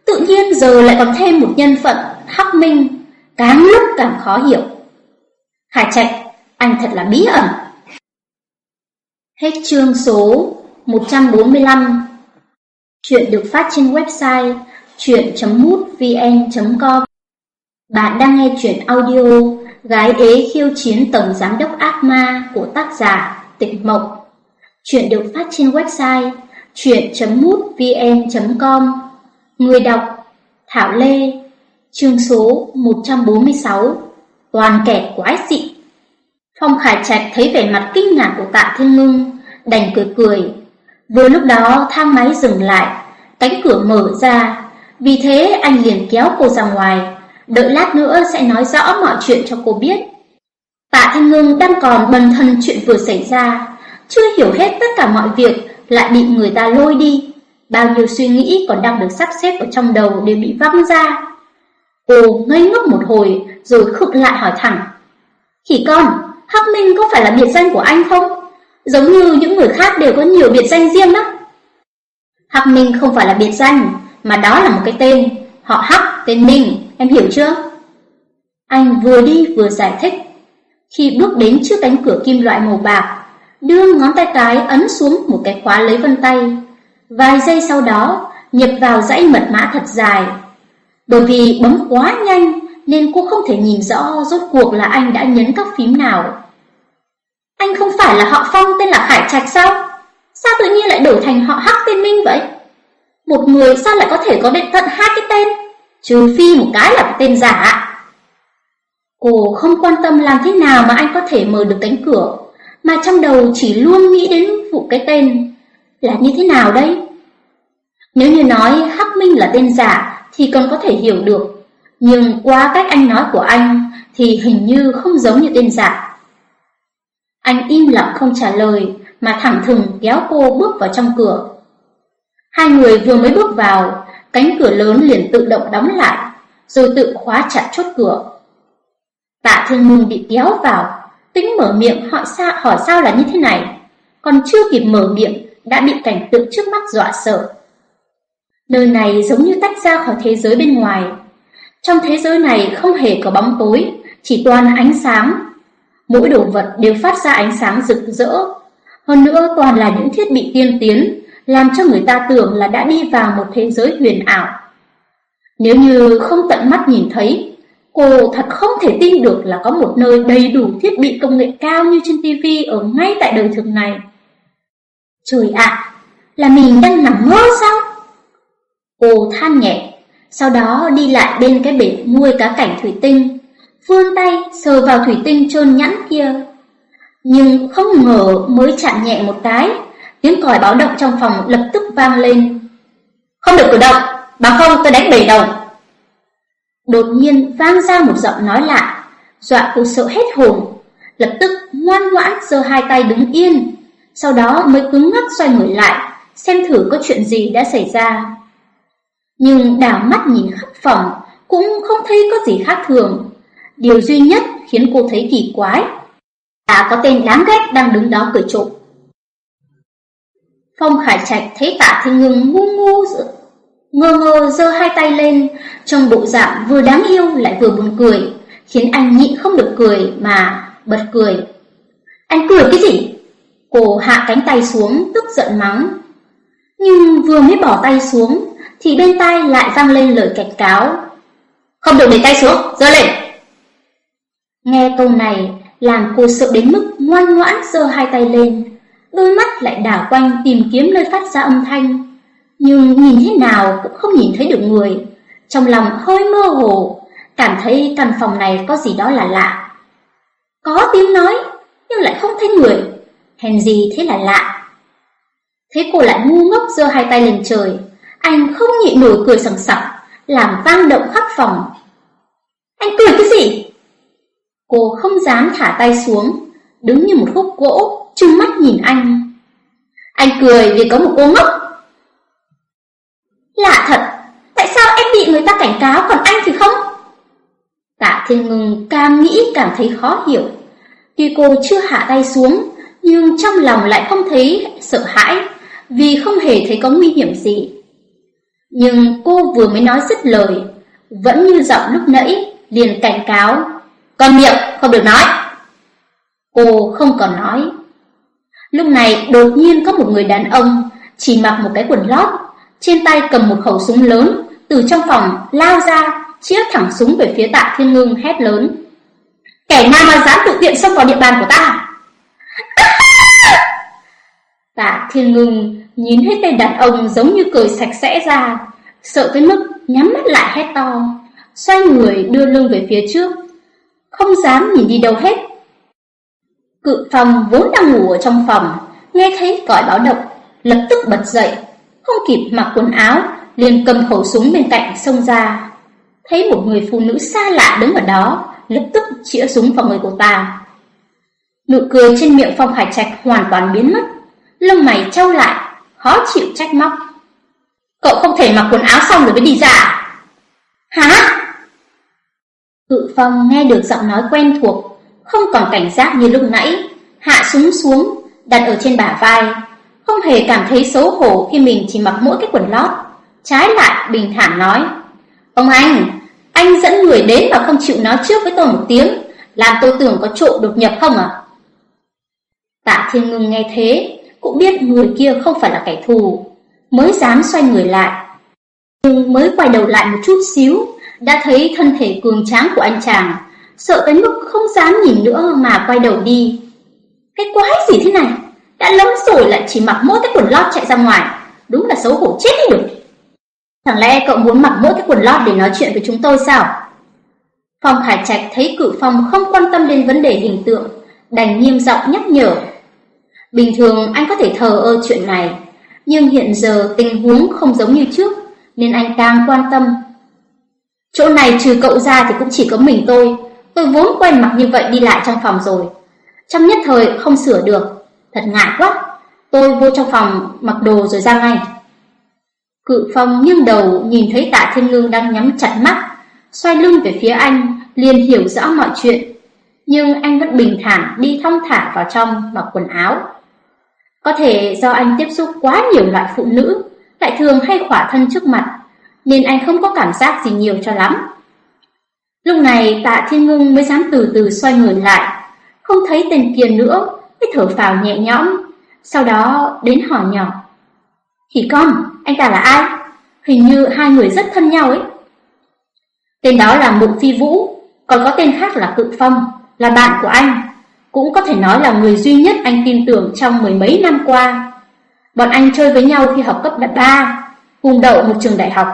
Tự nhiên giờ lại còn thêm một nhân phận Hắc Minh, càng lúc càng khó hiểu. Khải Trạch, anh thật là bí ẩn. Hết chương số 145 Chuyện được phát trên website chuyện.mútvn.com Bạn đang nghe chuyện audio Gái ế khiêu chiến tổng giám đốc ác ma của tác giả Tịch Mộc. Chuyện được phát trên website chuyện.mútvn.com Người đọc Thảo Lê, Chương số 146 Toàn kẻ quái dị. Phong Khải Trạch thấy vẻ mặt kinh ngạc của tạ thiên ngưng Đành cười cười. Vừa lúc đó thang máy dừng lại Cánh cửa mở ra. Vì thế anh liền kéo cô ra ngoài. Đợi lát nữa sẽ nói rõ mọi chuyện cho cô biết. Tạ thiên Ngưng đang còn bần thần chuyện vừa xảy ra. Chưa hiểu hết tất cả mọi việc Lại bị người ta lôi đi. Bao nhiêu suy nghĩ còn đang được sắp xếp ở trong đầu đều bị văng ra. Cô ngây ngốc một hồi Rồi khựng lại hỏi thẳng. Khỉ con, Hắc Minh có phải là biệt danh của anh không? Giống như những người khác đều có nhiều biệt danh riêng đó. Hắc Minh không phải là biệt danh Mà đó là một cái tên. Họ Hắc, tên Minh, em hiểu chưa? Anh vừa đi vừa giải thích. Khi bước đến trước cánh cửa kim loại màu bạc Đưa ngón tay cái ấn xuống một cái khóa lấy vân tay. Vài giây sau đó Nhập vào dãy mật mã thật dài. Bởi vì bấm quá nhanh nên cô không thể nhìn rõ Rốt cuộc là anh đã nhấn các phím nào Anh không phải là họ Phong tên là Khải Trạch sao? Sao tự nhiên lại đổi thành họ Hắc tên Minh vậy? Một người sao lại có thể có đến tận hai cái tên? Trừ phi một cái là cái tên giả. Cô không quan tâm làm thế nào mà anh có thể mở được cánh cửa, mà trong đầu chỉ luôn nghĩ đến vụ cái tên là như thế nào đấy. Nếu như nói Hắc Minh là tên giả thì còn có thể hiểu được, nhưng qua cách anh nói của anh thì hình như không giống như tên giả. Anh im lặng không trả lời, mà thẳng thừng kéo cô bước vào trong cửa. Hai người vừa mới bước vào, cánh cửa lớn liền tự động đóng lại, rồi tự khóa chặt chốt cửa. Tạ Thương mừng bị kéo vào, tính mở miệng hỏi sao, hỏi sao là như thế này, còn chưa kịp mở miệng đã bị cảnh tượng trước mắt dọa sợ. Nơi này giống như tách ra khỏi thế giới bên ngoài, trong thế giới này không hề có bóng tối, chỉ toàn ánh sáng. Mỗi đồ vật đều phát ra ánh sáng rực rỡ. Hơn nữa toàn là những thiết bị tiên tiến, làm cho người ta tưởng là đã đi vào một thế giới huyền ảo. Nếu như không tận mắt nhìn thấy, cô thật không thể tin được là có một nơi đầy đủ thiết bị công nghệ cao như trên TV ở ngay tại đời thực này. Trời ạ, là mình đang nằm mơ sao? Cô than nhẹ, sau đó đi lại bên cái bể nuôi cá cảnh thủy tinh, vươn tay sờ vào thủy tinh trơn nhẵn kia. Nhưng không ngờ mới chạm nhẹ một cái, tiếng còi báo động trong phòng lập tức vang lên. Không được cử động, bà không tôi đánh bể đầu. Đột nhiên vang ra một giọng nói lạ, dọa cô sợ hết hồn, lập tức ngoan ngoãn giơ hai tay đứng yên, sau đó mới cứng ngắc xoay người lại, xem thử có chuyện gì đã xảy ra. Nhưng đảo mắt nhìn khắp phòng cũng không thấy có gì khác thường. Điều duy nhất khiến cô thấy kỳ quái là có tên đáng ghét đang đứng đó cười trộm. Phong Khải Trạch thấy Tạ Thiên Ngưng ngu ngu ngơ ngơ giơ hai tay lên, trong bộ dạng vừa đáng yêu lại vừa buồn cười, khiến anh nhịn không được cười mà bật cười. Anh cười cái gì? Cô hạ cánh tay xuống, tức giận mắng. Nhưng vừa mới bỏ tay xuống, thì bên tai lại vang lên lời cảnh cáo. Không được để tay xuống, giơ lên. Nghe câu này, làm cô sợ đến mức ngoan ngoãn giơ hai tay lên, đôi mắt lại đảo quanh tìm kiếm nơi phát ra âm thanh. Nhưng nhìn thế nào cũng không nhìn thấy được người, trong lòng hơi mơ hồ, cảm thấy căn phòng này có gì đó là lạ. Có tiếng nói, nhưng lại không thấy người, hèn gì thế là lạ. Thế cô lại ngu ngốc giơ hai tay lên trời, anh không nhịn nổi cười sằng sặc, làm vang động khắp phòng. Anh cười cái gì? Cô không dám thả tay xuống, đứng như một khúc gỗ, trừng mắt nhìn anh. Anh cười vì có một cô ngốc. Lạ thật, tại sao em bị người ta cảnh cáo còn anh thì không? Tạ Thiên Ngưng càng nghĩ cảm thấy khó hiểu. Tuy cô chưa hạ tay xuống, nhưng trong lòng lại không thấy sợ hãi, vì không hề thấy có nguy hiểm gì. Nhưng cô vừa mới nói dứt lời, vẫn như giọng lúc nãy, liền cảnh cáo, con miệng không được nói. Cô không còn nói. Lúc này đột nhiên có một người đàn ông chỉ mặc một cái quần lót, trên tay cầm một khẩu súng lớn, từ trong phòng lao ra, chĩa thẳng súng về phía Tạ Thiên Ngưng hét lớn. Kẻ nào mà dám tự tiện xông vào địa bàn của ta? Tạ Thiên Ngưng nhìn hết tên đàn ông giống như cười sạch sẽ ra, sợ tới mức nhắm mắt lại hét to, xoay người đưa lưng về phía trước, không dám nhìn đi đâu hết. Cự Phong vốn đang ngủ ở trong phòng, nghe thấy còi báo động, lập tức bật dậy, không kịp mặc quần áo, liền cầm khẩu súng bên cạnh xông ra. Thấy một người phụ nữ xa lạ đứng ở đó, lập tức chĩa súng vào người cô ta. Nụ cười trên miệng Phong Hải Trạch hoàn toàn biến mất, lông mày trao lại, khó chịu trách móc. Cậu không thể mặc quần áo xong rồi mới đi ra à? Hả? Cự phong nghe được giọng nói quen thuộc Không còn cảnh giác như lúc nãy Hạ súng xuống Đặt ở trên bả vai Không hề cảm thấy xấu hổ khi mình chỉ mặc mỗi cái quần lót Trái lại bình thản nói Ông anh Anh dẫn người đến mà không chịu nói trước với tôi một tiếng Làm tôi tưởng có trộm đột nhập không à Tạ Thiên Ngưng nghe thế cũng biết người kia không phải là kẻ thù mới dám xoay người lại. Nhưng mới quay đầu lại một chút xíu, đã thấy thân thể cường tráng của anh chàng, sợ tới mức không dám nhìn nữa mà quay đầu đi. Cái quái gì thế này? Đã lớn rồi lại chỉ mặc mỗi cái quần lót chạy ra ngoài, đúng là xấu hổ chết đi được. Chẳng lẽ cậu muốn mặc mỗi cái quần lót để nói chuyện với chúng tôi sao? Phong Khải Trạch thấy cự phong không quan tâm đến vấn đề hình tượng, đành nghiêm giọng nhắc nhở. Bình thường anh có thể thờ ơ chuyện này, nhưng hiện giờ tình huống không giống như trước, nên anh càng quan tâm. Chỗ này trừ cậu ra thì cũng chỉ có mình tôi, tôi vốn quen mặc như vậy đi lại trong phòng rồi. Trong nhất thời không sửa được, thật ngại quá, tôi vô trong phòng mặc đồ rồi ra ngay. Cự phong nghiêng đầu nhìn thấy tạ thiên Lương đang nhắm chặt mắt, xoay lưng về phía anh, liền hiểu rõ mọi chuyện. Nhưng anh vẫn bình thản đi thong thả vào trong mặc quần áo. Có thể do anh tiếp xúc quá nhiều loại phụ nữ, lại thường hay khỏa thân trước mặt, nên anh không có cảm giác gì nhiều cho lắm. Lúc này tạ thiên ngưng mới dám từ từ xoay người lại, không thấy tên kia nữa, mới thở phào nhẹ nhõm, sau đó đến hỏi nhỏ. Thì con, anh ta là ai? Hình như hai người rất thân nhau ấy. Tên đó là Mục Phi Vũ, còn có tên khác là Cự Phong, là bạn của anh, cũng có thể nói là người duy nhất anh tin tưởng trong mười mấy năm qua. Bọn anh chơi với nhau khi học cấp 3, cùng đậu một trường đại học,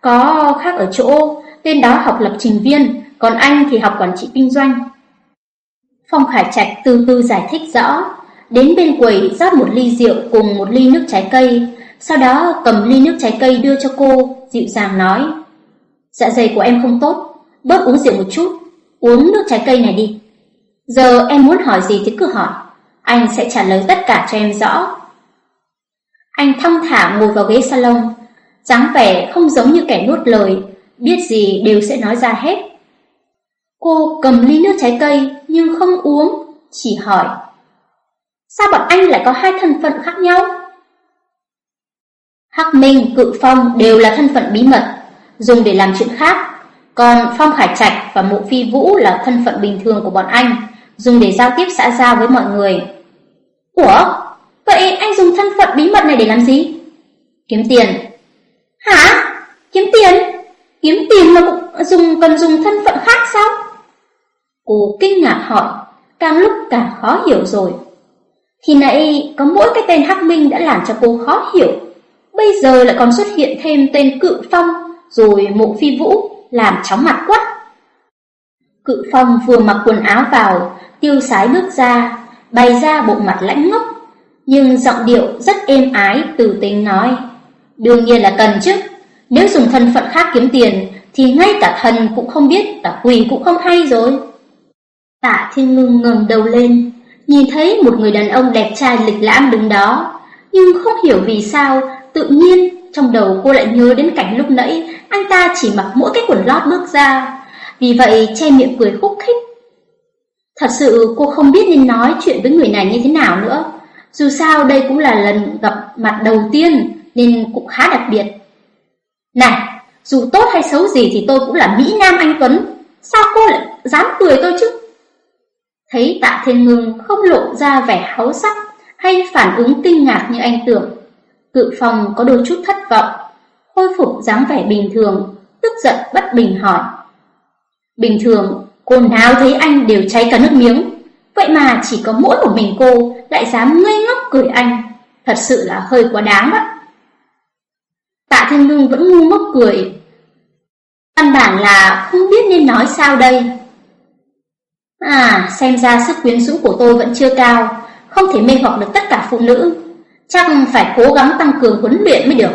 có khác ở chỗ tên đó học lập trình viên, còn anh thì học quản trị kinh doanh. Phong Khải Trạch từ từ giải thích rõ, đến bên quầy rót một ly rượu cùng một ly nước trái cây, sau đó cầm ly nước trái cây đưa cho cô, dịu dàng nói: "Dạ dày của em không tốt, bớt uống rượu một chút, uống nước trái cây này đi. Giờ em muốn hỏi gì thì cứ hỏi, anh sẽ trả lời tất cả cho em rõ." Anh thong thả ngồi vào ghế salon, dáng vẻ không giống như kẻ nuốt lời, biết gì đều sẽ nói ra hết. Cô cầm ly nước trái cây nhưng không uống, chỉ hỏi. Sao bọn anh lại có hai thân phận khác nhau? Hắc Minh, Cự Phong đều là thân phận bí mật, dùng để làm chuyện khác. Còn Phong Khải Trạch và Mộ Phi Vũ là thân phận bình thường của bọn anh, dùng để giao tiếp xã giao với mọi người. Ủa? Vậy anh dùng thân phận bí mật này để làm gì? Kiếm tiền. Hả? Kiếm tiền? Kiếm tiền mà cũng dùng cần dùng thân phận khác sao? Cô kinh ngạc hỏi, càng lúc càng khó hiểu rồi. Thì nãy có mỗi cái tên Hắc Minh đã làm cho cô khó hiểu. Bây giờ lại còn xuất hiện thêm tên Cự Phong, rồi Mộ Phi Vũ, làm chóng mặt quá. Cự Phong vừa mặc quần áo vào, tiêu sái bước ra, bày ra bộ mặt lãnh ngốc, nhưng giọng điệu rất êm ái, từ tính nói. Đương nhiên là cần chứ, nếu dùng thân phận khác kiếm tiền, thì ngay cả thần cũng không biết, cả quỳ cũng không hay rồi. Tạ Thiên Ngưng ngẩng đầu lên, nhìn thấy một người đàn ông đẹp trai lịch lãm đứng đó, nhưng không hiểu vì sao, tự nhiên trong đầu cô lại nhớ đến cảnh lúc nãy anh ta chỉ mặc mỗi cái quần lót bước ra, vì vậy che miệng cười khúc khích. Thật sự cô không biết nên nói chuyện với người này như thế nào nữa, dù sao đây cũng là lần gặp mặt đầu tiên nên cũng khá đặc biệt. Này, dù tốt hay xấu gì thì tôi cũng là Mỹ Nam Anh Tuấn, sao cô lại dám cười tôi chứ? Thấy tạ thiên ngưng không lộ ra vẻ háo sắc hay phản ứng kinh ngạc như anh tưởng. Cự phòng có đôi chút thất vọng, khôi phục dáng vẻ bình thường, tức giận bất bình hỏi. Bình thường, cô nào thấy anh đều cháy cả nước miếng, vậy mà chỉ có mỗi một mình cô lại dám ngây ngốc cười anh, thật sự là hơi quá đáng đó. Tạ Thiên Ngưng vẫn ngu ngốc cười. Căn bản là không biết nên nói sao đây. À, xem ra sức quyến rũ của tôi vẫn chưa cao, không thể mê hoặc được tất cả phụ nữ. Chắc phải cố gắng tăng cường huấn luyện mới được.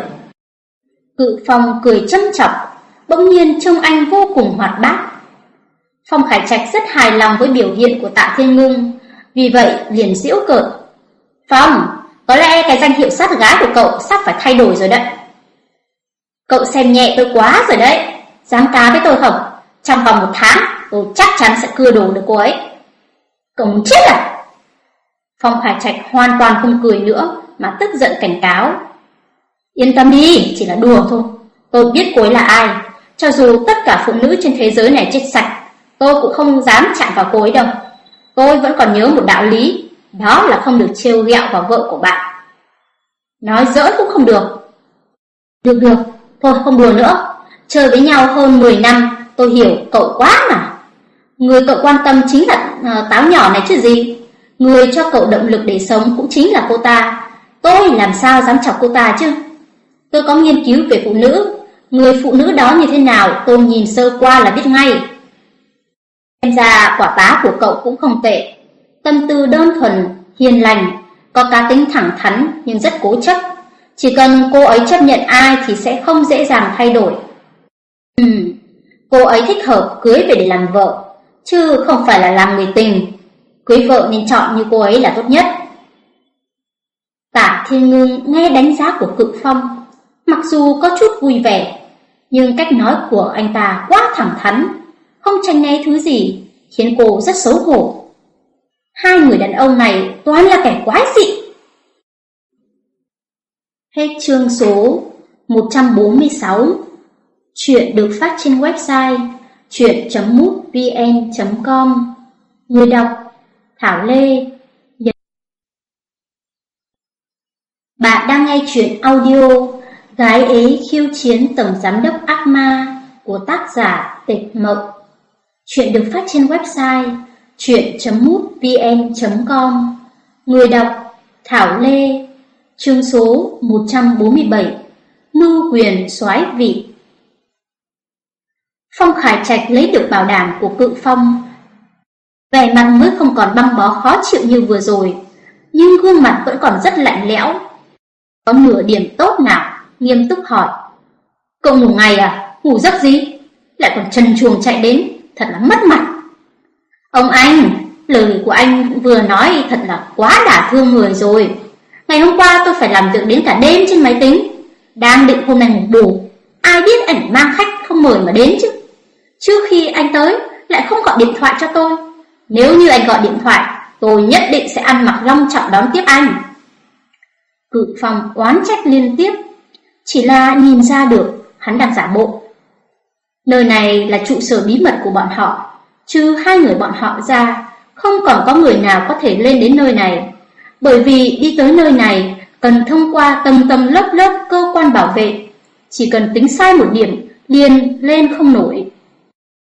Cự Phong cười châm chọc, bỗng nhiên trông anh vô cùng hoạt bát. Phong Khải Trạch rất hài lòng với biểu hiện của Tạ Thiên Ngưng, vì vậy liền giễu cợt. Phong, có lẽ cái danh hiệu sát gái của cậu sắp phải thay đổi rồi đấy. Cậu xem nhẹ tôi quá rồi đấy, dám cá với tôi không? Trong vòng một tháng, tôi chắc chắn sẽ cưa đồ được cô ấy. Cậu muốn chết à? Phong Khải Trạch hoàn toàn không cười nữa, mà tức giận cảnh cáo. Yên tâm đi, chỉ là đùa thôi. Tôi biết cô ấy là ai. Cho dù tất cả phụ nữ trên thế giới này chết sạch, tôi cũng không dám chạm vào cô ấy đâu. Tôi vẫn còn nhớ một đạo lý, đó là không được trêu ghẹo vào vợ của bạn. Nói giỡn cũng không được. Được được, thôi không đùa nữa. Chơi với nhau hơn 10 năm, tôi hiểu cậu quá mà. Người cậu quan tâm chính là uh, táo nhỏ này chứ gì. Người cho cậu động lực để sống cũng chính là cô ta. Tôi làm sao dám chọc cô ta chứ? Tôi có nghiên cứu về phụ nữ, người phụ nữ đó như thế nào tôi nhìn sơ qua là biết ngay. Xem ra quả tá của cậu cũng không tệ. Tâm tư đơn thuần, hiền lành, có cá tính thẳng thắn nhưng rất cố chấp. Chỉ cần cô ấy chấp nhận ai thì sẽ không dễ dàng thay đổi. Ừ, cô ấy thích hợp cưới về để làm vợ, chứ không phải là làm người tình. Cưới vợ nên chọn như cô ấy là tốt nhất. Tạ Thiên Ngưng nghe đánh giá của Cự Phong, mặc dù có chút vui vẻ, nhưng cách nói của anh ta quá thẳng thắn, không tránh né thứ gì, khiến cô rất xấu hổ. Hai người đàn ông này toán là kẻ quái dị. Hết chương số 146 Chuyện được phát trên website chuyện.mútvn.com Người đọc Thảo Lê Bạn đang nghe chuyện audio Gái ế khiêu chiến tổng giám đốc ác ma của tác giả Tịch Mộng Chuyện được phát trên website chuyện.mútvn.com Người đọc, Thảo Lê, Chương số 147 Mưu quyền soái vị. Phong Khải Trạch lấy được bảo đảm của cự phong. Vẻ mặt mới không còn băng bó khó chịu như vừa rồi, Nhưng gương mặt vẫn còn rất lạnh lẽo. Có nửa điểm tốt nào, Nghiêm túc hỏi. Cậu ngủ ngày à? Ngủ giấc gì? Lại còn chân chuồng chạy đến. Thật là mất mặt. Ông anh, Lời của anh vừa nói thật là quá đả thương người rồi. Ngày hôm qua tôi phải làm việc đến cả đêm trên máy tính. Đang định hôm nay ngủ bù, Ai biết ảnh mang khách không mời mà đến chứ. Trước khi anh tới, Lại không gọi điện thoại cho tôi. Nếu như anh gọi điện thoại, Tôi nhất định sẽ ăn mặc long trọng đón tiếp anh. Cự phòng oán trách liên tiếp. Chỉ là nhìn ra được, Hắn đang giả bộ. Nơi này là trụ sở bí mật của bọn họ Chứ hai người bọn họ ra Không còn có người nào có thể lên đến nơi này Bởi vì đi tới nơi này Cần thông qua tầng tầng lớp lớp cơ quan bảo vệ Chỉ cần tính sai một điểm liền lên không nổi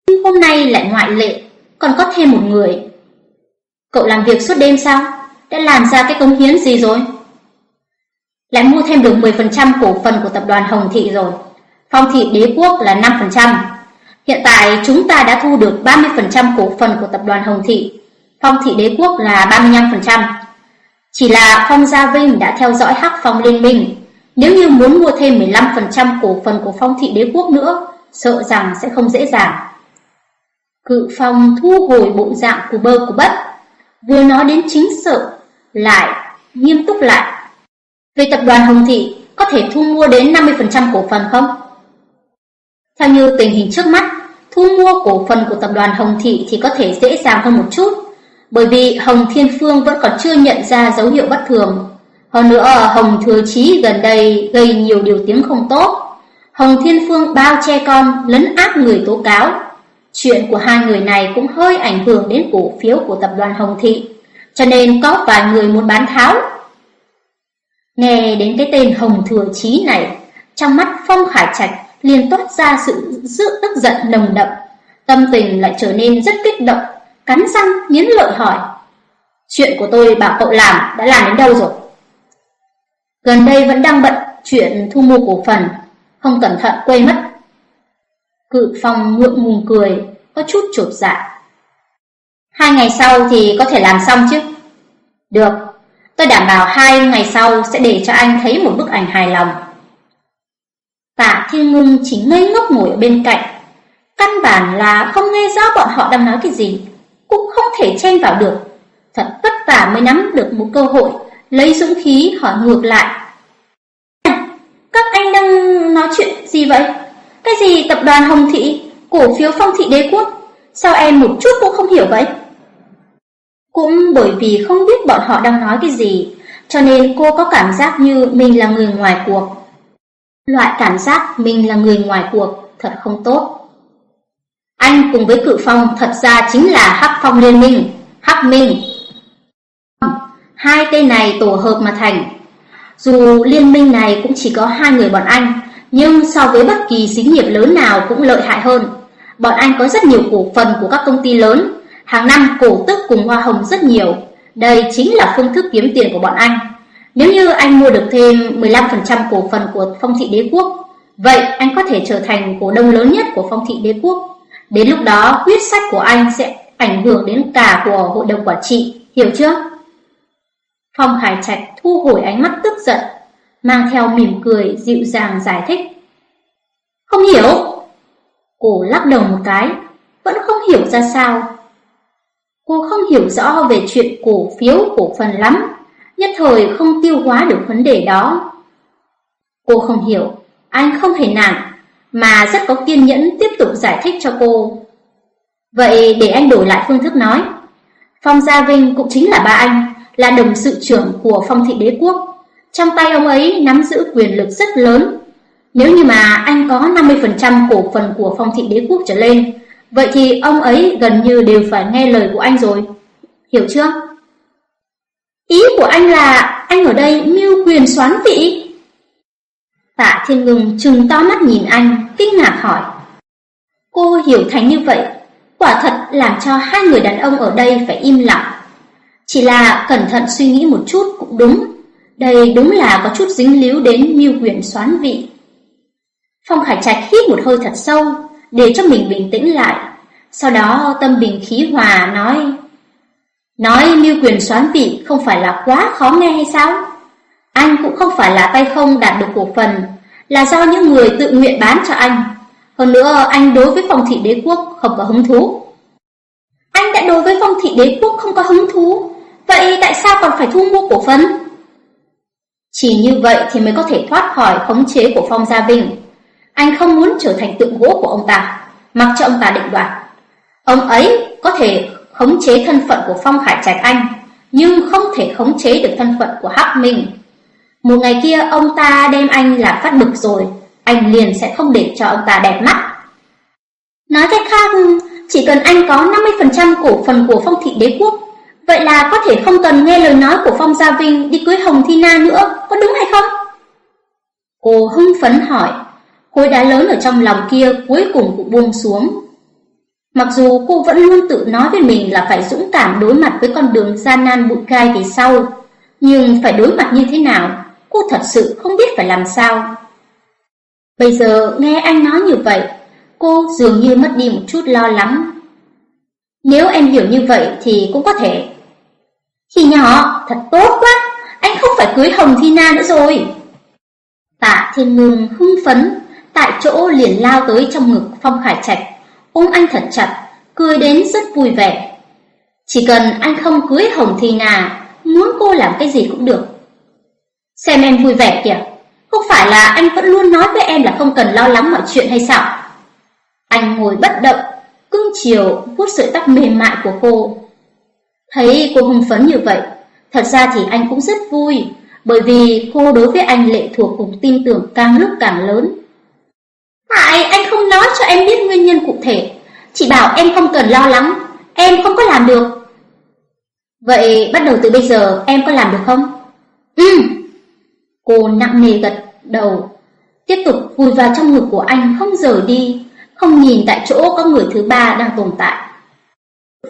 nhưng hôm nay lại ngoại lệ, còn có thêm một người. Cậu làm việc suốt đêm sao? Đã làm ra cái công hiến gì rồi? Lại mua thêm được 10% cổ phần của tập đoàn Hồng Thị rồi. Phong thị đế quốc là 5%. Hiện tại chúng ta đã thu được 30% cổ phần của tập đoàn Hồng Thị. Phong thị đế quốc là 35%. Chỉ là Phong Gia Vinh đã theo dõi Hắc Phong Liên minh. Nếu như muốn mua thêm 15% cổ phần của Phong thị đế quốc nữa, sợ rằng sẽ không dễ dàng. Cự phong thu hồi bộ dạng của bơ của bất, vừa nói đến chính sự, lại nghiêm túc lại. Về tập đoàn Hồng Thị, có thể thu mua đến 50% cổ phần không? Theo như tình hình trước mắt, thu mua cổ phần của tập đoàn Hồng Thị thì có thể dễ dàng hơn một chút, bởi vì Hồng Thiên Phương vẫn còn chưa nhận ra dấu hiệu bất thường. Hơn nữa, Hồng Thừa Chí gần đây gây nhiều điều tiếng không tốt. Hồng Thiên Phương bao che con, lấn áp người tố cáo, Chuyện của hai người này cũng hơi ảnh hưởng đến cổ phiếu của tập đoàn Hồng Thị, cho nên có vài người muốn bán tháo. Nghe đến cái tên Hồng Thừa Chí này, trong mắt Phong Khải Trạch liền toát ra sự sự tức giận nồng đậm, tâm tình lại trở nên rất kích động, cắn răng nghiến lợi hỏi: "Chuyện của tôi bảo cậu làm đã làm đến đâu rồi?" Gần đây vẫn đang bận chuyện thu mua cổ phần, không cẩn thận quên mất Cự phong ngượng ngùng cười, có chút chột dạ. Hai ngày sau thì có thể làm xong chứ? Được, tôi đảm bảo hai ngày sau sẽ để cho anh thấy một bức ảnh hài lòng. Tạ Thiên Ngưng chỉ ngây ngốc ngồi ở bên cạnh. Căn bản là không nghe rõ bọn họ đang nói cái gì, cũng không thể chen vào được. Thật vất vả mới nắm được một cơ hội, lấy dũng khí hỏi ngược lại. Các anh đang nói chuyện gì vậy? Cái gì tập đoàn Hồng Thị, cổ phiếu Phong Thị Đế Quốc? Sao em một chút cũng không hiểu vậy? Cũng bởi vì không biết bọn họ đang nói cái gì, cho nên cô có cảm giác như mình là người ngoài cuộc. Loại cảm giác mình là người ngoài cuộc thật không tốt. Anh cùng với cự phong thật ra chính là Hắc Phong Liên Minh, Hắc Minh. Hai tên này tổ hợp mà thành. Dù liên minh này cũng chỉ có hai người bọn anh, nhưng so với bất kỳ xí nghiệp lớn nào cũng lợi hại hơn. Bọn anh có rất nhiều cổ phần của các công ty lớn, hàng năm cổ tức cùng hoa hồng rất nhiều. Đây chính là phương thức kiếm tiền của bọn anh. Nếu như anh mua được thêm 15% cổ phần của Phong thị đế quốc, vậy anh có thể trở thành cổ đông lớn nhất của Phong thị đế quốc. Đến lúc đó, quyết sách của anh sẽ ảnh hưởng đến cả của hội đồng quản trị, hiểu chưa? Phong hải Trạch thu hồi ánh mắt tức giận, mang theo mỉm cười dịu dàng giải thích. Không hiểu. Cô lắc đầu một cái, vẫn không hiểu ra sao. Cô không hiểu rõ về chuyện cổ phiếu cổ phần lắm, nhất thời không tiêu hóa được vấn đề đó. Cô không hiểu, anh không hề nản, mà rất có kiên nhẫn tiếp tục giải thích cho cô. Vậy để anh đổi lại phương thức nói. Phong Gia Vinh cũng chính là ba anh, là đồng sự trưởng của Phong Thị Đế Quốc. Trong tay ông ấy nắm giữ quyền lực rất lớn. Nếu như mà anh có 50% cổ phần của phong thị đế quốc trở lên, vậy thì ông ấy gần như đều phải nghe lời của anh rồi. Hiểu chưa? Ý của anh là anh ở đây mưu quyền xoán vị? Tạ Thiên Ngưng trừng to mắt nhìn anh, kinh ngạc hỏi. Cô hiểu thành như vậy, quả thật làm cho hai người đàn ông ở đây phải im lặng. Chỉ là cẩn thận suy nghĩ một chút cũng đúng, đây đúng là có chút dính líu đến mưu quyền xoán vị. Phong Khải Trạch hít một hơi thật sâu, để cho mình bình tĩnh lại. Sau đó tâm bình khí hòa nói, nói mưu quyền xoán vị không phải là quá khó nghe hay sao? Anh cũng không phải là tay không đạt được cổ phần, là do những người tự nguyện bán cho anh. Hơn nữa, anh đối với phong thị đế quốc không có hứng thú. Anh đã đối với phong thị đế quốc không có hứng thú, vậy tại sao còn phải thu mua cổ phần? Chỉ như vậy thì mới có thể thoát khỏi khống chế của Phong Gia Vinh. Anh không muốn trở thành tượng gỗ của ông ta, mặc cho ông ta định đoạt. Ông ấy có thể khống chế thân phận của Phong Khải Trạch Anh, nhưng không thể khống chế được thân phận của Hắc Minh. Một ngày kia ông ta đem anh làm phát bực rồi, anh liền sẽ không để cho ông ta đẹp mắt. Nói cách khác, chỉ cần anh có 50% cổ phần của Phong Thị Đế Quốc, vậy là có thể không cần nghe lời nói của Phong Gia Vinh đi cưới Hồng Thi Na nữa, có đúng hay không? Cô hưng phấn hỏi, khối đá lớn ở trong lòng kia cuối cùng cũng buông xuống. Mặc dù cô vẫn luôn tự nói với mình là phải dũng cảm đối mặt với con đường gian nan bụi gai về sau, nhưng phải đối mặt như thế nào, cô thật sự không biết phải làm sao. Bây giờ nghe anh nói như vậy, cô dường như mất đi một chút lo lắng. Nếu em hiểu như vậy thì cũng có thể. Khi nhỏ, thật tốt quá, anh không phải cưới Hồng Thi Na nữa rồi. Tạ Thiên Ngưng hưng phấn, tại chỗ liền lao tới trong ngực Phong Khải Trạch, ôm anh thật chặt, cười đến rất vui vẻ. Chỉ cần anh không cưới Hồng Thi Na, muốn cô làm cái gì cũng được. Xem em vui vẻ kìa, không phải là anh vẫn luôn nói với em là không cần lo lắng mọi chuyện hay sao? Anh ngồi bất động, cưng chiều vuốt sợi tóc mềm mại của cô. Thấy cô hưng phấn như vậy, thật ra thì anh cũng rất vui, bởi vì cô đối với anh lệ thuộc cùng tin tưởng càng lúc càng lớn. Tại anh không nói cho em biết nguyên nhân cụ thể, chỉ bảo em không cần lo lắng, em không có làm được. Vậy bắt đầu từ bây giờ em có làm được không? Ừ. Cô nặng nề gật đầu, tiếp tục vùi vào trong ngực của anh không rời đi, không nhìn tại chỗ có người thứ ba đang tồn tại.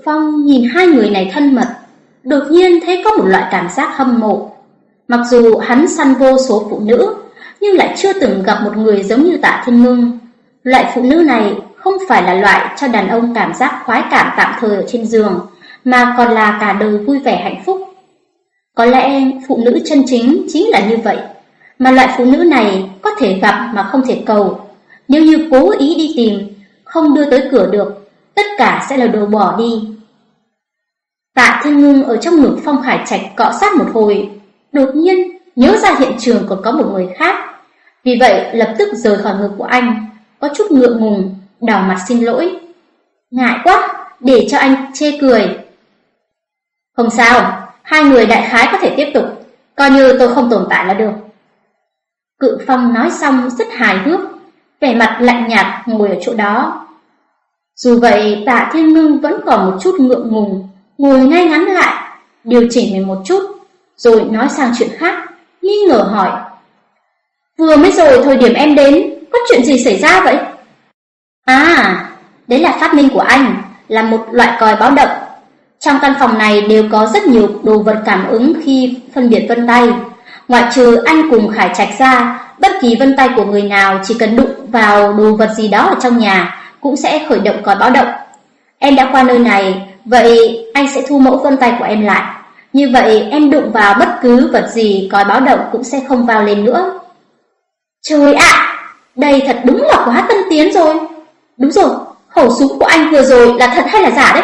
Phong nhìn hai người này thân mật, đột nhiên thấy có một loại cảm giác hâm mộ. Mặc dù hắn săn vô số phụ nữ, nhưng lại chưa từng gặp một người giống như tạ thiên ngưng. Loại phụ nữ này không phải là loại cho đàn ông cảm giác khoái cảm tạm thời ở trên giường, mà còn là cả đời vui vẻ hạnh phúc. Có lẽ phụ nữ chân chính chính là như vậy, mà loại phụ nữ này có thể gặp mà không thể cầu. Nếu như cố ý đi tìm, không đưa tới cửa được, tất cả sẽ là đồ bỏ đi. Tạ Thiên Ngưng ở trong ngực Phong Khải Trạch cọ sát một hồi, đột nhiên nhớ ra hiện trường còn có một người khác. Vì vậy lập tức rời khỏi ngực của anh, có chút ngượng ngùng, đảo mặt xin lỗi. Ngại quá, để cho anh chê cười. Không sao, hai người đại khái có thể tiếp tục, coi như tôi không tồn tại là được. Cự Phong nói xong rất hài hước, vẻ mặt lạnh nhạt ngồi ở chỗ đó. Dù vậy, Tạ Thiên Ngưng vẫn còn một chút ngượng ngùng, ngồi ngay ngắn lại, điều chỉnh mình một chút, rồi nói sang chuyện khác, nghi ngờ hỏi. Vừa mới rồi thời điểm em đến, có chuyện gì xảy ra vậy? À, đấy là phát minh của anh, là một loại còi báo động. Trong căn phòng này đều có rất nhiều đồ vật cảm ứng khi phân biệt vân tay. Ngoại trừ anh cùng Khải Trạch ra, bất kỳ vân tay của người nào chỉ cần đụng vào đồ vật gì đó ở trong nhà cũng sẽ khởi động còi báo động. Em đã qua nơi này, vậy anh sẽ thu mẫu vân tay của em lại. Như vậy em đụng vào bất cứ vật gì còi báo động cũng sẽ không vào lên nữa. Trời ạ, đây thật đúng là quá tân tiến rồi. Đúng rồi, khẩu súng của anh vừa rồi là thật hay là giả đấy?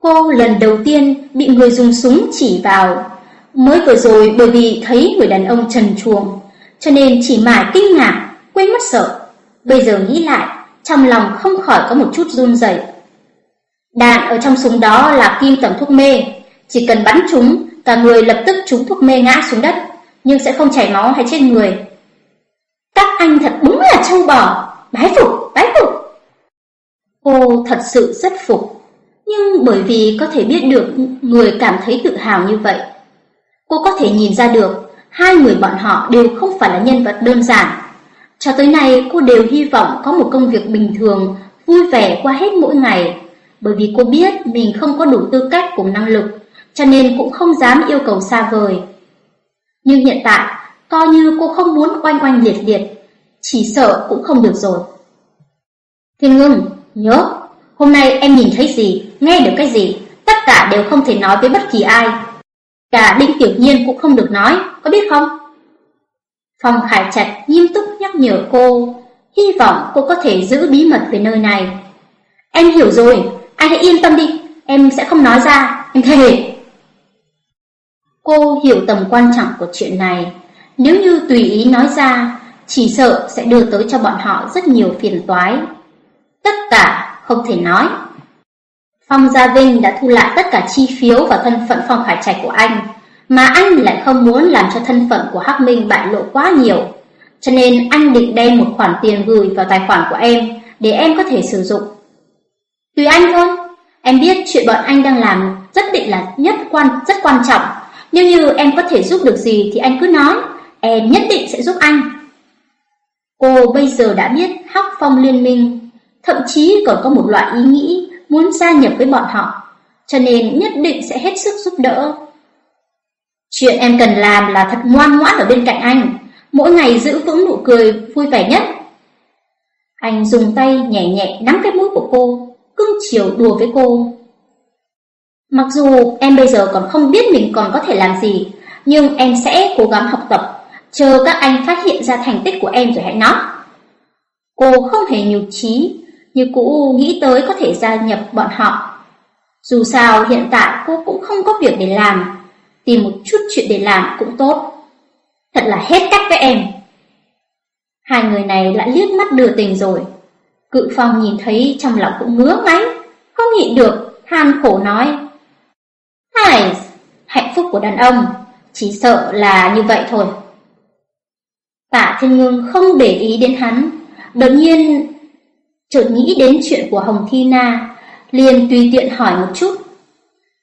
Cô lần đầu tiên bị người dùng súng chỉ vào. Mới vừa rồi bởi vì thấy người đàn ông trần truồng, cho nên chỉ mải kinh ngạc, quên mất sợ. Bây giờ nghĩ lại, trong lòng không khỏi có một chút run rẩy. Đạn ở trong súng đó là kim tẩm thuốc mê, chỉ cần bắn chúng, cả người lập tức trúng thuốc mê ngã xuống đất, nhưng sẽ không chảy máu hay chết người. Các anh thật đúng là trâu bò, bái phục, bái phục. Cô thật sự rất phục, nhưng bởi vì có thể biết được người cảm thấy tự hào như vậy, cô có thể nhìn ra được hai người bọn họ đều không phải là nhân vật đơn giản. Cho tới nay cô đều hy vọng có một công việc bình thường, vui vẻ qua hết mỗi ngày, bởi vì cô biết mình không có đủ tư cách cùng năng lực, cho nên cũng không dám yêu cầu xa vời. Nhưng hiện tại, coi như cô không muốn oanh oanh liệt liệt, chỉ sợ cũng không được rồi. Thiên ngưng, nhớ, hôm nay em nhìn thấy gì, nghe được cái gì, tất cả đều không thể nói với bất kỳ ai. Cả Đinh Tiểu Nhiên cũng không được nói, có biết không? Phong Khải Trạch nghiêm túc nhắc nhở cô, hy vọng cô có thể giữ bí mật về nơi này. Em hiểu rồi, anh hãy yên tâm đi, em sẽ không nói ra, em thề. Cô hiểu tầm quan trọng của chuyện này, nếu như tùy ý nói ra, chỉ sợ sẽ đưa tới cho bọn họ rất nhiều phiền toái. Tất cả không thể nói. Phong Gia Vinh đã thu lại tất cả chi phiếu và thân phận Phong Khải Trạch của anh, mà anh lại không muốn làm cho thân phận của Hắc Minh bại lộ quá nhiều. Cho nên anh định đem một khoản tiền gửi vào tài khoản của em để em có thể sử dụng. Tùy anh thôi, em biết chuyện bọn anh đang làm rất định là nhất quan rất quan trọng. Nếu như em có thể giúp được gì thì anh cứ nói, em nhất định sẽ giúp anh. Cô bây giờ đã biết Hắc Phong Liên minh, thậm chí còn có một loại ý nghĩ muốn gia nhập với bọn họ, cho nên nhất định sẽ hết sức giúp đỡ. Chuyện em cần làm là thật ngoan ngoãn ở bên cạnh anh, mỗi ngày giữ vững nụ cười vui vẻ nhất. Anh dùng tay nhẹ nhẹ nắm cái mũi của cô, cưng chiều đùa với cô. Mặc dù em bây giờ còn không biết mình còn có thể làm gì, nhưng em sẽ cố gắng học tập, chờ các anh phát hiện ra thành tích của em rồi hãy nói. Cô không hề nhục trí như cũ nghĩ tới có thể gia nhập bọn họ. Dù sao hiện tại cô cũng không có việc để làm, tìm một chút chuyện để làm cũng tốt. Thật là hết cách với em. Hai người này lại liếc mắt đưa tình rồi. Cự phong nhìn thấy trong lòng cũng ngứa ngáy, không nhịn được, than khổ nói. Hài, hạnh phúc của đàn ông, chỉ sợ là như vậy thôi. Tạ Thiên Ngưng không để ý đến hắn, đột nhiên chợt nghĩ đến chuyện của Hồng Thi Na, liền tùy tiện hỏi một chút.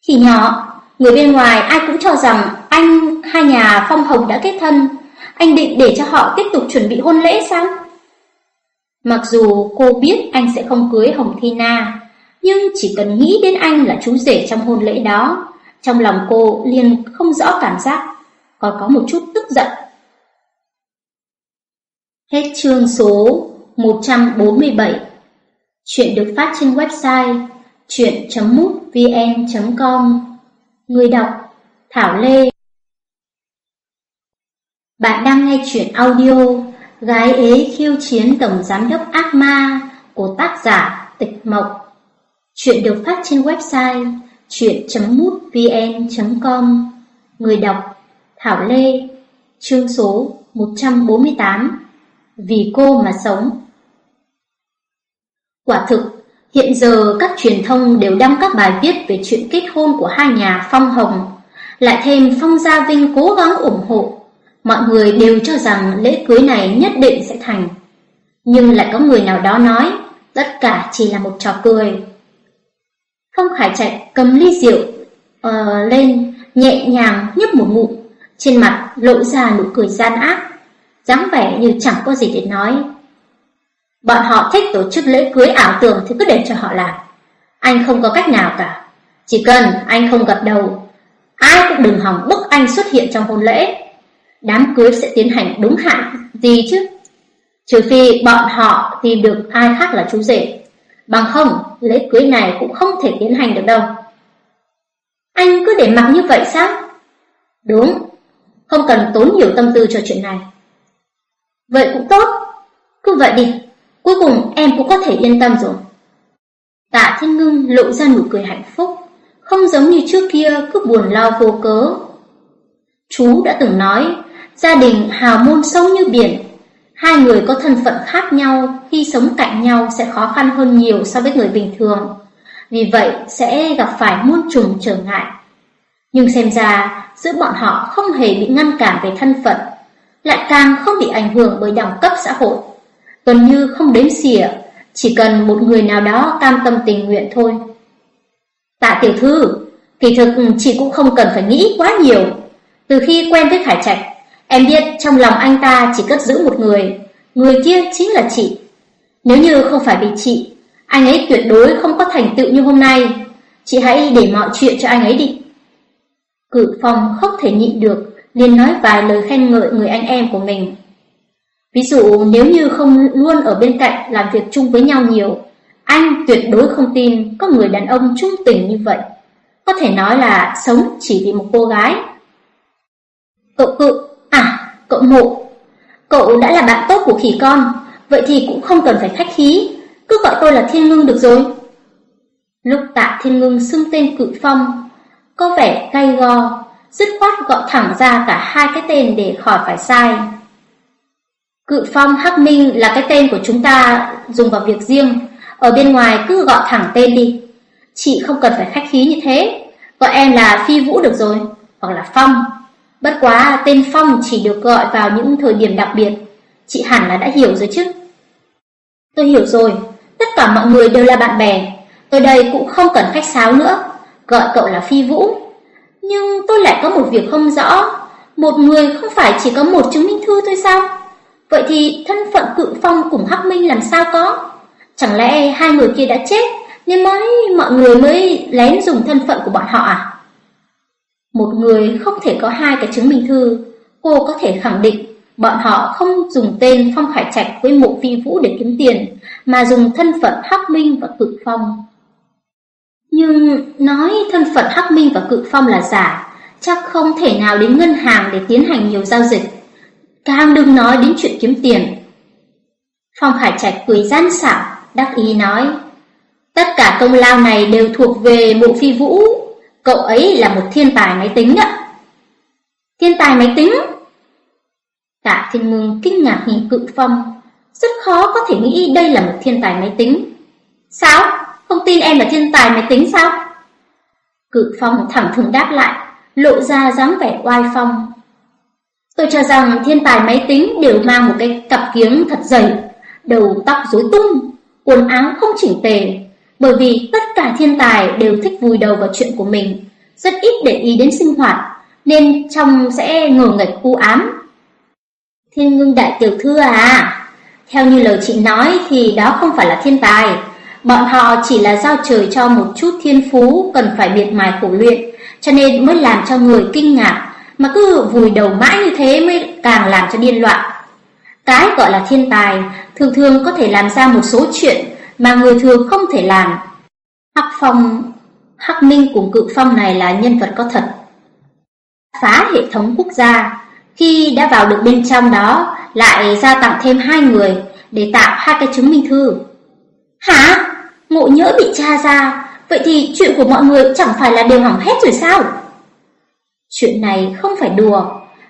Khi nhỏ, người bên ngoài ai cũng cho rằng anh hai nhà Phong Hồng đã kết thân, anh định để cho họ tiếp tục chuẩn bị hôn lễ sao? Mặc dù cô biết anh sẽ không cưới Hồng Thi Na, nhưng chỉ cần nghĩ đến anh là chú rể trong hôn lễ đó, trong lòng cô liền không rõ cảm giác, còn có một chút tức giận. Hết chương số 147 Chuyện được phát trên website chuyện.mútvn.com Người đọc, Thảo Lê. Bạn đang nghe chuyện audio Gái ế khiêu chiến tổng giám đốc ác ma của tác giả Tịch Mộc. Chuyện được phát trên website chuyện.mútvn.com Người đọc, Thảo Lê. Chương số 148 vì cô mà sống Quả thực, hiện giờ các truyền thông đều đăng các bài viết về chuyện kết hôn của hai nhà Phong Hồng, lại thêm Phong Gia Vinh cố gắng ủng hộ. Mọi người đều cho rằng lễ cưới này nhất định sẽ thành. Nhưng lại có người nào đó nói, tất cả chỉ là một trò cười. Phong Khải Trạch cầm ly rượu uh, lên, nhẹ nhàng nhấp một ngụm, trên mặt lộ ra nụ cười gian ác, dáng vẻ như chẳng có gì để nói. Bọn họ thích tổ chức lễ cưới ảo tưởng thì cứ để cho họ làm. Anh không có cách nào cả. Chỉ cần anh không gật đầu, ai cũng đừng hòng bức anh xuất hiện trong hôn lễ. Đám cưới sẽ tiến hành đúng hạn gì chứ? Trừ phi bọn họ tìm được ai khác là chú rể. Bằng không, lễ cưới này cũng không thể tiến hành được đâu. Anh cứ để mặc như vậy sao? Đúng, không cần tốn nhiều tâm tư cho chuyện này. Vậy cũng tốt, cứ vậy đi. Cuối cùng em cũng có thể yên tâm rồi. Tạ Thiên Ngưng lộ ra nụ cười hạnh phúc, không giống như trước kia cứ buồn lo vô cớ. Chú đã từng nói, gia đình hào môn sâu như biển, hai người có thân phận khác nhau khi sống cạnh nhau sẽ khó khăn hơn nhiều so với người bình thường. Vì vậy sẽ gặp phải muôn trùng trở ngại. Nhưng xem ra giữa bọn họ không hề bị ngăn cản về thân phận, lại càng không bị ảnh hưởng bởi đẳng cấp xã hội gần như không đếm xỉa, chỉ cần một người nào đó cam tâm tình nguyện thôi. Tạ tiểu thư, kỳ thực chị cũng không cần phải nghĩ quá nhiều. Từ khi quen với Khải Trạch, em biết trong lòng anh ta chỉ cất giữ một người, người kia chính là chị. Nếu như không phải vì chị, anh ấy tuyệt đối không có thành tựu như hôm nay. Chị hãy để mọi chuyện cho anh ấy đi. Cự Phong không thể nhịn được, liền nói vài lời khen ngợi người anh em của mình. Ví dụ nếu như không luôn ở bên cạnh làm việc chung với nhau nhiều, anh tuyệt đối không tin có người đàn ông trung tình như vậy. Có thể nói là sống chỉ vì một cô gái. Cậu cự, à, cậu mộ. Cậu đã là bạn tốt của khỉ con, vậy thì cũng không cần phải khách khí, cứ gọi tôi là Thiên Ngưng được rồi. Lúc tạ Thiên Ngưng xưng tên cự phong, có vẻ cay go, dứt khoát gọi thẳng ra cả hai cái tên để khỏi phải sai. Cự phong Hắc Minh là cái tên của chúng ta dùng vào việc riêng, ở bên ngoài cứ gọi thẳng tên đi. Chị không cần phải khách khí như thế, gọi em là Phi Vũ được rồi, hoặc là Phong. Bất quá tên Phong chỉ được gọi vào những thời điểm đặc biệt, chị hẳn là đã hiểu rồi chứ. Tôi hiểu rồi, tất cả mọi người đều là bạn bè, tôi đây cũng không cần khách sáo nữa, gọi cậu là Phi Vũ. Nhưng tôi lại có một việc không rõ, một người không phải chỉ có một chứng minh thư thôi sao? Vậy thì thân phận cự phong cùng Hắc Minh làm sao có? Chẳng lẽ hai người kia đã chết nên mới mọi người mới lén dùng thân phận của bọn họ à? Một người không thể có hai cái chứng minh thư, cô có thể khẳng định bọn họ không dùng tên Phong Khải Trạch với mộ phi vũ để kiếm tiền, mà dùng thân phận Hắc Minh và Cự Phong. Nhưng nói thân phận Hắc Minh và Cự Phong là giả, chắc không thể nào đến ngân hàng để tiến hành nhiều giao dịch. Càng đừng nói đến chuyện kiếm tiền. Phong Hải Trạch cười gian xảo, đắc ý nói, tất cả công lao này đều thuộc về mộ phi vũ, cậu ấy là một thiên tài máy tính ạ. Thiên tài máy tính? Tạ Thiên Ngưng kinh ngạc nhìn Cự Phong, rất khó có thể nghĩ đây là một thiên tài máy tính. Sao? Tin em là thiên tài máy tính sao? Cự Phong thẳng thừng đáp lại, lộ ra dáng vẻ oai phong. Tôi cho rằng thiên tài máy tính đều mang một cái cặp kiếng thật dày, đầu tóc rối tung, quần áo không chỉnh tề, bởi vì tất cả thiên tài đều thích vùi đầu vào chuyện của mình, rất ít để ý đến sinh hoạt, nên trong sẽ ngờ nghệch u ám. Thiên ngưng đại tiểu thư à, theo như lời chị nói thì đó không phải là thiên tài, bọn họ chỉ là giao trời cho một chút thiên phú cần phải miệt mài khổ luyện, cho nên mới làm cho người kinh ngạc, mà cứ vùi đầu mãi như thế mới càng làm cho điên loạn. Cái gọi là thiên tài thường thường có thể làm ra một số chuyện mà người thường không thể làm. Hắc Phong, Hắc Minh cùng Cự Phong này là nhân vật có thật. Phá hệ thống quốc gia, khi đã vào được bên trong đó, lại gia tặng thêm hai người để tạo hai cái chứng minh thư. Hả? Ngộ nhỡ bị tra ra, vậy thì chuyện của mọi người chẳng phải là đều hỏng hết rồi sao? Chuyện này không phải đùa,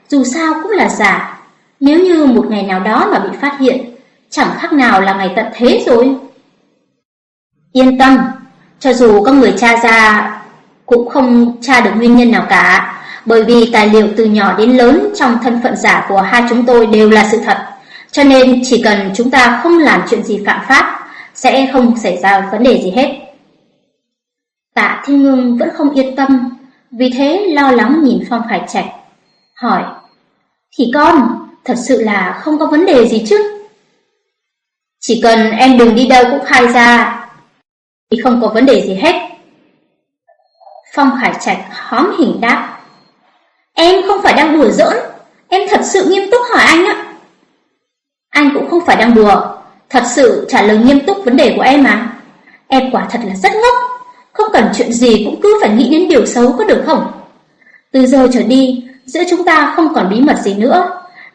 dù sao cũng là giả. Nếu như một ngày nào đó mà bị phát hiện, chẳng khác nào là ngày tận thế rồi. Yên tâm, cho dù có người tra ra cũng không tra được nguyên nhân nào cả, bởi vì tài liệu từ nhỏ đến lớn trong thân phận giả của hai chúng tôi đều là sự thật, cho nên chỉ cần chúng ta không làm chuyện gì phạm pháp, sẽ không xảy ra vấn đề gì hết. Tạ Thiên Ngưng vẫn không yên tâm, vì thế lo lắng nhìn Phong Khải Trạch, hỏi: "Thì con, thật sự là không có vấn đề gì chứ?" Chỉ cần em đừng đi đâu cũng khai ra thì không có vấn đề gì hết. Phong Khải Trạch hóm hình đáp. Em không phải đang đùa giỡn, em thật sự nghiêm túc hỏi anh ạ. Anh cũng không phải đang đùa, thật sự trả lời nghiêm túc vấn đề của em mà. Em quả thật là rất ngốc, không cần chuyện gì cũng cứ phải nghĩ đến điều xấu có được không? Từ giờ trở đi, giữa chúng ta không còn bí mật gì nữa.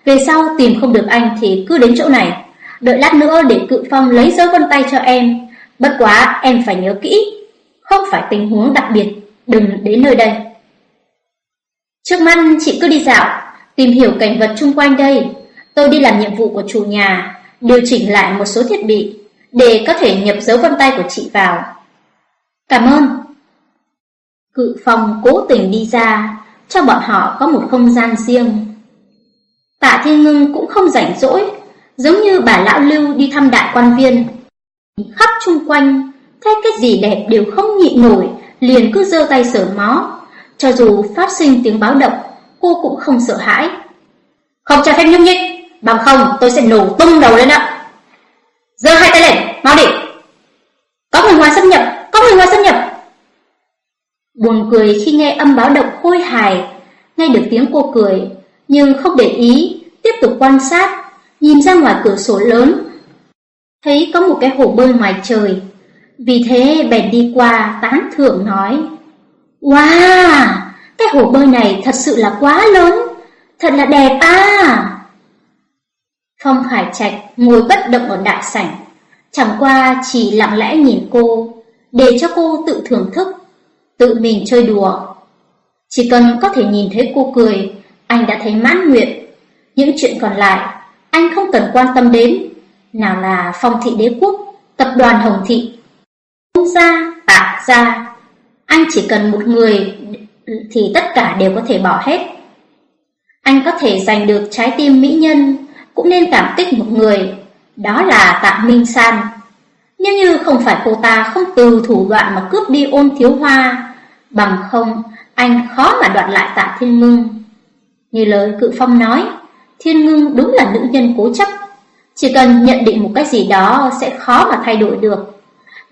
Về sau tìm không được anh thì cứ đến chỗ này, đợi lát nữa để cự phong lấy dấu vân tay cho em, Bất quá em phải nhớ kỹ, không phải tình huống đặc biệt, đừng đến nơi đây. Trước mắt chị cứ đi dạo, tìm hiểu cảnh vật chung quanh đây. Tôi đi làm nhiệm vụ của chủ nhà, điều chỉnh lại một số thiết bị để có thể nhập dấu vân tay của chị vào. Cảm ơn. Cự phòng cố tình đi ra, cho bọn họ có một không gian riêng. Tạ Thiên Ngưng cũng không rảnh rỗi, giống như bà lão Lưu đi thăm đại quan viên, khắp chung quanh, thấy cái gì đẹp đều không nhịn nổi, liền cứ giơ tay sờ mó. Cho dù phát sinh tiếng báo động, cô cũng không sợ hãi. Không cho phép nhúc nhích, bằng không tôi sẽ nổ tung đầu lên ạ. Giơ hai tay lên, mau đi. Có người ngoài xâm nhập, có người ngoài xâm nhập. Buồn cười khi nghe âm báo động khôi hài, nghe được tiếng cô cười, nhưng không để ý, tiếp tục quan sát, nhìn ra ngoài cửa sổ lớn. Thấy có một cái hồ bơi ngoài trời, vì thế bèn đi qua tán thưởng nói Wow, cái hồ bơi này thật sự là quá lớn, thật là đẹp à Phong Hải Trạch ngồi bất động ở đại sảnh. Chẳng qua chỉ lặng lẽ nhìn cô Để cho cô tự thưởng thức Tự mình chơi đùa. Chỉ cần có thể nhìn thấy cô cười Anh đã thấy mãn nguyện. Những chuyện còn lại Anh không cần quan tâm đến Nào là phong thị đế quốc Tập đoàn Hồng Thị. Ông gia, tạ gia Anh chỉ cần một người Thì tất cả đều có thể bỏ hết. Anh có thể giành được trái tim mỹ nhân cũng nên cảm kích một người Đó là tạ Minh San. Nếu như không phải cô ta không từ thủ đoạn mà cướp đi ôn thiếu hoa Bằng không Anh khó mà đoạt lại tạ thiên ngưng. Như lời cự phong nói Thiên ngưng đúng là nữ nhân cố chấp. Chỉ cần nhận định một cái gì đó Sẽ khó mà thay đổi được.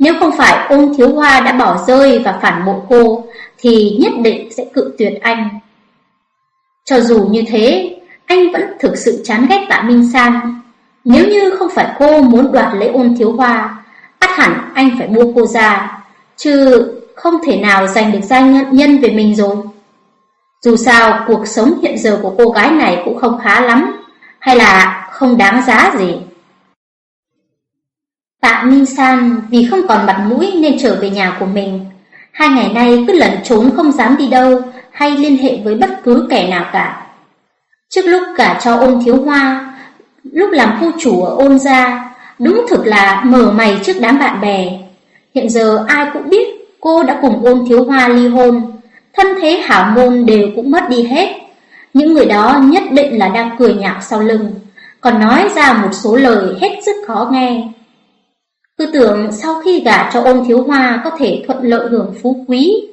Nếu không phải ôn thiếu hoa đã bỏ rơi và phản bội cô, thì nhất định sẽ cự tuyệt anh. Cho dù như thế, anh vẫn thực sự chán ghét tạ Minh San. Nếu như không phải cô muốn đoạt lấy ôn thiếu hoa, ắt hẳn anh phải buông cô ra, chứ không thể nào giành được danh nhân về mình rồi. Dù sao, cuộc sống hiện giờ của cô gái này cũng không khá lắm, hay là không đáng giá gì. Tạ Minh San vì không còn mặt mũi nên trở về nhà của mình. Hai ngày nay cứ lẩn trốn không dám đi đâu hay liên hệ với bất cứ kẻ nào cả. Trước lúc cả cho ôn thiếu hoa, lúc làm khu chủ ở ôn gia, đúng thực là mở mày trước đám bạn bè. Hiện giờ ai cũng biết cô đã cùng ôn thiếu hoa ly hôn, thân thế hảo môn đều cũng mất đi hết. Những người đó nhất định là đang cười nhạo sau lưng, còn nói ra một số lời hết sức khó nghe. Cứ tưởng sau khi gả cho ôn thiếu hoa có thể thuận lợi hưởng phú quý,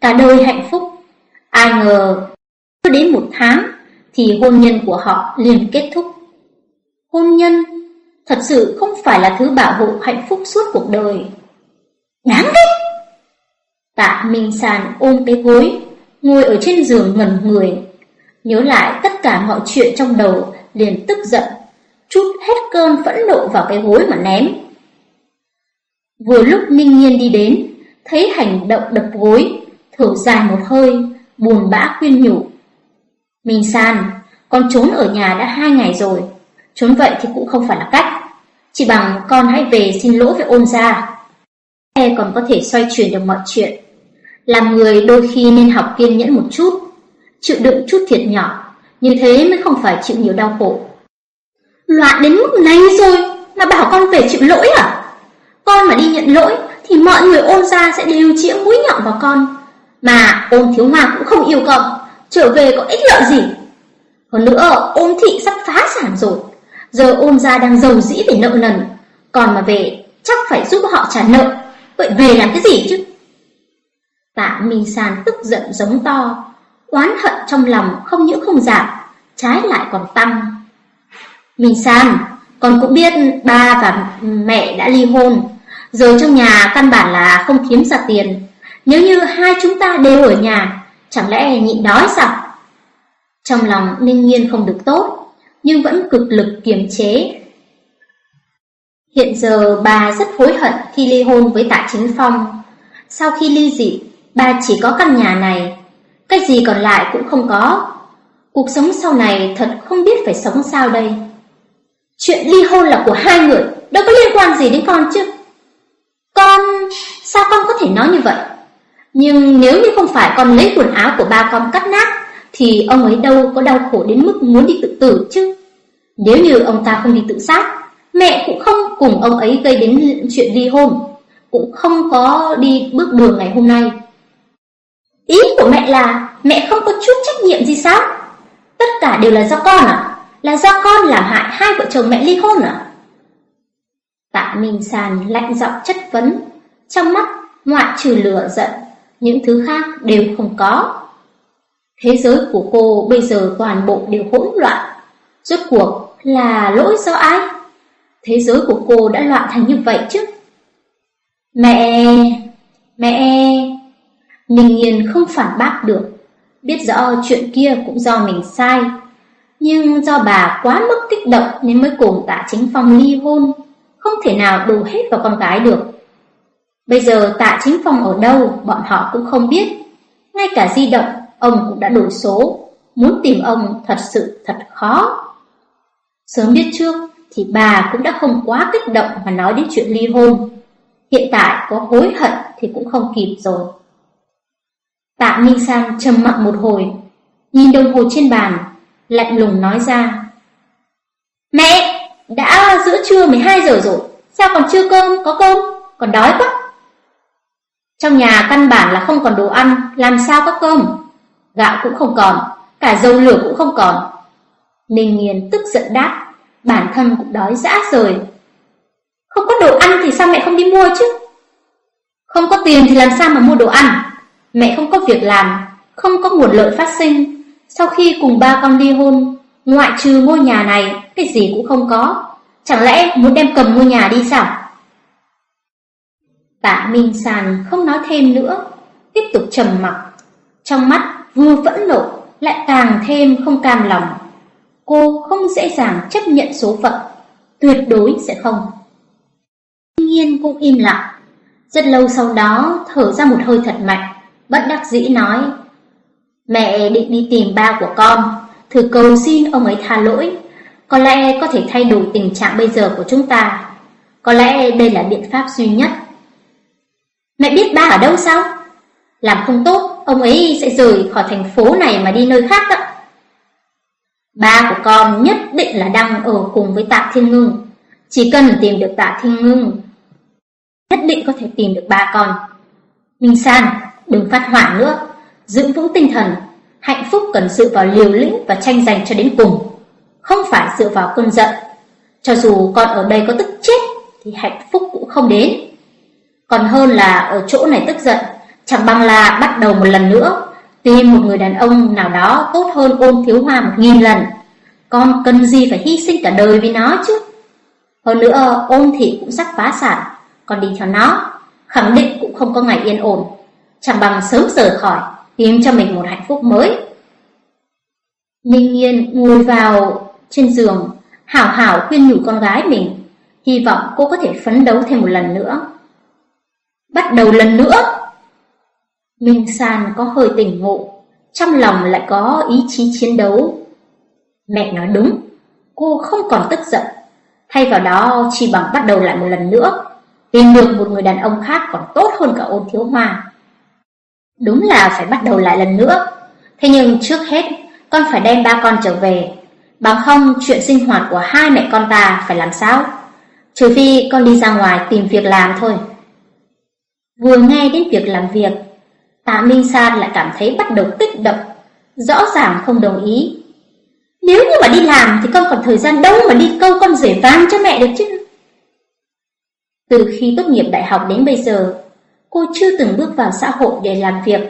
cả đời hạnh phúc. Ai ngờ, cứ đến một tháng thì hôn nhân của họ liền kết thúc. Hôn nhân thật sự không phải là thứ bảo hộ hạnh phúc suốt cuộc đời. Đáng ghét! Tạ Minh Sàn ôm cái gối, ngồi ở trên giường ngẩn người. Nhớ lại tất cả mọi chuyện trong đầu liền tức giận, chút hết cơn phẫn nộ vào cái gối mà ném. Vừa lúc Ninh Nhiên đi đến, thấy hành động đập gối, thở dài một hơi, buồn bã khuyên nhủ. Minh San, con trốn ở nhà đã hai ngày rồi, trốn vậy thì cũng không phải là cách. Chỉ bằng con hãy về xin lỗi với ôn gia. E còn có thể xoay chuyển được mọi chuyện. Làm người đôi khi nên học kiên nhẫn một chút, chịu đựng chút thiệt nhỏ, như thế mới không phải chịu nhiều đau khổ. Loạn đến mức này rồi mà bảo con về chịu lỗi à? Con mà đi nhận lỗi thì mọi người ôn gia sẽ đều chĩa mũi nhọn vào con. Mà ôn thiếu hoa cũng không yêu cầu trở về có ích lợi gì. Hơn nữa, ôn thị sắp phá sản rồi. Giờ ôn gia đang giàu dĩ về nợ nần, còn mà về chắc phải giúp họ trả nợ. Vậy về làm cái gì chứ? Tạ Minh San tức giận giống to, oán hận trong lòng không những không giảm, trái lại còn tăng. Minh San, con cũng biết ba và mẹ đã ly hôn, Giờ trong nhà căn bản là không kiếm ra tiền Nếu như hai chúng ta đều ở nhà Chẳng lẽ nhịn đói sao? Trong lòng ninh nhiên không được tốt, Nhưng vẫn cực lực kiềm chế. Hiện giờ bà rất hối hận khi ly hôn với tạ chính phong. Sau khi ly dị, Bà chỉ có căn nhà này. Cái gì còn lại cũng không có. Cuộc sống sau này thật không biết phải sống sao đây. Chuyện ly hôn là của hai người, Đâu có liên quan gì đến con chứ. Con... sao con có thể nói như vậy? Nhưng nếu như không phải con lấy quần áo của ba con cắt nát, thì ông ấy đâu có đau khổ đến mức muốn đi tự tử chứ. Nếu như ông ta không đi tự sát, mẹ cũng không cùng ông ấy gây đến chuyện ly hôn, cũng không có đi bước đường ngày hôm nay. Ý của mẹ là mẹ không có chút trách nhiệm gì sao? Tất cả đều là do con à? Là do con làm hại hai vợ chồng mẹ ly hôn à? Tạ Minh Sàn lạnh giọng chất vấn, trong mắt ngoại trừ lửa giận, những thứ khác đều không có. Thế giới của cô bây giờ toàn bộ đều hỗn loạn, rốt cuộc là lỗi do ai? Thế giới của cô đã loạn thành như vậy chứ? Mẹ... mẹ... Ninh Nhiên không phản bác được, biết rõ chuyện kia cũng do mình sai. Nhưng do bà quá mức kích động nên mới cùng tạ chính phong ly hôn, không thể nào đổ hết vào con gái được. Bây giờ tạ chính phong ở đâu bọn họ cũng không biết, ngay cả di động ông cũng đã đổi số, muốn tìm ông thật sự thật khó. Sớm biết trước thì bà cũng đã không quá kích động mà nói đến chuyện ly hôn. Hiện tại có hối hận thì cũng không kịp rồi. Tạ Minh San trầm mặc một hồi, nhìn đồng hồ trên bàn, lạnh lùng nói ra. Mẹ, đã giữa trưa 12 giờ rồi, sao còn chưa cơm, có cơm, còn đói quá. Trong nhà căn bản là không còn đồ ăn, làm sao có cơm. Gạo cũng không còn, cả dầu lửa cũng không còn. Ninh Nghiên tức giận đáp, bản thân cũng đói dã rời. Không có đồ ăn thì sao mẹ không đi mua chứ? Không có tiền thì làm sao mà mua đồ ăn? Mẹ không có việc làm, không có nguồn lợi phát sinh. Sau khi cùng ba con đi hôn, ngoại trừ ngôi nhà này, cái gì cũng không có. Chẳng lẽ muốn đem cầm ngôi nhà đi sao? Tạ Minh Sàn không nói thêm nữa, tiếp tục trầm mặc. Trong mắt vừa vẫn nộ, lại càng thêm không cam lòng. Cô không dễ dàng chấp nhận số phận, tuyệt đối sẽ không. Tuy nhiên cũng im lặng. Rất lâu sau đó thở ra một hơi thật mạnh, bất đắc dĩ nói. Mẹ định đi tìm ba của con, thử cầu xin ông ấy tha lỗi. Có lẽ có thể thay đổi tình trạng bây giờ của chúng ta. Có lẽ đây là biện pháp duy nhất. Mẹ biết ba ở đâu sao? Làm không tốt, ông ấy sẽ rời khỏi thành phố này mà đi nơi khác đó. Ba của con nhất định là đang ở cùng với Tạ Thiên Ngưng. Chỉ cần tìm được Tạ Thiên Ngưng, nhất định có thể tìm được ba con. Minh San, đừng phát hỏa nữa, giữ vững tinh thần. Hạnh phúc cần dựa vào liều lĩnh và tranh giành cho đến cùng, không phải dựa vào cơn giận. Cho dù con ở đây có tức chết, thì hạnh phúc cũng không đến. Còn hơn là ở chỗ này tức giận, chẳng bằng là bắt đầu một lần nữa, tìm một người đàn ông nào đó tốt hơn ôn thiếu hoa một nghìn lần. Con cần gì phải hy sinh cả đời vì nó chứ? Hơn nữa, ôn thị cũng sắp phá sản, còn đi theo nó, khẳng định cũng không có ngày yên ổn. Chẳng bằng sớm rời khỏi, tìm cho mình một hạnh phúc mới. Ninh Nhiên ngồi vào trên giường, hảo hảo khuyên nhủ con gái mình, hy vọng cô có thể phấn đấu thêm một lần nữa. Bắt đầu lần nữa! Minh San có hơi tỉnh ngộ, trong lòng lại có ý chí chiến đấu. Mẹ nói đúng, cô không còn tức giận, thay vào đó chỉ bằng bắt đầu lại một lần nữa, tìm được một người đàn ông khác còn tốt hơn cả ôn thiếu hoa. Đúng là phải bắt đầu lại lần nữa, thế nhưng trước hết con phải đem ba con trở về, bằng không chuyện sinh hoạt của hai mẹ con ta phải làm sao? Trừ phi con đi ra ngoài tìm việc làm thôi. Vừa nghe đến việc làm việc, Tạ Minh San lại cảm thấy bắt đầu kích động, rõ ràng không đồng ý. Nếu như mà đi làm thì con còn thời gian đâu mà đi câu con rể vang cho mẹ được chứ? Từ khi tốt nghiệp đại học đến bây giờ, cô chưa từng bước vào xã hội để làm việc.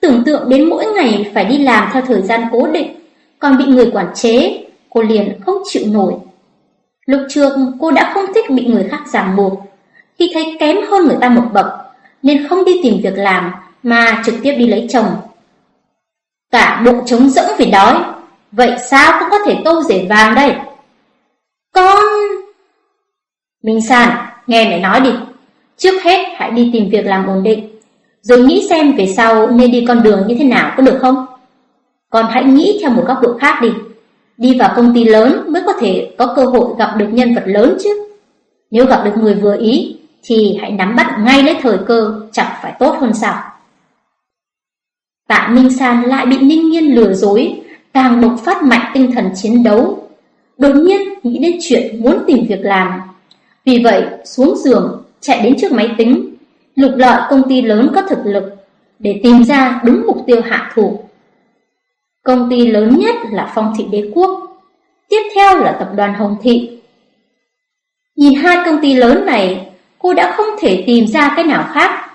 Tưởng tượng đến mỗi ngày phải đi làm theo thời gian cố định, còn bị người quản chế, cô liền không chịu nổi. Lúc trước cô đã không thích bị người khác ràng buộc, khi thấy kém hơn người ta một bậc, nên không đi tìm việc làm mà trực tiếp đi lấy chồng. Cả bụng trống rỗng vì đói, vậy sao cũng có thể câu rể vàng đây? Con... Minh sản nghe mẹ nói đi. Trước hết hãy đi tìm việc làm ổn định, rồi nghĩ xem về sau nên đi con đường như thế nào có được không? con hãy nghĩ theo một góc độ khác đi. Đi vào công ty lớn mới có thể có cơ hội gặp được nhân vật lớn chứ. Nếu gặp được người vừa ý, thì hãy nắm bắt ngay lấy thời cơ, chẳng phải tốt hơn sao? Tạ Minh San lại bị Ninh Nhiên lừa dối, càng bộc phát mạnh tinh thần chiến đấu. Đột nhiên nghĩ đến chuyện muốn tìm việc làm. Vì vậy, xuống giường, chạy đến trước máy tính, lục lọi công ty lớn có thực lực để tìm ra đúng mục tiêu hạ thủ. Công ty lớn nhất là Phong Thị Đế Quốc, tiếp theo là tập đoàn Hồng Thị. Nhìn hai công ty lớn này, cô đã không thể tìm ra cái nào khác,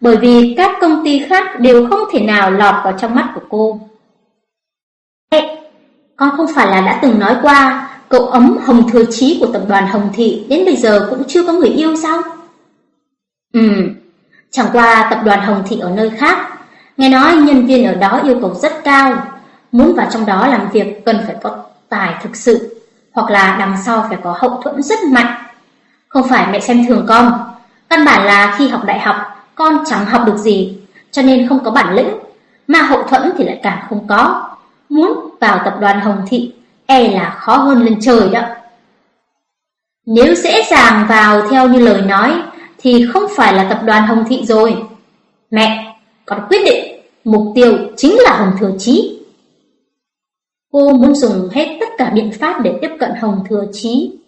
bởi vì các công ty khác đều không thể nào lọt vào trong mắt của cô. Ê, con không phải là đã từng nói qua cậu ấm Hồng Thừa Chí của tập đoàn Hồng Thị đến bây giờ cũng chưa có người yêu sao? Ừm, chẳng qua tập đoàn Hồng Thị ở nơi khác, nghe nói nhân viên ở đó yêu cầu rất cao, muốn vào trong đó làm việc cần phải có tài thực sự, hoặc là đằng sau phải có hậu thuẫn rất mạnh. Không phải mẹ xem thường con, căn bản là khi học đại học con chẳng học được gì, cho nên không có bản lĩnh, mà hậu thuẫn thì lại càng không có. Muốn vào tập đoàn Hồng Thị e là khó hơn lên trời đó. Nếu dễ dàng vào theo như lời nói thì không phải là tập đoàn Hồng Thị rồi. Mẹ, con quyết định, mục tiêu chính là Hồng Thừa Chí. Cô muốn dùng hết tất cả biện pháp để tiếp cận Hồng Thừa Chí.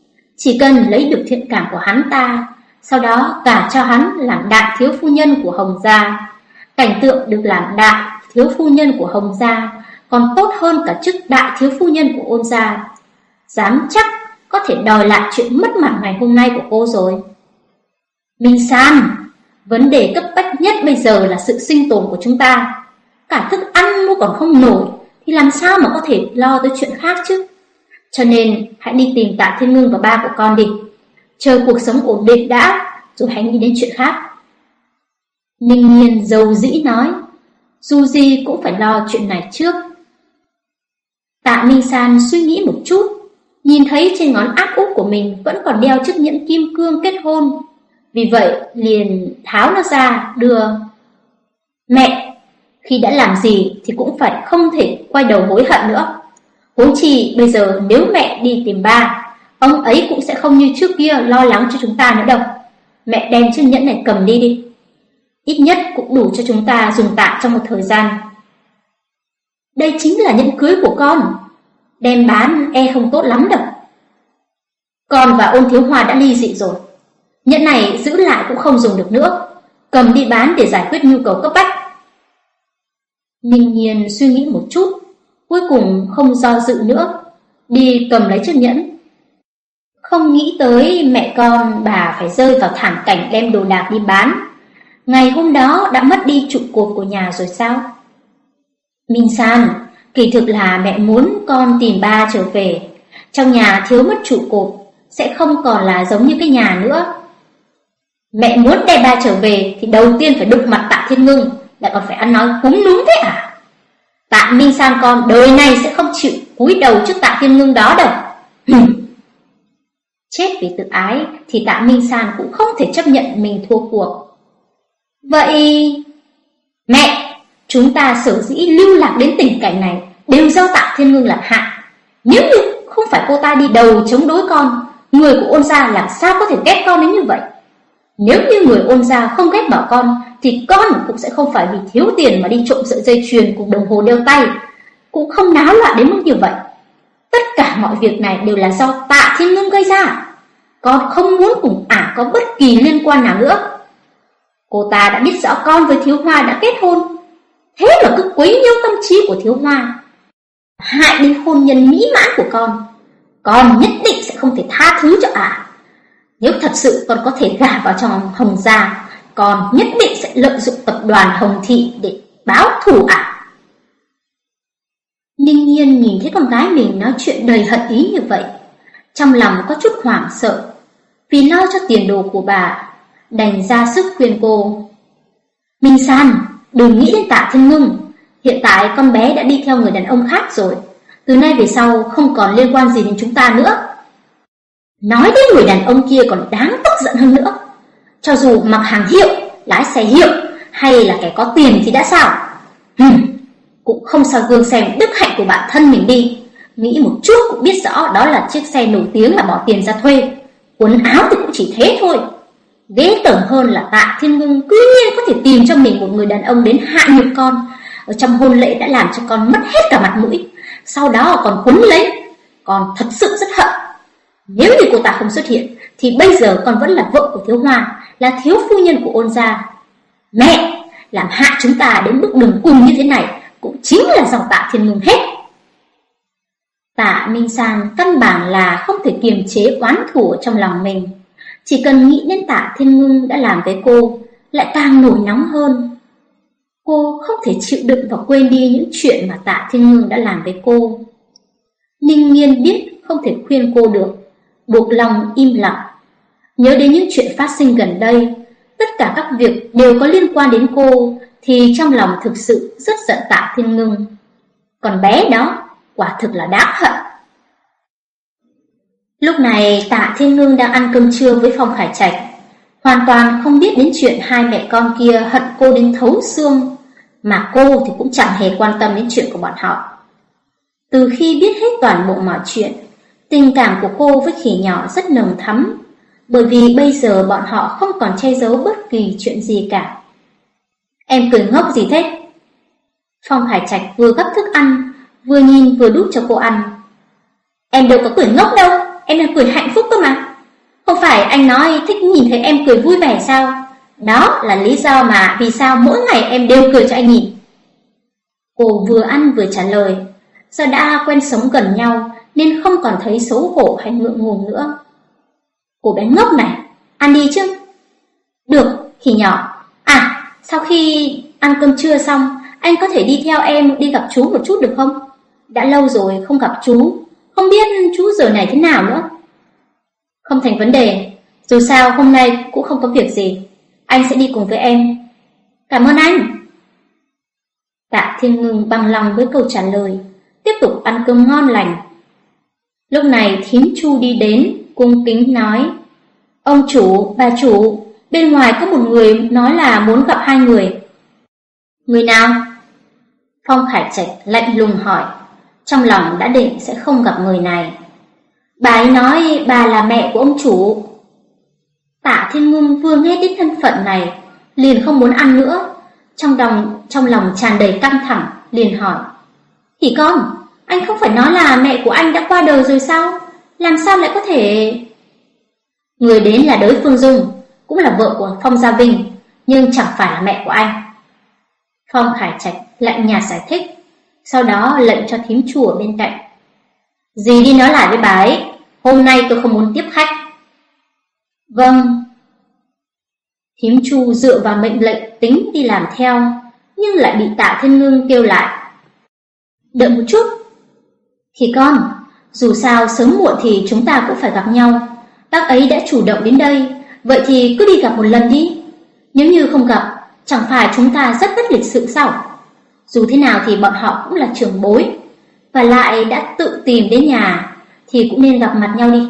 Chỉ cần lấy được thiện cảm của hắn ta, sau đó cả cho hắn làm đại thiếu phu nhân của Hồng Gia. Cảnh tượng được làm đại thiếu phu nhân của Hồng Gia còn tốt hơn cả chức đại thiếu phu nhân của ôn gia. Dám chắc có thể đòi lại chuyện mất mặt ngày hôm nay của cô rồi. Minh San, vấn đề cấp bách nhất bây giờ là sự sinh tồn của chúng ta. Cả thức ăn mua còn không nổi, thì làm sao mà có thể lo tới chuyện khác chứ? Cho nên hãy đi tìm tạ thiên ngưng và ba của con đi. Chờ cuộc sống ổn định đã, rồi hãy nghĩ đến chuyện khác. Ninh Nhiên dầu dĩ nói, dù gì cũng phải lo chuyện này trước. Tạ Minh San suy nghĩ một chút, nhìn thấy trên ngón áp út của mình vẫn còn đeo chiếc nhẫn kim cương kết hôn. Vì vậy liền tháo nó ra đưa. Mẹ, khi đã làm gì thì cũng phải không thể quay đầu hối hận nữa. Huống chi bây giờ nếu mẹ đi tìm ba, ông ấy cũng sẽ không như trước kia lo lắng cho chúng ta nữa đâu. Mẹ đem chiếc nhẫn này cầm đi đi. Ít nhất cũng đủ cho chúng ta dùng tạm trong một thời gian đây chính là nhẫn cưới của con. Đem bán e không tốt lắm đâu. Con và ôn thiếu hòa đã ly dị rồi. Nhẫn này giữ lại cũng không dùng được nữa. Cầm đi bán để giải quyết nhu cầu cấp bách. Ninh nhiên suy nghĩ một chút, cuối cùng không do dự nữa, đi cầm lấy chiếc nhẫn. Không nghĩ tới mẹ con bà phải rơi vào thảm cảnh đem đồ đạc đi bán. Ngày hôm đó đã mất đi trụ cột của nhà rồi sao? Minh San, kỳ thực là mẹ muốn con tìm ba trở về. Trong nhà thiếu mất trụ cột, sẽ không còn là giống như cái nhà nữa. Mẹ muốn đem ba trở về thì đầu tiên phải đục mặt Tạ Thiên Ngưng, lại còn phải ăn nói cúng núm thế à? Tạ Minh San con đời này sẽ không chịu cúi đầu trước Tạ Thiên Ngưng đó đâu. Chết vì tự ái thì Tạ Minh San cũng không thể chấp nhận mình thua cuộc. Vậy... Mẹ! Chúng ta sở dĩ lưu lạc đến tình cảnh này đều do Tạ Thiên Ngưng làm hại. Nếu như không phải cô ta đi đầu chống đối con, người của ôn gia làm sao có thể ghét con đến như vậy? Nếu như người ôn gia không ghét bỏ con, thì con cũng sẽ không phải vì thiếu tiền mà đi trộm sợi dây chuyền cùng đồng hồ đeo tay, cũng không náo loạn đến mức như vậy. Tất cả mọi việc này đều là do Tạ Thiên Ngưng gây ra. Con không muốn cùng ả có bất kỳ liên quan nào nữa. Cô ta đã biết rõ con với Thiếu Hoa đã kết hôn, Thế mà cứ quấy nhiêu tâm trí của thiếu hoa Hại đến hôn nhân mỹ mãn của con Con nhất định sẽ không thể tha thứ cho ả à. Nếu thật sự con có thể gả vào trong hồng gia, Con nhất định sẽ lợi dụng tập đoàn hồng thị để báo thù ạ. à. Ninh nhiên nhìn thấy con gái mình nói chuyện đầy hận ý như vậy, Trong lòng có chút hoảng sợ, Vì lo cho tiền đồ của bà, Đành ra sức khuyên cô, Minh San, Đừng nghĩ đến tạ thiên ngưng Hiện tại con bé đã đi theo người đàn ông khác rồi Từ nay về sau không còn liên quan gì đến chúng ta nữa Nói đến người đàn ông kia còn đáng tức giận hơn nữa Cho dù mặc hàng hiệu, lái xe hiệu Hay là kẻ có tiền thì đã sao Hừm, Cũng không sao gương xem đức hạnh của bản thân mình đi Nghĩ một chút cũng biết rõ đó là chiếc xe nổi tiếng là bỏ tiền ra thuê Quần áo thì cũng chỉ thế thôi Ghế tởm hơn là tạ thiên ngưng cứ nhiên có thể tìm cho mình một người đàn ông đến hạ nhục con. Ở trong hôn lễ đã làm cho con mất hết cả mặt mũi. Sau đó còn quấn lấy. Con thật sự rất hận. Nếu như cô ta không xuất hiện, thì bây giờ con vẫn là vợ của thiếu hoa, là thiếu phu nhân của ôn gia. Mẹ, làm hạ chúng ta đến bước đường cùng như thế này, cũng chính là dòng tạ thiên ngưng hết. Tạ Minh San căn bản là không thể kiềm chế oán thủ trong lòng mình. chỉ cần nghĩ đến tạ thiên ngưng đã làm với cô, lại càng nổi nóng hơn. Cô không thể chịu đựng và quên đi những chuyện mà tạ thiên ngưng đã làm với cô. Ninh Nghiên biết không thể khuyên cô được, buộc lòng im lặng. Nhớ đến những chuyện phát sinh gần đây, tất cả các việc đều có liên quan đến cô, thì trong lòng thực sự rất giận tạ thiên ngưng. Còn bé đó, quả thực là đáng hận. Lúc này tạ thiên ngưng đang ăn cơm trưa với Phong Khải Trạch, hoàn toàn không biết đến chuyện hai mẹ con kia hận cô đến thấu xương, mà cô thì cũng chẳng hề quan tâm đến chuyện của bọn họ. Từ khi biết hết toàn bộ mọi chuyện, tình cảm của cô với khỉ nhỏ rất nồng thắm, bởi vì bây giờ bọn họ không còn che giấu bất kỳ chuyện gì cả. Em cười ngốc gì thế? Phong Hải Trạch vừa gấp thức ăn, vừa nhìn vừa đút cho cô ăn. Em đâu có cười ngốc đâu, em đang cười hạnh phúc cơ mà. Không phải anh nói thích nhìn thấy em cười vui vẻ sao? Đó là lý do mà vì sao mỗi ngày em đều cười cho anh nhìn. Cô vừa ăn vừa trả lời, do đã quen sống gần nhau nên không còn thấy xấu hổ hay ngượng ngùng nữa. Cô bé ngốc này, ăn đi chứ. Được, khỉ nhỏ. À, sau khi ăn cơm trưa xong, anh có thể đi theo em đi gặp chú một chút được không? Đã lâu rồi không gặp chú, không biết chú giờ này thế nào nữa. Không thành vấn đề, dù sao hôm nay cũng không có việc gì, anh sẽ đi cùng với em. Cảm ơn anh. Tạ Thiên Ngưng bằng lòng với câu trả lời, tiếp tục ăn cơm ngon lành. Lúc này Thiến Chu đi đến, cung kính nói, Ông chủ, bà chủ, bên ngoài có một người nói là muốn gặp hai người. Người nào? Phong Khải Trạch lạnh lùng hỏi, trong lòng đã định sẽ không gặp người này. Bà ấy nói bà là mẹ của ông chủ. Tạ Thiên Ngưng vừa nghe đến thân phận này, liền không muốn ăn nữa. Trong lòng, trong lòng tràn đầy căng thẳng, liền hỏi. Thì con, anh không phải nói là mẹ của anh đã qua đời rồi sao? Làm sao lại có thể... Người đến là đối Phương Dung, cũng là vợ của Phong Gia Vinh, nhưng chẳng phải là mẹ của anh. Phong Khải Trạch lạnh nhạt giải thích, sau đó lệnh cho thím chủ bên cạnh. Dì đi nói lại với bà ấy, hôm nay tôi không muốn tiếp khách. Vâng. Thím Chu dựa vào mệnh lệnh tính đi làm theo, nhưng lại bị tạ thiên ngương kêu lại. Đợi một chút. Thì con, dù sao sớm muộn thì chúng ta cũng phải gặp nhau. Bác ấy đã chủ động đến đây, vậy thì cứ đi gặp một lần đi. Nếu như không gặp, chẳng phải chúng ta rất bất lịch sự sao? Dù thế nào thì bọn họ cũng là trưởng bối, và lại đã tự tìm đến nhà, thì cũng nên gặp mặt nhau đi.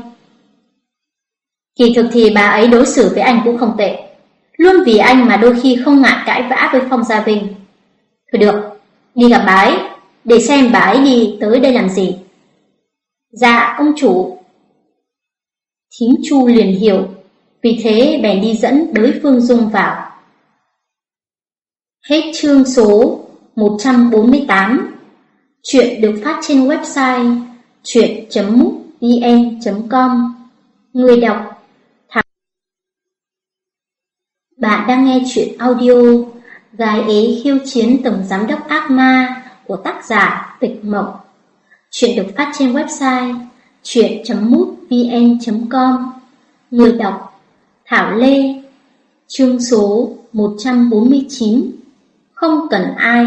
Kỳ thực thì bà ấy đối xử với anh cũng không tệ, luôn vì anh mà đôi khi không ngại cãi vã với Phong Gia Vinh. Thôi được, đi gặp bà ấy, để xem bà ấy đi tới đây làm gì. Dạ, ông chủ, Thím Chu liền hiểu, vì thế bèn đi dẫn đới Phương Dung vào. Hết chương số 148 Chuyện được phát trên website chuyện.vn.com Người đọc Thảo. Bạn đang nghe chuyện audio Gái ế khiêu chiến tổng giám đốc ác ma của tác giả Tịch Mộng Chuyện được phát trên website chuyện.mútvn.com Người đọc Thảo Lê, Chương số 149 Không cần ai.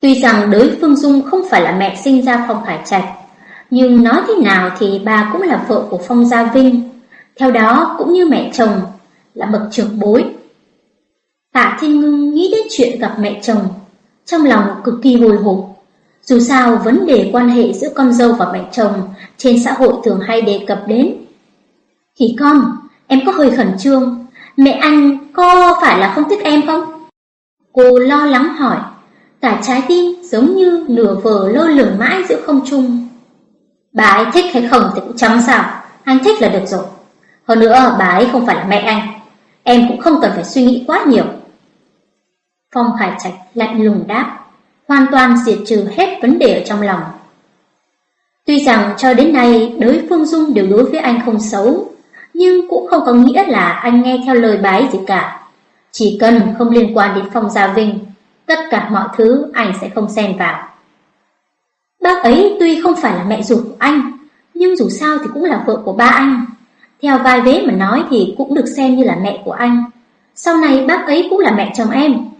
Tuy rằng đới Phương Dung không phải là mẹ sinh ra Phong Khải Trạch, Nhưng nói thế nào thì bà cũng là vợ của Phong Gia Vinh. Theo đó, cũng như mẹ chồng, Là bậc trưởng bối. Tạ Thiên Ngưng nghĩ đến chuyện gặp mẹ chồng trong lòng cực kỳ hồi hộp dù sao, vấn đề quan hệ giữa con dâu và mẹ chồng trên xã hội thường hay đề cập đến. Thì con, em có hơi khẩn trương, mẹ anh có phải là không thích em không? Cô lo lắng hỏi, cả trái tim giống như nửa vờ lơ lửng mãi giữa không trung. Bà ấy thích hay không thì cũng chẳng sao, anh thích là được rồi. Hơn nữa, bà ấy không phải là mẹ anh, em cũng không cần phải suy nghĩ quá nhiều. Phong Khải Trạch lạnh lùng đáp hoàn toàn diệt trừ hết vấn đề ở trong lòng. Tuy rằng cho đến nay đối phương Dung đều đối với anh không xấu, nhưng cũng không có nghĩa là anh nghe theo lời bái gì cả. Chỉ cần không liên quan đến Phong Gia Vinh, tất cả mọi thứ anh sẽ không xen vào. Bác ấy tuy không phải là mẹ ruột của anh, nhưng dù sao thì cũng là vợ của ba anh. Theo vai vế mà nói thì cũng được xem như là mẹ của anh. Sau này bác ấy cũng là mẹ chồng em.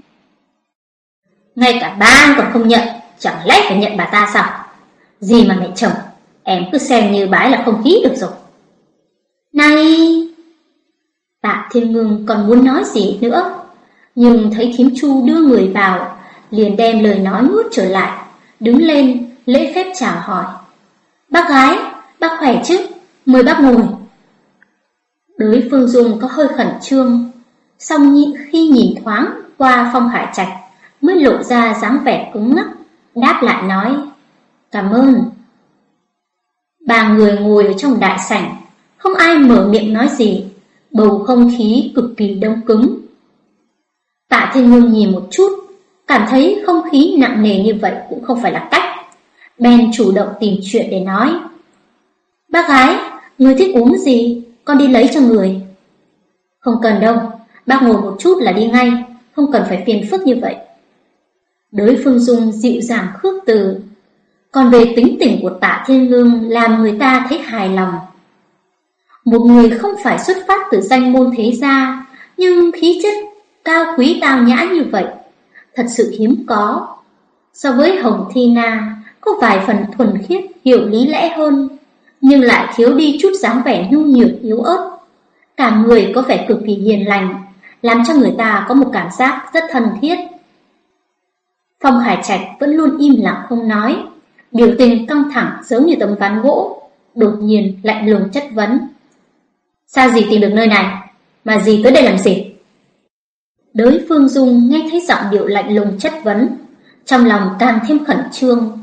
Ngay cả ba anh còn không nhận, chẳng lẽ phải nhận bà ta sao? Gì mà mẹ chồng, em cứ xem như bái là không khí được rồi. Này! Tạ Thiên Ngưng còn muốn nói gì nữa, nhưng thấy Thím Chu đưa người vào, liền đem lời nói nuốt trở lại, đứng lên, lễ phép chào hỏi. Bác gái, bác khỏe chứ? Mời bác ngồi. Đối phương Dung có hơi khẩn trương, song khi nhìn thoáng qua phong hải trạch mới lộ ra dáng vẻ cứng ngắc, đáp lại nói, cảm ơn. Ba người ngồi ở trong đại sảnh, không ai mở miệng nói gì, bầu không khí cực kỳ đông cứng. Tạ Thiên Ngưng nhìn một chút, cảm thấy không khí nặng nề như vậy cũng không phải là cách. Ben chủ động tìm chuyện để nói. Bác gái, người thích uống gì? Con đi lấy cho người. Không cần đâu, bác ngồi một chút là đi ngay, không cần phải phiền phức như vậy. Đối phương Dung dịu dàng khước từ, còn về tính tình của tạ thiên lương làm người ta thấy hài lòng. Một người không phải xuất phát từ danh môn thế gia, nhưng khí chất cao quý tao nhã như vậy, thật sự hiếm có. So với Hồng Thi Na, có vài phần thuần khiết, hiểu lý lẽ hơn, nhưng lại thiếu đi chút dáng vẻ nhu nhược yếu ớt. Cả người có vẻ cực kỳ hiền lành, làm cho người ta có một cảm giác rất thân thiết. Phong Hải Trạch vẫn luôn im lặng không nói, biểu tình căng thẳng giống như tấm ván gỗ, đột nhiên lạnh lùng chất vấn. Sao gì tìm được nơi này? Mà gì tới đây làm gì? Đới Phương Dung nghe thấy giọng điệu lạnh lùng chất vấn, trong lòng càng thêm khẩn trương.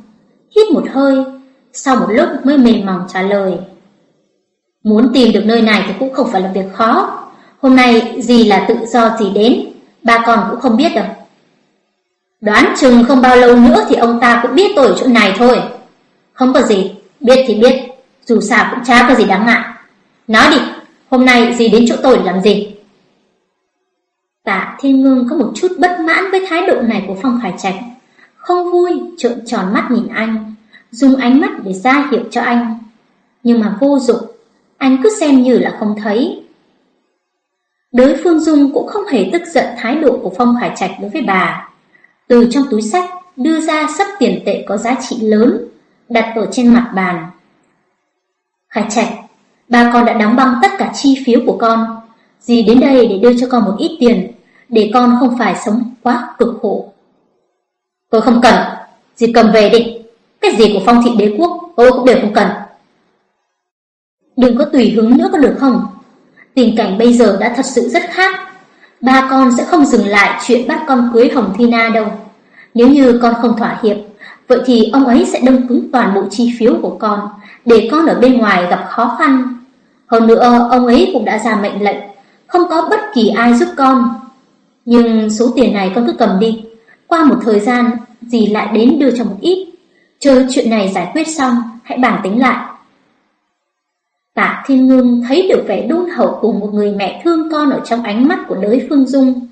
Hít một hơi, sau một lúc mới mềm mỏng trả lời. Muốn tìm được nơi này thì cũng không phải là việc khó. Hôm nay gì là tự do gì đến, ba con cũng không biết đâu. Đoán chừng không bao lâu nữa thì ông ta cũng biết tôi ở chỗ này thôi. Không có gì, biết thì biết, dù sao cũng chả có gì đáng ngại. Nói đi, hôm nay gì đến chỗ tôi để làm gì? Tạ Thiên Ngưng có một chút bất mãn với thái độ này của Phong Khải Trạch, không vui, trợn tròn mắt nhìn anh, dùng ánh mắt để ra hiệu cho anh. Nhưng mà vô dụng, anh cứ xem như là không thấy. Đối phương Dung cũng không hề tức giận thái độ của Phong Khải Trạch đối với bà. Từ trong túi sách đưa ra sắp tiền tệ có giá trị lớn, đặt ở trên mặt bàn. Khải Trạch, ba con đã đóng băng tất cả chi phiếu của con. Dì đến đây để đưa cho con một ít tiền, để con không phải sống quá cực khổ. Tôi không cần, dì cầm về đi. Cái gì của phong thị đế quốc tôi cũng đều không cần. Đừng có tùy hứng nữa có được không? Tình cảnh bây giờ đã thật sự rất khác. Ba con sẽ không dừng lại chuyện bắt con cưới Hồng Thi Na đâu. Nếu như con không thỏa hiệp, vậy thì ông ấy sẽ đông cứng toàn bộ chi phiếu của con, để con ở bên ngoài gặp khó khăn. Hơn nữa, ông ấy cũng đã ra mệnh lệnh, không có bất kỳ ai giúp con. Nhưng số tiền này con cứ cầm đi, qua một thời gian, dì lại đến đưa cho một ít. Chờ chuyện này giải quyết xong, hãy bàn tính lại. Tạ Thiên Ngưng thấy được vẻ đôn hậu của một người mẹ thương con ở trong ánh mắt của đới Phương Dung.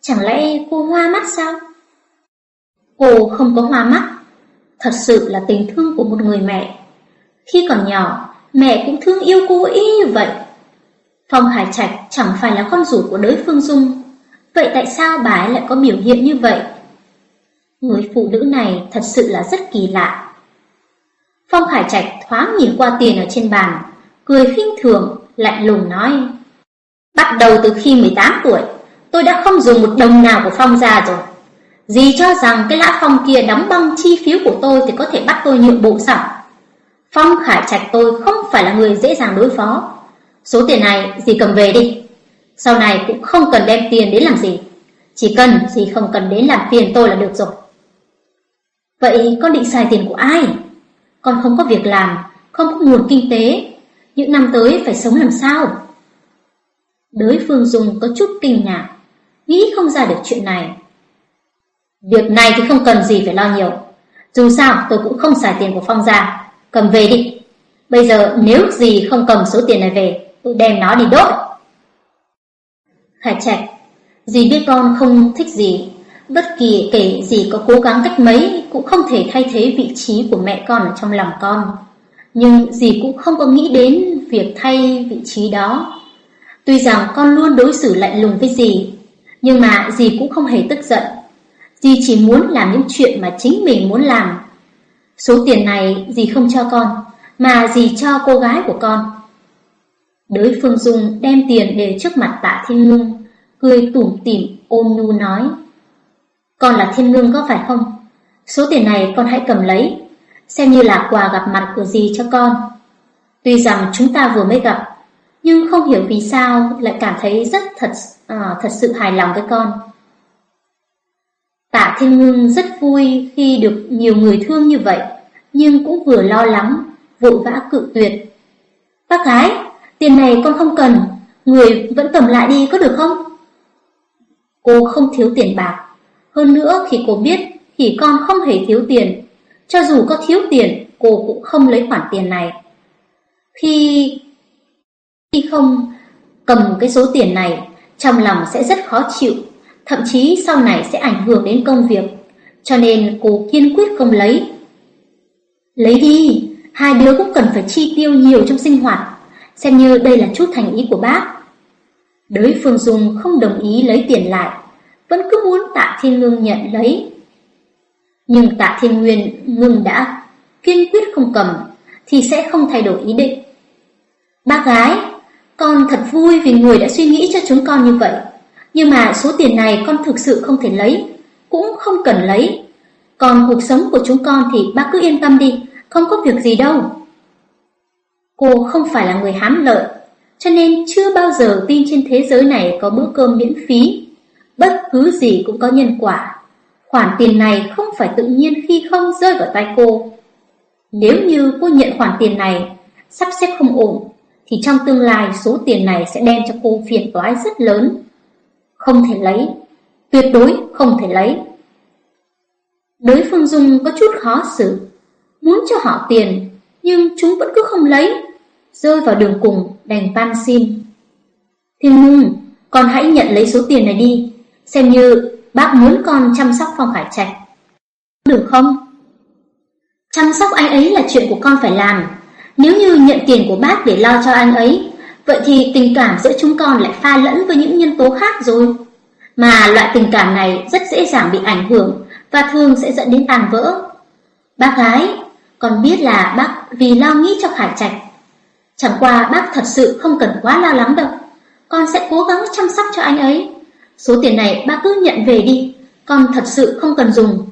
Chẳng lẽ cô hoa mắt sao? Cô không có hoa mắt. Thật sự là tình thương của một người mẹ. Khi còn nhỏ, mẹ cũng thương yêu cô ý như vậy. Phong Hải Trạch chẳng phải là con rủ của đới Phương Dung. Vậy tại sao bà ấy lại có biểu hiện như vậy? Người phụ nữ này thật sự là rất kỳ lạ. Phong hải Trạch thoáng nhìn qua tiền ở trên bàn, cười khinh thường, lạnh lùng nói. Bắt đầu từ khi 18 tuổi, tôi đã không dùng một đồng nào của Phong gia rồi. Dì cho rằng cái lã Phong kia đóng băng chi phiếu của tôi thì có thể bắt tôi nhượng bộ sao? Phong Khải Trạch tôi không phải là người dễ dàng đối phó. Số tiền này dì cầm về đi. Sau này cũng không cần đem tiền đến làm gì. Chỉ cần dì không cần đến làm phiền tôi là được rồi. Vậy con định xài tiền của ai? Con không có việc làm, không có nguồn kinh tế, những năm tới phải sống làm sao? Đới Phương Dung có chút kinh ngạc, nghĩ không ra được chuyện này. Việc này thì không cần gì phải lo nhiều. Dù sao tôi cũng không xài tiền của Phong ra, cầm về đi. Bây giờ nếu gì không cầm số tiền này về, tôi đem nó đi đốt. Khải Trạch, dì biết con không thích gì, Bất kỳ kể gì có cố gắng cách mấy cũng không thể thay thế vị trí của mẹ con ở trong lòng con. Nhưng dì cũng không có nghĩ đến việc thay vị trí đó. Tuy rằng con luôn đối xử lạnh lùng với dì, nhưng mà dì cũng không hề tức giận. Dì chỉ muốn làm những chuyện mà chính mình muốn làm. Số tiền này dì không cho con, mà dì cho cô gái của con. Đới Phương Dung đem tiền để trước mặt tạ Thiên Ngưng, cười tủm tỉm ôm nhu nói. Con là Thiên Ngưng có phải không? Số tiền này con hãy cầm lấy, xem như là quà gặp mặt của dì cho con. Tuy rằng chúng ta vừa mới gặp, nhưng không hiểu vì sao lại cảm thấy rất thật à, thật sự hài lòng với con. Tạ Thiên Ngưng rất vui khi được nhiều người thương như vậy, nhưng cũng vừa lo lắng, vội vã cự tuyệt. Bác gái, tiền này con không cần, người vẫn cầm lại đi có được không? Cô không thiếu tiền bạc, hơn nữa khi cô biết thì con không hề thiếu tiền, cho dù có thiếu tiền, cô cũng không lấy khoản tiền này. Khi khi không cầm cái số tiền này, trong lòng sẽ rất khó chịu, thậm chí sau này sẽ ảnh hưởng đến công việc, cho nên cô kiên quyết không lấy. Lấy đi, hai đứa cũng cần phải chi tiêu nhiều trong sinh hoạt, xem như đây là chút thành ý của bác. Đới Phương Dung không đồng ý lấy tiền lại, vẫn cứ muốn Tạ Thiên Ngưng nhận lấy. Nhưng Tạ Thiên Nguyên ngưng đã kiên quyết không cầm thì sẽ không thay đổi ý định. Bác gái, con thật vui vì người đã suy nghĩ cho chúng con như vậy. Nhưng mà số tiền này con thực sự không thể lấy, cũng không cần lấy. Còn cuộc sống của chúng con thì bác cứ yên tâm đi, không có việc gì đâu. Cô không phải là người hám lợi, cho nên chưa bao giờ tin trên thế giới này có bữa cơm miễn phí. Bất cứ gì cũng có nhân quả. Khoản tiền này không phải tự nhiên khi không rơi vào tay cô. Nếu như cô nhận khoản tiền này, sắp xếp không ổn, thì trong tương lai số tiền này sẽ đem cho cô phiền toái rất lớn. Không thể lấy, tuyệt đối không thể lấy. đối Phương Dung có chút khó xử, muốn cho họ tiền, nhưng chúng vẫn cứ không lấy, rơi vào đường cùng đành van xin. Thiên Ngưng, con hãy nhận lấy số tiền này đi, xem như bác muốn con chăm sóc Phong Khải Trạch. Được không? Chăm sóc anh ấy là chuyện của con phải làm, nếu như nhận tiền của bác để lo cho anh ấy, vậy thì tình cảm giữa chúng con lại pha lẫn với những nhân tố khác rồi. Mà loại tình cảm này rất dễ dàng bị ảnh hưởng và thường sẽ dẫn đến tàn vỡ. Bác gái, con biết là bác vì lo nghĩ cho Khải Trạch. Chẳng qua bác thật sự không cần quá lo lắng đâu. Con sẽ cố gắng chăm sóc cho anh ấy. Số tiền này bác cứ nhận về đi, con thật sự không cần dùng.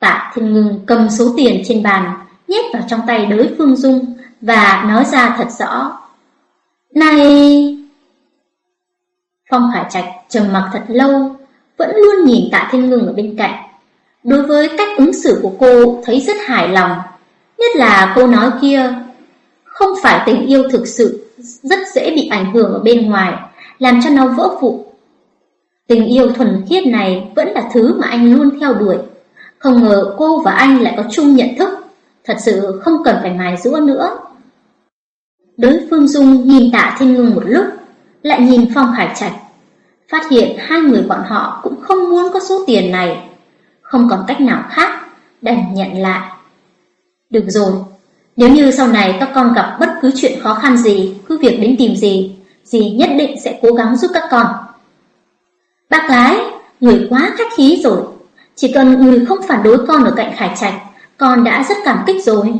Tạ Thiên Ngưng cầm số tiền trên bàn, nhét vào trong tay đối Phương Dung và nói ra thật rõ. Này... Phong Khải Trạch trầm mặc thật lâu, vẫn luôn nhìn Tạ Thiên Ngưng ở bên cạnh. Đối với cách ứng xử của cô thấy rất hài lòng, nhất là cô nói kia, không phải tình yêu thực sự rất dễ bị ảnh hưởng ở bên ngoài, làm cho nó vỡ vụn. Tình yêu thuần khiết này vẫn là thứ mà anh luôn theo đuổi. Không ngờ cô và anh lại có chung nhận thức. Thật sự không cần phải mài rũa nữa. Đối phương Dung nhìn tạ thiên ngưng một lúc, Lại nhìn Phong hải Trạch. Phát hiện hai người bọn họ cũng không muốn có số tiền này. Không còn cách nào khác, Đành nhận lại. Được rồi, Nếu như sau này các con gặp bất cứ chuyện khó khăn gì, Cứ việc đến tìm gì Dì nhất định sẽ cố gắng giúp các con. Bác gái Người quá khách khí rồi Chỉ cần người không phản đối con ở cạnh Khải Trạch con đã rất cảm kích rồi.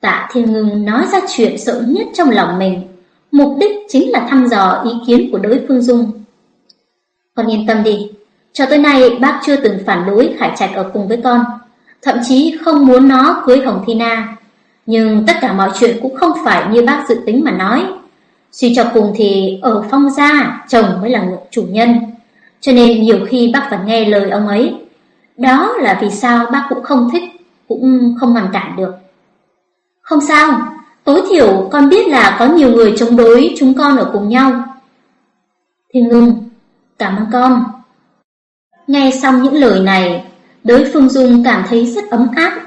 Tạ Thiên Ngưng nói ra chuyện sợ nhất trong lòng mình, mục đích chính là thăm dò ý kiến của đối phương Dung. Con yên tâm đi, cho tới nay bác chưa từng phản đối Khải Trạch ở cùng với con, thậm chí không muốn nó cưới Hồng Thi Na. Nhưng tất cả mọi chuyện cũng không phải như bác dự tính mà nói. Suy cho cùng thì ở phong gia, chồng mới là người chủ nhân. Cho nên nhiều khi bác phải nghe lời ông ấy đó là vì sao bác cũng không thích, cũng không ngăn cản được. Không sao, tối thiểu con biết là có nhiều người chống đối chúng con ở cùng nhau. Thiên ngưng, cảm ơn con. Nghe xong những lời này, đới Phương Dung cảm thấy rất ấm áp.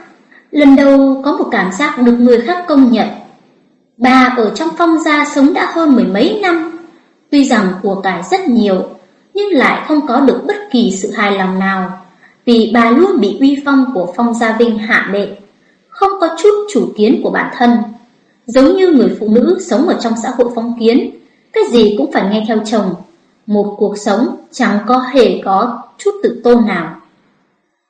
Lần đầu có một cảm giác được người khác công nhận. Bà ở trong phong gia sống đã hơn mười mấy năm. Tuy rằng của cải rất nhiều, nhưng lại không có được bất kỳ sự hài lòng nào vì bà luôn bị uy phong của Phong Gia Vinh hạ bệ, không có chút chủ kiến của bản thân. giống như người phụ nữ sống ở trong xã hội phong kiến, cái gì cũng phải nghe theo chồng, một cuộc sống chẳng có hề có chút tự tôn nào.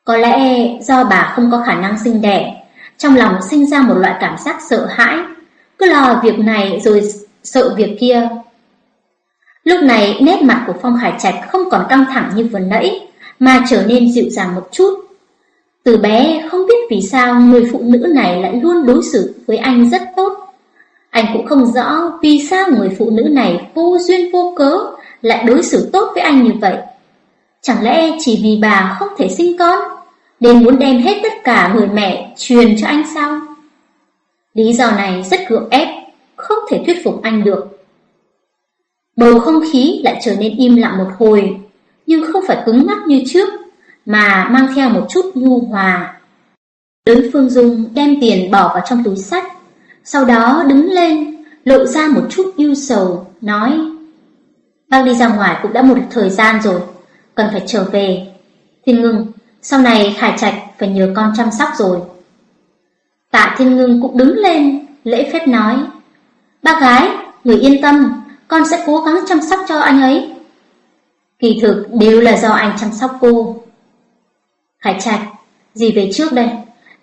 Có lẽ do bà không có khả năng sinh đẻ, trong lòng sinh ra một loại cảm giác sợ hãi, cứ lo việc này rồi sợ việc kia. Lúc này nét mặt của Phong Hải Trạch không còn căng thẳng như vừa nãy, mà trở nên dịu dàng một chút. Từ bé không biết vì sao người phụ nữ này lại luôn đối xử với anh rất tốt. Anh cũng không rõ vì sao người phụ nữ này vô duyên vô cớ lại đối xử tốt với anh như vậy. Chẳng lẽ chỉ vì bà không thể sinh con, nên muốn đem hết tất cả người mẹ truyền cho anh sao? Lý do này rất gượng ép, không thể thuyết phục anh được. Bầu không khí lại trở nên im lặng một hồi, nhưng không phải cứng ngắc như trước, mà mang theo một chút nhu hòa. Đối Phương Dung đem tiền bỏ vào trong túi sách, sau đó đứng lên, lộ ra một chút ưu sầu, nói Bác đi ra ngoài cũng đã một thời gian rồi, cần phải trở về. Thiên ngưng, sau này Khải Trạch phải nhờ con chăm sóc rồi. Tạ Thiên ngưng cũng đứng lên, lễ phép nói Bác gái, người yên tâm, con sẽ cố gắng chăm sóc cho anh ấy. Kỳ thực đều là do anh chăm sóc cô. Khải Trạch, gì về trước đây?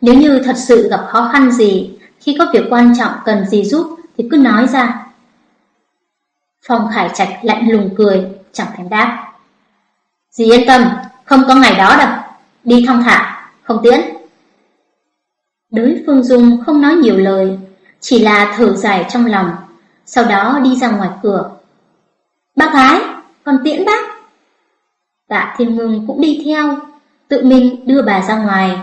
Nếu như thật sự gặp khó khăn gì, khi có việc quan trọng cần gì giúp thì cứ nói ra. Phong Khải Trạch lạnh lùng cười, chẳng thèm đáp. Dì yên tâm, không có ngày đó đâu. Đi thong thả, không tiễn. Đới Phương Dung không nói nhiều lời, chỉ là thở dài trong lòng, sau đó đi ra ngoài cửa. Bác gái, còn tiễn bác. Tạ Thiên Ngưng cũng đi theo, tự mình đưa bà ra ngoài.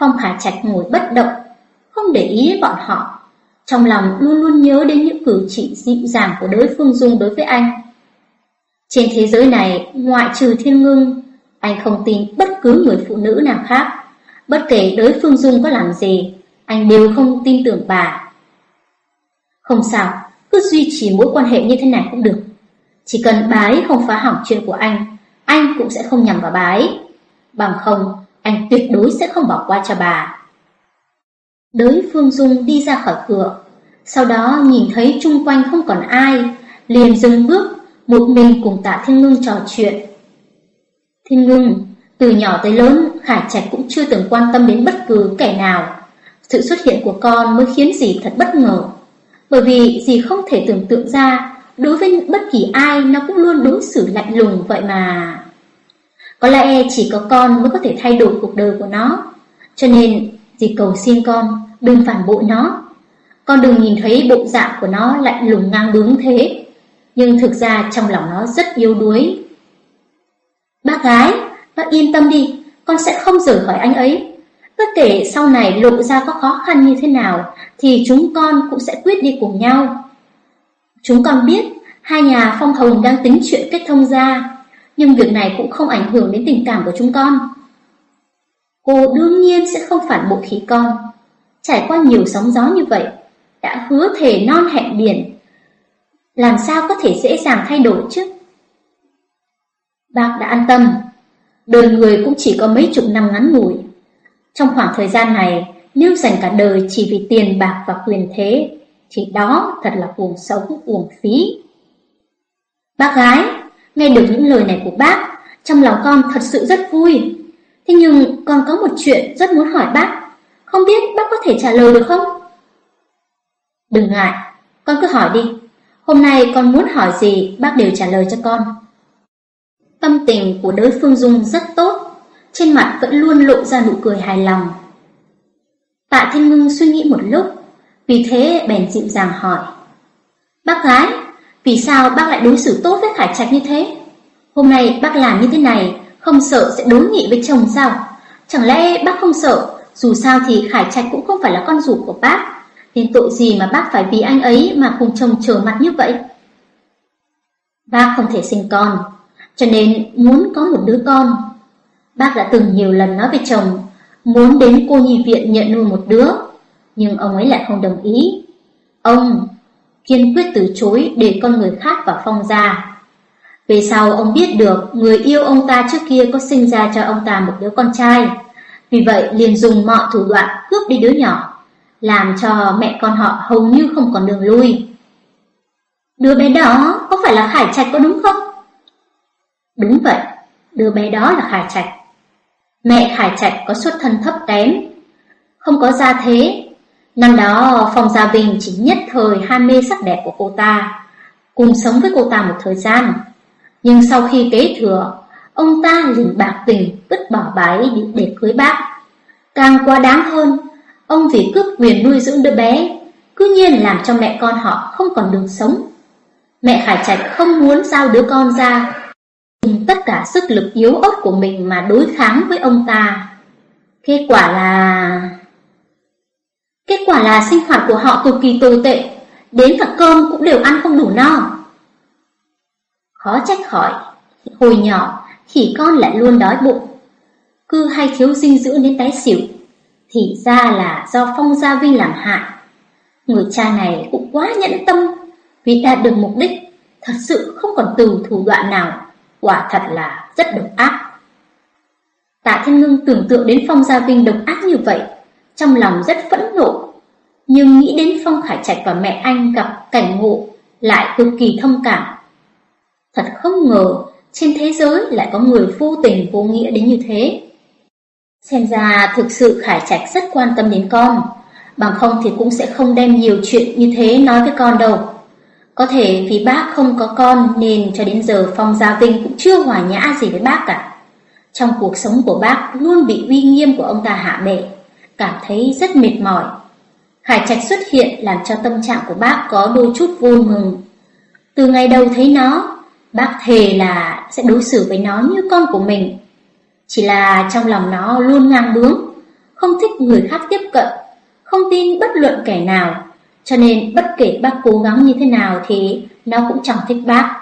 Phong Khả Trạch ngồi bất động, không để ý bọn họ, trong lòng luôn luôn nhớ đến những cử chỉ dịu dàng của đối phương Dung đối với anh. Trên thế giới này, ngoại trừ thiên ngưng, anh không tin bất cứ người phụ nữ nào khác. Bất kể đối phương Dung có làm gì, anh đều không tin tưởng bà. Không sao, cứ duy trì mối quan hệ như thế này cũng được. Chỉ cần bà ấy không phá hỏng chuyện của anh, anh cũng sẽ không nhầm vào bà ấy. Bằng không, anh tuyệt đối sẽ không bỏ qua cho bà. Đới Phương Dung đi ra khỏi cửa, sau đó nhìn thấy chung quanh không còn ai, liền dừng bước, một mình cùng tạ Thiên Ngưng trò chuyện. Thiên Ngưng, từ nhỏ tới lớn, Khải Trạch cũng chưa từng quan tâm đến bất cứ kẻ nào. Sự xuất hiện của con mới khiến dì thật bất ngờ. Bởi vì dì không thể tưởng tượng ra, đối với bất kỳ ai nó cũng luôn đối xử lạnh lùng vậy mà. Có lẽ chỉ có con mới có thể thay đổi cuộc đời của nó. Cho nên, dì cầu xin con, đừng phản bội nó. Con đừng nhìn thấy bộ dạng của nó lạnh lùng ngang bướng thế. Nhưng thực ra trong lòng nó rất yếu đuối. Bác gái, bác yên tâm đi, con sẽ không rời khỏi anh ấy. Bất kể sau này lộ ra có khó khăn như thế nào, thì chúng con cũng sẽ quyết đi cùng nhau. Chúng con biết, hai nhà Phong Hồng đang tính chuyện kết thông ra, nhưng việc này cũng không ảnh hưởng đến tình cảm của chúng con. Cô đương nhiên sẽ không phản bội khí con. Trải qua nhiều sóng gió như vậy, đã hứa thể non hẹn biển, làm sao có thể dễ dàng thay đổi chứ? Bác đã an tâm, đời người cũng chỉ có mấy chục năm ngắn ngủi. Trong khoảng thời gian này, nếu dành cả đời chỉ vì tiền bạc và quyền thế, thì đó thật là cuồng sống uổng phí. Bác gái, nghe được những lời này của bác, trong lòng con thật sự rất vui. Thế nhưng con có một chuyện rất muốn hỏi bác, không biết bác có thể trả lời được không? Đừng ngại, con cứ hỏi đi. Hôm nay con muốn hỏi gì, bác đều trả lời cho con. Tâm tình của đối phương Dung rất tốt, trên mặt vẫn luôn lộ ra nụ cười hài lòng. Tạ Thiên Ngưng suy nghĩ một lúc, vì thế bèn dịu dàng hỏi. Bác gái, vì sao bác lại đối xử tốt với Khải Trạch như thế? Hôm nay bác làm như thế này, không sợ sẽ đối nghị với chồng sao? Chẳng lẽ bác không sợ, dù sao thì Khải Trạch cũng không phải là con rủ của bác, nên tội gì mà bác phải vì anh ấy mà cùng chồng trở mặt như vậy? Bác không thể sinh con, cho nên muốn có một đứa con. Bác đã từng nhiều lần nói với chồng, muốn đến cô nhi viện nhận nuôi một đứa, nhưng ông ấy lại không đồng ý. Ông kiên quyết từ chối để con người khác vào phong gia. Về sau ông biết được người yêu ông ta trước kia có sinh ra cho ông ta một đứa con trai, vì vậy liền dùng mọi thủ đoạn cướp đi đứa nhỏ. làm cho mẹ con họ hầu như không còn đường lui. Đứa bé đó có phải là Khải Trạch có đúng không? Đúng vậy, đứa bé đó là Khải Trạch. Mẹ Khải Trạch có xuất thân thấp kém, không có gia thế. Năm đó Phong Gia Bình chỉ nhất thời ham mê sắc đẹp của cô ta, cùng sống với cô ta một thời gian. Nhưng sau khi kế thừa, ông ta liền bạc tình vứt bỏ bà ấy để cưới bác. Càng quá đáng hơn, ông vì cướp quyền nuôi dưỡng đứa bé, cứ nhiên làm cho mẹ con họ không còn đường sống. Mẹ Khải Trạch không muốn giao đứa con ra, dùng tất cả sức lực yếu ớt của mình mà đối kháng với ông ta. Kết quả là... Kết quả là sinh hoạt của họ cực kỳ tồi tệ, đến cả cơm cũng đều ăn không đủ no. Khó trách khỏi, hồi nhỏ, khỉ con lại luôn đói bụng, cứ hay thiếu dinh dưỡng đến tái xỉu, thì ra là do Phong Gia Vinh làm hại. Người cha này cũng quá nhẫn tâm, vì đạt được mục đích, thật sự không còn từ thủ đoạn nào, quả thật là rất độc ác. Tạ Thiên Ngưng tưởng tượng đến Phong Gia Vinh độc ác như vậy, trong lòng rất phẫn nộ, nhưng nghĩ đến Phong Khải Trạch và mẹ anh gặp cảnh ngộ lại cực kỳ thông cảm. Thật không ngờ trên thế giới lại có người vô tình vô nghĩa đến như thế. Xem ra thực sự Khải Trạch rất quan tâm đến con, bằng không thì cũng sẽ không đem nhiều chuyện như thế nói với con đâu. Có thể vì bác không có con nên cho đến giờ Phong Gia Vinh cũng chưa hòa nhã gì với bác cả. Trong cuộc sống của bác luôn bị uy nghiêm của ông ta hạ bệ, cảm thấy rất mệt mỏi. hải Trạch xuất hiện làm cho tâm trạng của bác có đôi chút vui mừng. Từ ngày đầu thấy nó, bác thề là sẽ đối xử với nó như con của mình. Chỉ là trong lòng nó luôn ngang bướng, không thích người khác tiếp cận, không tin bất luận kẻ nào, cho nên bất kể bác cố gắng như thế nào thì nó cũng chẳng thích bác.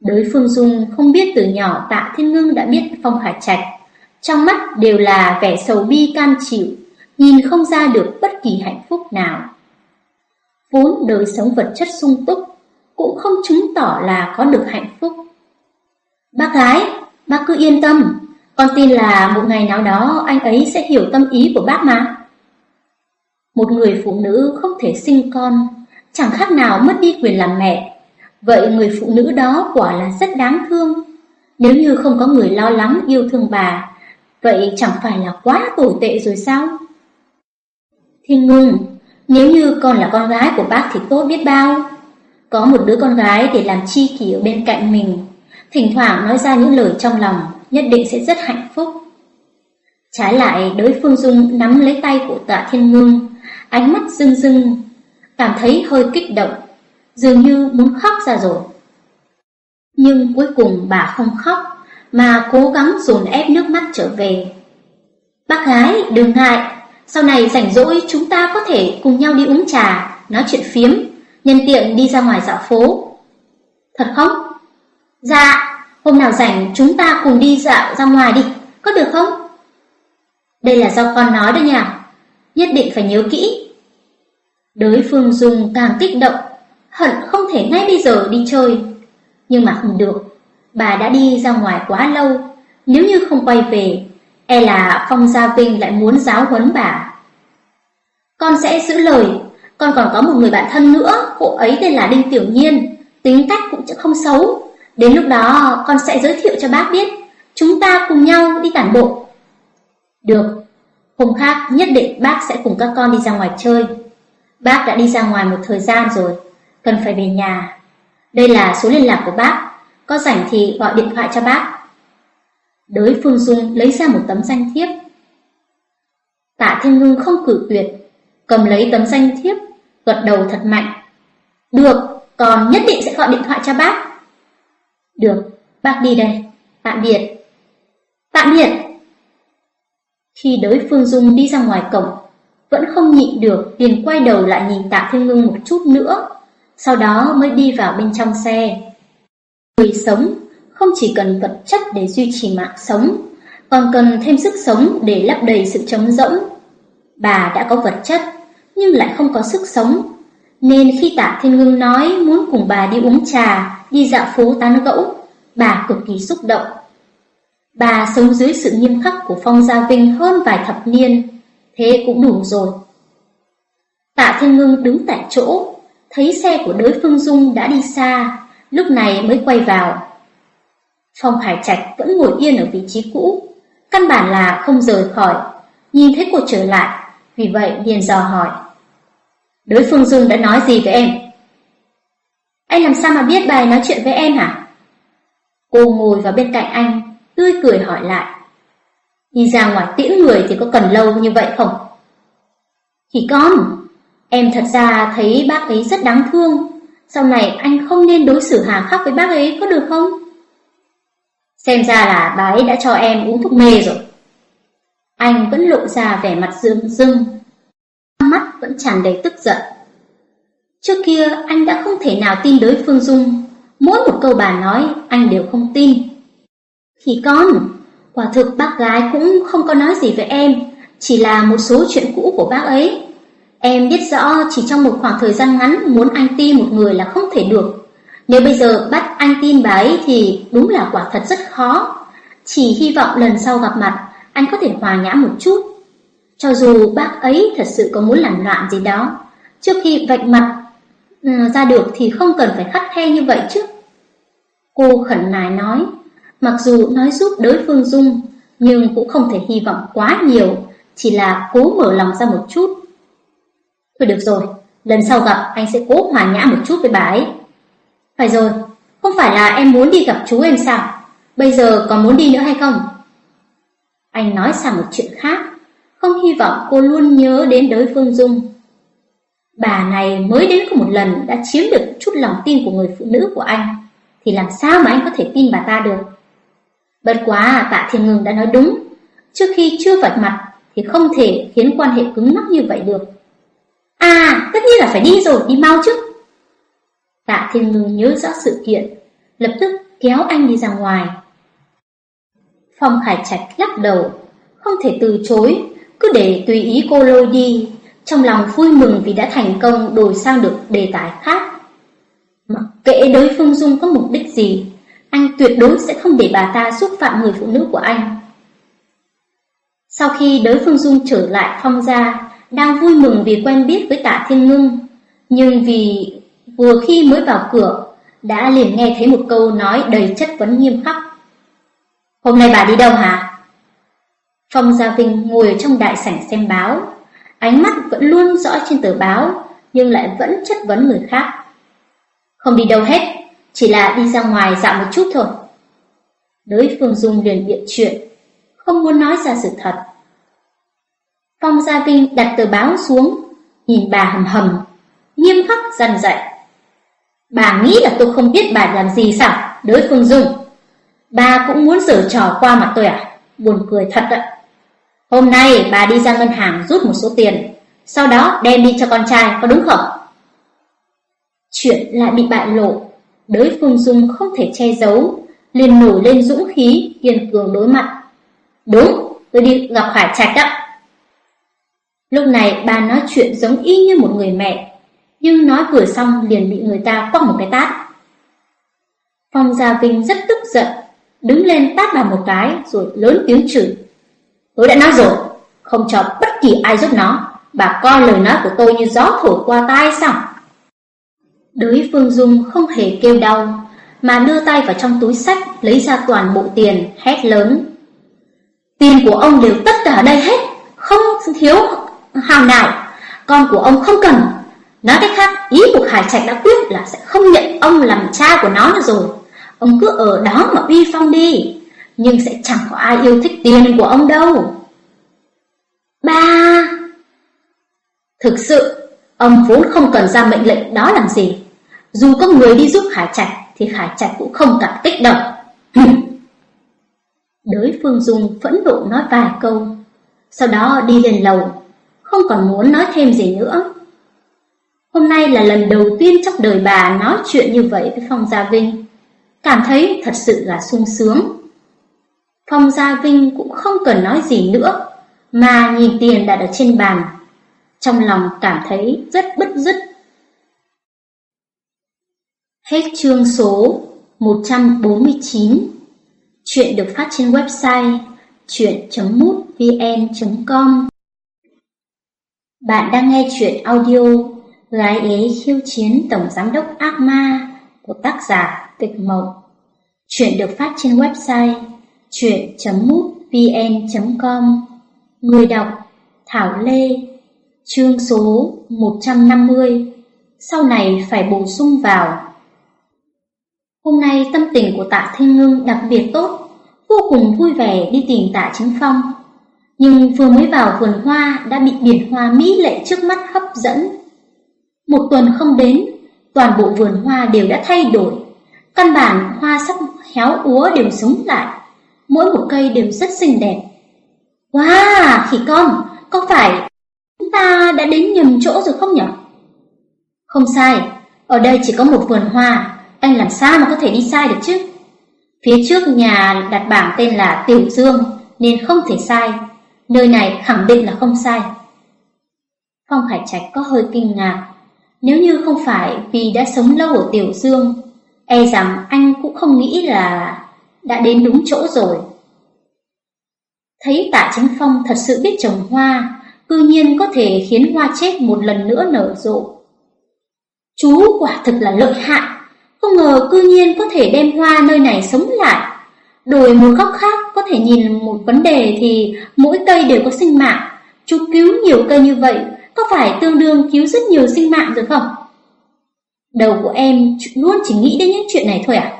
Đối phương Dung không biết từ nhỏ Tạ Thiên Ngưng đã biết Phong Khải Trạch, trong mắt đều là vẻ sầu bi cam chịu, nhìn không ra được bất kỳ hạnh phúc nào. Vốn đời sống vật chất sung túc, cũng không chứng tỏ là có được hạnh phúc. Bác gái, bác cứ yên tâm, con tin là một ngày nào đó anh ấy sẽ hiểu tâm ý của bác mà. Một người phụ nữ không thể sinh con, chẳng khác nào mất đi quyền làm mẹ. Vậy người phụ nữ đó quả là rất đáng thương. Nếu như không có người lo lắng yêu thương bà, vậy chẳng phải là quá tồi tệ rồi sao? Thiên ngưng, nếu như con là con gái của bác thì tốt biết bao. Có một đứa con gái để làm chi kỷ ở bên cạnh mình, thỉnh thoảng nói ra những lời trong lòng, nhất định sẽ rất hạnh phúc. Trái lại, đối phương Dung nắm lấy tay của tạ thiên ngưng, ánh mắt rưng rưng, cảm thấy hơi kích động, dường như muốn khóc ra rồi. Nhưng cuối cùng bà không khóc, mà cố gắng dồn ép nước mắt trở về. Bác gái, đừng ngại, sau này rảnh rỗi chúng ta có thể cùng nhau đi uống trà, nói chuyện phiếm, nhân tiện đi ra ngoài dạo phố. Thật không? Dạ, hôm nào rảnh chúng ta cùng đi dạo ra ngoài đi, có được không? Đây là do con nói đó nha, nhất định phải nhớ kỹ. Đối phương Dung càng kích động, hận không thể ngay bây giờ đi chơi. Nhưng mà không được, bà đã đi ra ngoài quá lâu, nếu như không quay về, e là Phong Gia Vinh lại muốn giáo huấn bà. Con sẽ giữ lời, con còn có một người bạn thân nữa, cô ấy tên là Đinh Tiểu Nhiên, tính cách cũng không xấu. Đến lúc đó con sẽ giới thiệu cho bác biết, chúng ta cùng nhau đi tản bộ. Được, hôm khác nhất định bác sẽ cùng các con đi ra ngoài chơi. Bác đã đi ra ngoài một thời gian rồi, cần phải về nhà. Đây là số liên lạc của bác, có rảnh thì gọi điện thoại cho bác. Đới Phương Dung lấy ra một tấm danh thiếp. Tạ Thiên Ngưng không cử tuyệt, cầm lấy tấm danh thiếp, gật đầu thật mạnh. Được, còn nhất định sẽ gọi điện thoại cho bác. Được, bác đi đây. Tạm biệt. Tạm biệt. Khi đới Phương Dung đi ra ngoài cổng, vẫn không nhịn được, liền quay đầu lại nhìn Tạ Thiên Ngưng một chút nữa, sau đó mới đi vào bên trong xe. Người sống không chỉ cần vật chất để duy trì mạng sống, còn cần thêm sức sống để lấp đầy sự trống rỗng. Bà đã có vật chất, nhưng lại không có sức sống, nên khi Tạ Thiên Ngưng nói muốn cùng bà đi uống trà, đi dạo phố tán gẫu, bà cực kỳ xúc động. Bà sống dưới sự nghiêm khắc của Phong Gia Vinh hơn vài thập niên, thế cũng đủ rồi. Tạ Thiên Ngưng đứng tại chỗ, thấy xe của đối phương Dung đã đi xa, lúc này mới quay vào. Phong Hải Trạch vẫn ngồi yên ở vị trí cũ, căn bản là không rời khỏi, nhìn thấy cô trở lại, vì vậy liền dò hỏi. Đối phương Dung đã nói gì với em? Anh làm sao mà biết bài nói chuyện với em hả? Cô ngồi vào bên cạnh anh, tươi cười hỏi lại. Đi ra ngoài tiễn người thì có cần lâu như vậy không? Thì con, em thật ra thấy bác ấy rất đáng thương. Sau này anh không nên đối xử hà khắc với bác ấy có được không? Xem ra là bà ấy đã cho em uống thuốc mê rồi. Anh vẫn lộ ra vẻ mặt dương dưng, mắt vẫn tràn đầy tức giận. Trước kia anh đã không thể nào tin đối phương Dung, mỗi một câu bà nói anh đều không tin. Thì con, quả thực bác gái cũng không có nói gì với em, chỉ là một số chuyện cũ của bác ấy. Em biết rõ chỉ trong một khoảng thời gian ngắn muốn anh tin một người là không thể được. Nếu bây giờ bắt anh tin bà ấy thì đúng là quả thật rất khó. Chỉ hy vọng lần sau gặp mặt anh có thể hòa nhã một chút. Cho dù bác ấy thật sự có muốn làm loạn gì đó, trước khi vạch mặt ừ, ra được thì không cần phải khắt khe như vậy chứ. Cô khẩn nài nói, mặc dù nói giúp đối phương Dung, nhưng cũng không thể hy vọng quá nhiều, chỉ là cố mở lòng ra một chút. Thôi được rồi, lần sau gặp anh sẽ cố hòa nhã một chút với bà ấy. Phải rồi, không phải là em muốn đi gặp chú em sao? Bây giờ còn muốn đi nữa hay không? Anh nói sang một chuyện khác, không hy vọng cô luôn nhớ đến đối phương Dung. Bà này mới đến có một lần đã chiếm được chút lòng tin của người phụ nữ của anh, thì làm sao mà anh có thể tin bà ta được? Bất quá tạ thiên ngừng đã nói đúng, trước khi chưa vạch mặt thì không thể khiến quan hệ cứng nhắc như vậy được. À, tất nhiên là phải đi rồi, đi mau chứ. Tạ thiên ngừng nhớ rõ sự kiện, lập tức kéo anh đi ra ngoài. Phong Khải Trạch lắc đầu, không thể từ chối, cứ để tùy ý cô lôi đi, trong lòng vui mừng vì đã thành công đổi sang được đề tài khác. Mặc kệ đối phương Dung có mục đích gì, anh tuyệt đối sẽ không để bà ta xúc phạm người phụ nữ của anh. Sau khi Đới phương Dung trở lại phong gia, đang vui mừng vì quen biết với tạ thiên ngưng, nhưng vì vừa khi mới vào cửa, đã liền nghe thấy một câu nói đầy chất vấn nghiêm khắc. Hôm nay bà đi đâu hả? Phong Gia Vinh ngồi ở trong đại sảnh xem báo, ánh mắt vẫn luôn dõi trên tờ báo, nhưng lại vẫn chất vấn người khác. Không đi đâu hết, chỉ là đi ra ngoài dạo một chút thôi. Đối phương Dung liền biện chuyện, không muốn nói ra sự thật. Phong Gia Vinh đặt tờ báo xuống, nhìn bà hầm hầm, nghiêm khắc dằn dạy. Bà nghĩ là tôi không biết bà làm gì sao, đối phương Dung. Bà cũng muốn giở trò qua mặt tôi à? Buồn cười thật ạ. Hôm nay bà đi ra ngân hàng rút một số tiền, sau đó đem đi cho con trai, có đúng không? Chuyện lại bị bại lộ, đối phương Dung không thể che giấu, liền nổi lên dũng khí, kiên cường đối mặt. Đúng, tôi đi gặp hải Trạch đó. Lúc này bà nói chuyện giống y như một người mẹ, nhưng nói vừa xong liền bị người ta quăng một cái tát. Phong Gia Vinh rất tức giận, đứng lên tát bà một cái rồi lớn tiếng chửi. Tôi đã nói rồi, không cho bất kỳ ai giúp nó, bà coi lời nói của tôi như gió thổi qua tai sao? Đới Phương Dung không hề kêu đau, mà đưa tay vào trong túi sách lấy ra toàn bộ tiền, hét lớn. Tiền của ông đều tất cả ở đây hết, không thiếu hào nào, con của ông không cần. Nói cách khác, ý của Hải Trạch đã quyết là sẽ không nhận ông làm cha của nó nữa rồi. Ông cứ ở đó mà uy phong đi Nhưng sẽ chẳng có ai yêu thích tiền của ông đâu Ba Thực sự Ông vốn không cần ra mệnh lệnh đó làm gì. Dù có người đi giúp Khải Trạch Thì Khải Trạch cũng không cảm kích đâu. Đới Phương Dung phẫn nộ nói vài câu. Sau đó đi lên lầu Không còn muốn nói thêm gì nữa. Hôm nay là lần đầu tiên trong đời bà nói chuyện như vậy với Phong Gia Vinh. Cảm thấy thật sự là sung sướng. Phong Gia Vinh cũng không cần nói gì nữa, mà nhìn tiền đặt ở trên bàn. Trong lòng cảm thấy rất bứt rứt. Hết chương số 149 Chuyện được phát trên website chuyện.mútvn.com Bạn đang nghe chuyện audio Gái ế khiêu chiến Tổng Giám đốc Ác Ma của tác giả Tịch Mộng. Chuyện được phát trên website chuyện.mútvn.com Người đọc Thảo Lê Chương số 150 Sau này phải bổ sung vào Hôm nay tâm tình của tạ Thiên Ngưng đặc biệt tốt Vô cùng vui vẻ đi tìm tạ Chính Phong nhưng vừa mới vào vườn hoa đã bị biển hoa mỹ lệ trước mắt hấp dẫn. Một tuần không đến, toàn bộ vườn hoa đều đã thay đổi. Căn bản hoa sắp héo úa đều sống lại, mỗi một cây đều rất xinh đẹp. Wow, khỉ con, có phải chúng ta đã đến nhầm chỗ rồi không nhỉ? Không sai, ở đây chỉ có một vườn hoa, anh làm sao mà có thể đi sai được chứ? Phía trước nhà đặt bảng tên là Tiểu Dương nên không thể sai. Nơi này khẳng định là không sai. Phong Hải Trạch có hơi kinh ngạc. Nếu như không phải vì đã sống lâu ở Tiểu Dương, e rằng anh cũng không nghĩ là đã đến đúng chỗ rồi. Thấy tạ chính phong thật sự biết trồng hoa, cư nhiên có thể khiến hoa chết một lần nữa nở rộ. Chú quả thực là lợi hại, không ngờ cư nhiên có thể đem hoa nơi này sống lại. Đổi một góc khác có thể nhìn một vấn đề thì mỗi cây đều có sinh mạng. Chú cứu nhiều cây như vậy có phải tương đương cứu rất nhiều sinh mạng rồi không? Đầu của em luôn chỉ nghĩ đến những chuyện này thôi à?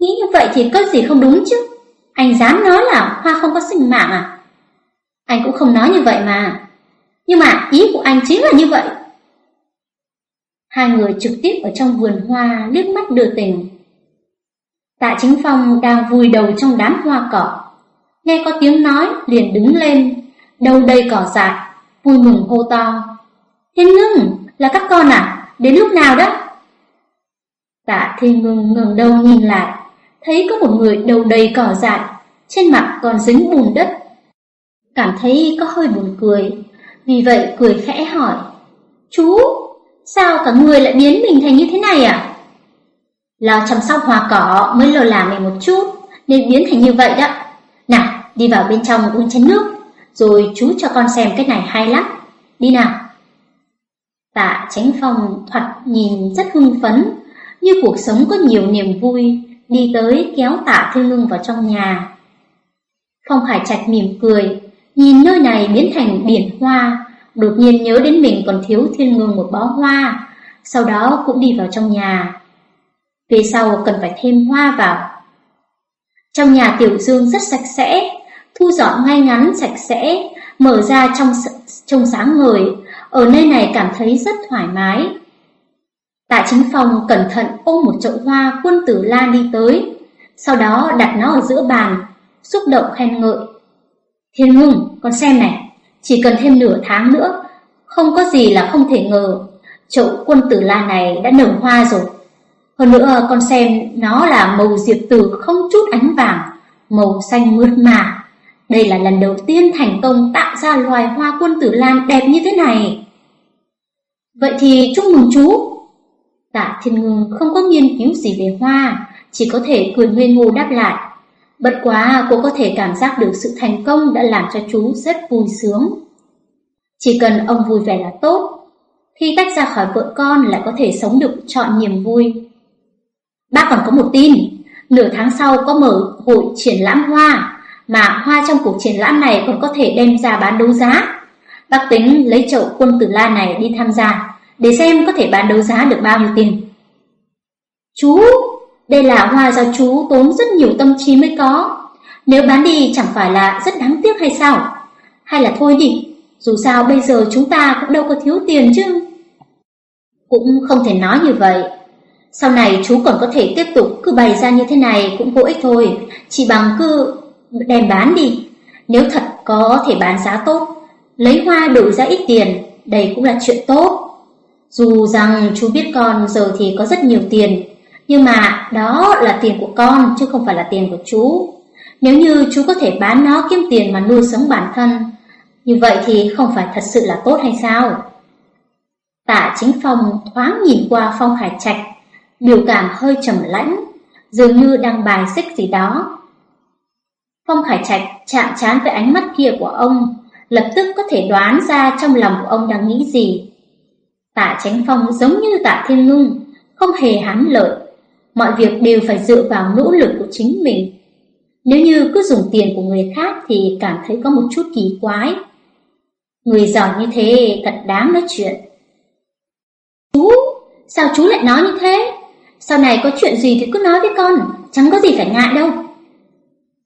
Nghĩ như vậy thì có gì không đúng chứ? Anh dám nói là hoa không có sinh mạng à? Anh cũng không nói như vậy mà. Nhưng mà ý của anh chính là như vậy. Hai người trực tiếp ở trong vườn hoa liếc mắt đưa tình. Tạ Chính Phong đang vùi đầu trong đám hoa cỏ. Nghe có tiếng nói, liền đứng lên, đầu đầy cỏ dại, vui mừng hô to. Thiên ngưng, là các con à? Đến lúc nào đó? Tạ Thiên ngưng ngẩng đầu nhìn lại, thấy có một người đầu đầy cỏ dại, trên mặt còn dính bùn đất. Cảm thấy có hơi buồn cười, vì vậy cười khẽ hỏi. Chú, sao cả người lại biến mình thành như thế này à? Lo chăm sóc hoa cỏ mới lơ là mình một chút Nên biến thành như vậy đó Nào đi vào bên trong uống chén nước Rồi chú cho con xem cái này hay lắm Đi nào Tạ tránh phong thoạt nhìn rất hưng phấn Như cuộc sống có nhiều niềm vui Đi tới kéo tạ thư ngưng vào trong nhà Phong Hải Trạch mỉm cười Nhìn nơi này biến thành biển hoa Đột nhiên nhớ đến mình còn thiếu thiên ngưng một bó hoa Sau đó cũng đi vào trong nhà về sau cần phải thêm hoa vào. Trong nhà Tiểu Dương rất sạch sẽ, thu dọn ngay ngắn sạch sẽ, mở ra trong trong sáng ngời, ở nơi này cảm thấy rất thoải mái. Tạ Chính Phong cẩn thận ôm một chậu hoa quân tử lan đi tới, sau đó đặt nó ở giữa bàn, xúc động khen ngợi. Thiên ngưng, con xem này, chỉ cần thêm nửa tháng nữa, không có gì là không thể ngờ, chậu quân tử lan này đã nở hoa rồi. Hơn nữa con xem nó là màu diệp tử không chút ánh vàng, màu xanh mượt mà. Đây là lần đầu tiên thành công tạo ra loài hoa quân tử lan đẹp như thế này. Vậy thì chúc mừng chú. Tạ Thiên Ngưng không có nghiên cứu gì về hoa, chỉ có thể cười ngây ngô đáp lại. Bất quá cô có thể cảm giác được sự thành công đã làm cho chú rất vui sướng. Chỉ cần ông vui vẻ là tốt, khi tách ra khỏi vợ con lại có thể sống được chọn niềm vui. Bác còn có một tin, nửa tháng sau có mở hội triển lãm hoa, mà hoa trong cuộc triển lãm này còn có thể đem ra bán đấu giá. Bác tính lấy chậu quân tử la này đi tham gia, để xem có thể bán đấu giá được bao nhiêu tiền. Chú, đây là hoa do chú tốn rất nhiều tâm trí mới có. Nếu bán đi chẳng phải là rất đáng tiếc hay sao? Hay là thôi đi, dù sao bây giờ chúng ta cũng đâu có thiếu tiền chứ. Cũng không thể nói như vậy. Sau này chú còn có thể tiếp tục cứ bày ra như thế này cũng vô ích thôi, chỉ bằng cứ đem bán đi. Nếu thật có thể bán giá tốt, lấy hoa đổi ra ít tiền, đây cũng là chuyện tốt. Dù rằng chú biết con giờ thì có rất nhiều tiền, nhưng mà đó là tiền của con chứ không phải là tiền của chú. Nếu như chú có thể bán nó kiếm tiền mà nuôi sống bản thân, như vậy thì không phải thật sự là tốt hay sao? Tạ Chính Phong thoáng nhìn qua Phong Hải Trạch, biểu cảm hơi trầm lãnh, dường như đang bài xích gì đó. Phong Khải Trạch chạm chán với ánh mắt kia của ông, lập tức có thể đoán ra trong lòng của ông đang nghĩ gì. Tạ Chánh Phong giống như Tạ Thiên Lung, không hề hám lợi, mọi việc đều phải dựa vào nỗ lực của chính mình. Nếu như cứ dùng tiền của người khác thì cảm thấy có một chút kỳ quái. Người giàu như thế thật đáng nói chuyện. Chú, sao chú lại nói như thế? Sau này có chuyện gì thì cứ nói với con, chẳng có gì phải ngại đâu.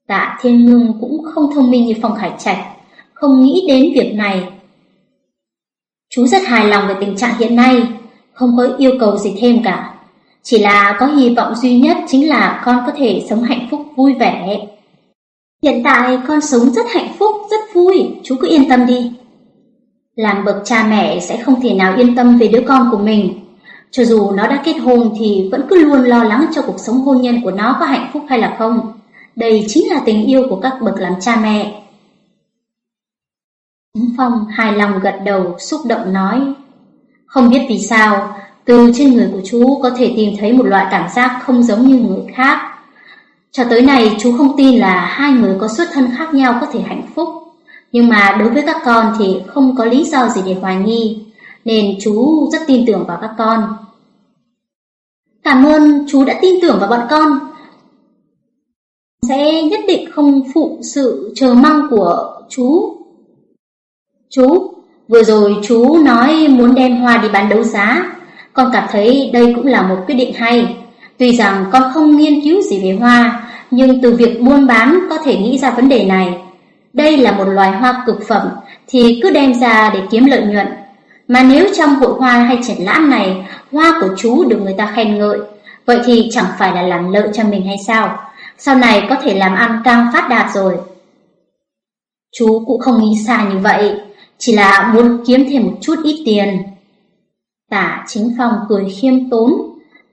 Tạ Thiên Ngưng cũng không thông minh như Phong Khải Trạch, không nghĩ đến việc này. Chú rất hài lòng về tình trạng hiện nay, không có yêu cầu gì thêm cả. Chỉ là có hy vọng duy nhất chính là con có thể sống hạnh phúc vui vẻ. Hiện tại con sống rất hạnh phúc, rất vui, chú cứ yên tâm đi. Làm bậc cha mẹ sẽ không thể nào yên tâm về đứa con của mình. Cho dù nó đã kết hôn thì vẫn cứ luôn lo lắng cho cuộc sống hôn nhân của nó có hạnh phúc hay là không. Đây chính là tình yêu của các bậc làm cha mẹ. Phong hài lòng gật đầu, xúc động nói. Không biết vì sao, từ trên người của chú có thể tìm thấy một loại cảm giác không giống như người khác. Cho tới nay chú không tin là hai người có xuất thân khác nhau có thể hạnh phúc. Nhưng mà đối với các con thì không có lý do gì để hoài nghi, nên chú rất tin tưởng vào các con. Cảm ơn chú đã tin tưởng vào bọn con. Sẽ nhất định không phụ sự chờ mong của chú. Chú, vừa rồi chú nói muốn đem hoa đi bán đấu giá. Con cảm thấy đây cũng là một quyết định hay. Tuy rằng con không nghiên cứu gì về hoa, nhưng từ việc buôn bán có thể nghĩ ra vấn đề này. Đây là một loài hoa cực phẩm thì cứ đem ra để kiếm lợi nhuận. Mà nếu trong hội hoa hay triển lãm này, hoa của chú được người ta khen ngợi, vậy thì chẳng phải là làm lợi cho mình hay sao? Sau này có thể làm ăn càng phát đạt rồi. Chú cũng không nghĩ xa như vậy, chỉ là muốn kiếm thêm một chút ít tiền. Tả chính phong cười khiêm tốn,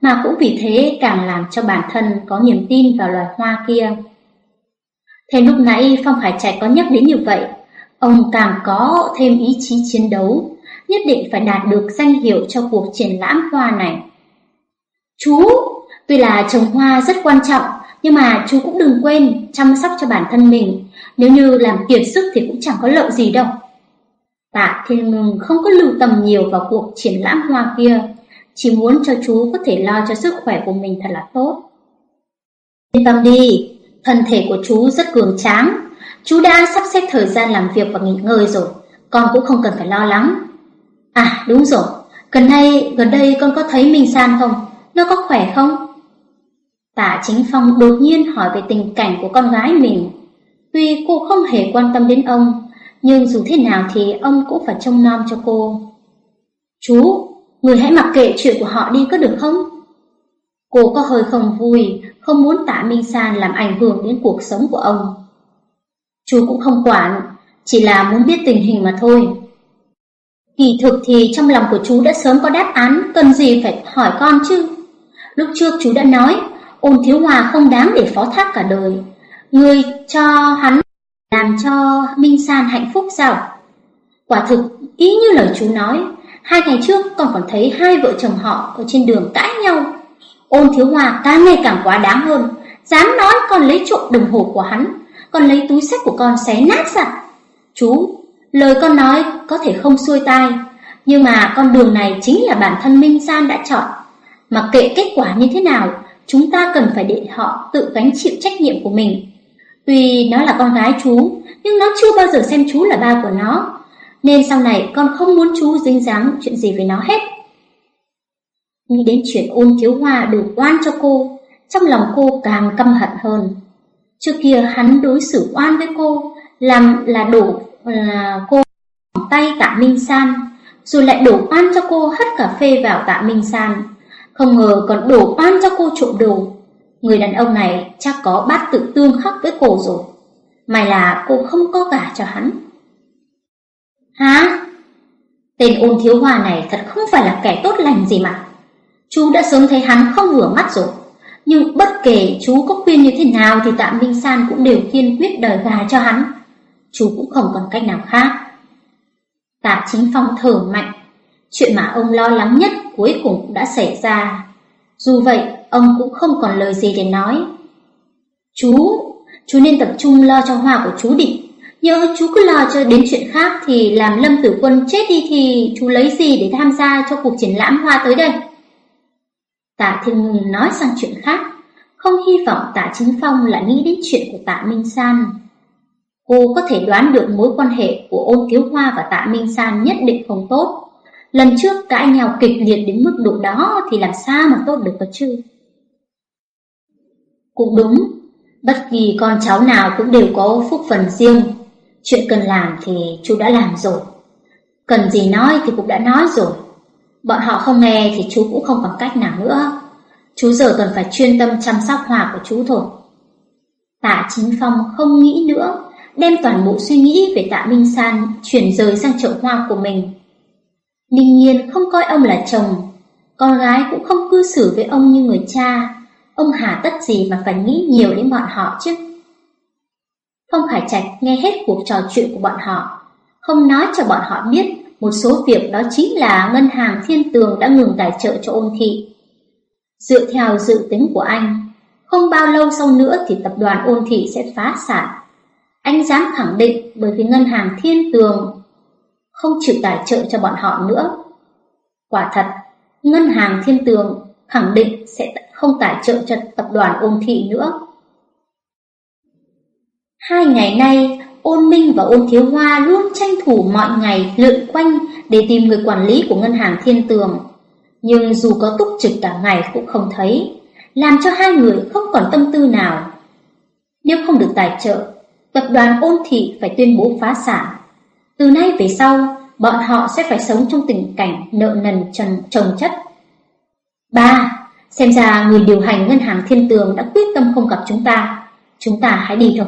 mà cũng vì thế càng làm cho bản thân có niềm tin vào loài hoa kia. Thế lúc nãy Phong hải Trạch có nhắc đến như vậy, ông càng có thêm ý chí chiến đấu, nhất định phải đạt được danh hiệu cho cuộc triển lãm hoa này. Chú, tuy là trồng hoa rất quan trọng, nhưng mà chú cũng đừng quên chăm sóc cho bản thân mình, nếu như làm kiệt sức thì cũng chẳng có lợi gì đâu. Tạ Thiên Ngừng không có lưu tâm nhiều vào cuộc triển lãm hoa kia, chỉ muốn cho chú có thể lo cho sức khỏe của mình thật là tốt. Yên tâm đi, thân thể của chú rất cường tráng, chú đã sắp xếp thời gian làm việc và nghỉ ngơi rồi, con cũng không cần phải lo lắng. À đúng rồi, gần đây gần đây con có thấy Minh San không? Nó có khỏe không? Tạ Chính Phong đột nhiên hỏi về tình cảnh của con gái mình. Tuy cô không hề quan tâm đến ông, nhưng dù thế nào thì ông cũng phải trông nom cho cô. Chú, người hãy mặc kệ chuyện của họ đi có được không? Cô có hơi không vui, không muốn tạ Minh San làm ảnh hưởng đến cuộc sống của ông. Chú cũng không quản, chỉ là muốn biết tình hình mà thôi. Kỳ thực thì trong lòng của chú đã sớm có đáp án, cần gì phải hỏi con chứ. Lúc trước chú đã nói, ôn thiếu hòa không đáng để phó thác cả đời. Người cho hắn làm cho Minh San hạnh phúc sao? Quả thực, ý như lời chú nói, hai ngày trước con còn thấy hai vợ chồng họ ở trên đường cãi nhau. Ôn thiếu hòa càng ngày càng quá đáng hơn, dám nói con lấy trộm đồng hồ của hắn, còn lấy túi sách của con xé nát ra. Chú, lời con nói có thể không xuôi tai, nhưng mà con đường này chính là bản thân Minh San đã chọn. Mặc kệ kết quả như thế nào, chúng ta cần phải để họ tự gánh chịu trách nhiệm của mình. Tuy nó là con gái chú, nhưng nó chưa bao giờ xem chú là ba của nó, nên sau này con không muốn chú dính dáng chuyện gì với nó hết. Nghĩ đến chuyện ôn thiếu hoa đủ oan cho cô, trong lòng cô càng căm hận hơn. Trước kia hắn đối xử oan với cô, làm là đổ là cô tay tạ Minh San, rồi lại đổ oan cho cô hất cà phê vào tạ Minh San. Không ngờ còn đổ oan cho cô trộm đồ. Người đàn ông này chắc có bát tự tương khắc với cô rồi. May là cô không có gả cho hắn. Hả? Tên ôn thiếu hoa này thật không phải là kẻ tốt lành gì mà. Chú đã sớm thấy hắn không vừa mắt rồi. Nhưng bất kể chú có khuyên như thế nào thì tạ Minh San cũng đều kiên quyết đời gà cho hắn. Chú cũng không còn cách nào khác. Tạ Chính Phong thở mạnh. Chuyện mà ông lo lắng nhất cuối cùng cũng đã xảy ra. Dù vậy, ông cũng không còn lời gì để nói. Chú, chú nên tập trung lo cho hoa của chú đi. Nhớ chú cứ lo cho đến chuyện khác thì làm Lâm Tử Quân chết đi thì chú lấy gì để tham gia cho cuộc triển lãm hoa tới đây? Tạ Thiên Ngưng nói sang chuyện khác, không hy vọng Tạ Chính Phong lại nghĩ đến chuyện của Tạ Minh San. Cô có thể đoán được mối quan hệ của Ôn Thiếu Hoa và Tạ Minh San nhất định không tốt. Lần trước cãi nhau kịch liệt đến mức độ đó thì làm sao mà tốt được cơ chứ? Cũng đúng, bất kỳ con cháu nào cũng đều có phúc phần riêng. Chuyện cần làm thì chú đã làm rồi. Cần gì nói thì cũng đã nói rồi. Bọn họ không nghe thì chú cũng không còn cách nào nữa. Chú giờ cần phải chuyên tâm chăm sóc hoa của chú thôi. Tạ Chính Phong không nghĩ nữa, đem toàn bộ suy nghĩ về Tạ Minh San chuyển rời sang chậu hoa của mình. Ninh Nhiên không coi ông là chồng, con gái cũng không cư xử với ông như người cha. Ông hà tất gì mà phải nghĩ nhiều đến bọn họ chứ? Phong Khải Trạch nghe hết cuộc trò chuyện của bọn họ, không nói cho bọn họ biết một số việc đó chính là ngân hàng thiên tường đã ngừng tài trợ cho ôn thị. Dựa theo dự tính của anh, không bao lâu sau nữa thì tập đoàn ôn thị sẽ phá sản. Anh dám khẳng định bởi vì ngân hàng thiên tường không chịu tài trợ cho bọn họ nữa. Quả thật, ngân hàng thiên tường khẳng định sẽ không tài trợ cho tập đoàn ôn thị nữa. Hai ngày nay, Ôn Minh và Ôn Thiếu Hoa luôn tranh thủ mọi ngày lượn quanh để tìm người quản lý của ngân hàng Thiên Tường. Nhưng dù có túc trực cả ngày cũng không thấy, làm cho hai người không còn tâm tư nào. Nếu không được tài trợ, tập đoàn ôn thị phải tuyên bố phá sản. Từ nay về sau, bọn họ sẽ phải sống trong tình cảnh nợ nần trần trồng chất. Ba, xem ra người điều hành ngân hàng Thiên Tường đã quyết tâm không gặp chúng ta. Chúng ta hãy đi thôi.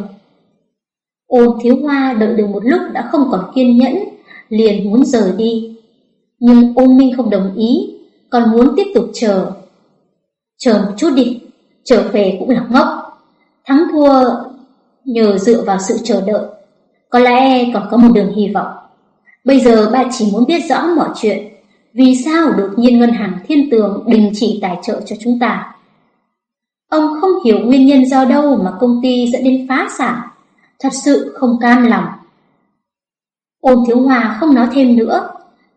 Ôn thiếu hoa đợi được một lúc đã không còn kiên nhẫn, liền muốn rời đi. Nhưng ôn minh không đồng ý, còn muốn tiếp tục chờ. Chờ một chút đi, trở về cũng là ngốc. Thắng thua nhờ dựa vào sự chờ đợi. Có lẽ còn có một đường hy vọng. Bây giờ ba chỉ muốn biết rõ mọi chuyện. Vì sao đột nhiên ngân hàng thiên tường đình chỉ tài trợ cho chúng ta? Ông không hiểu nguyên nhân do đâu mà công ty dẫn đến phá sản thật sự không cam lòng. Ôn thiếu hòa không nói thêm nữa,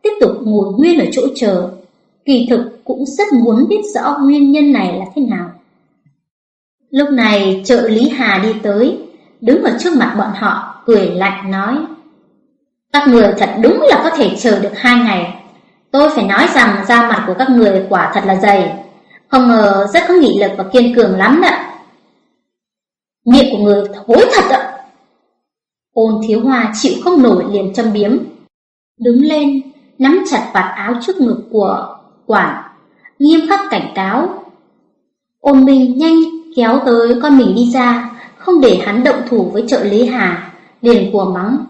tiếp tục ngồi nguyên ở chỗ chờ, kỳ thực cũng rất muốn biết rõ nguyên nhân này là thế nào. Lúc này trợ lý Hà đi tới, đứng ở trước mặt bọn họ, cười lạnh nói. Các người thật đúng là có thể chờ được hai ngày. Tôi phải nói rằng da mặt của các người quả thật là dày, không ngờ rất có nghị lực và kiên cường lắm đấy. Miệng của người thối thật ạ. Ôn thiếu hoa chịu không nổi liền châm biếm. Đứng lên, nắm chặt vạt áo trước ngực của quản, nghiêm khắc cảnh cáo. Ôn minh nhanh kéo tới con mình đi ra, không để hắn động thủ với trợ lý Hà, liền của mắng.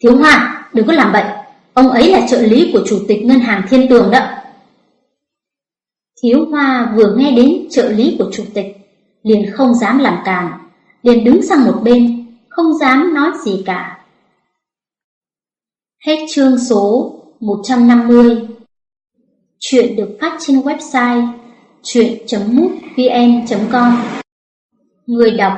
Thiếu hoa, đừng có làm bệnh, ông ấy là trợ lý của chủ tịch ngân hàng thiên tường đó. Thiếu hoa vừa nghe đến trợ lý của chủ tịch, liền không dám làm càn liền đứng sang một bên, không dám nói gì cả. Hết chương số 150 Chuyện được phát trên website chuyện.mútvn.com Người đọc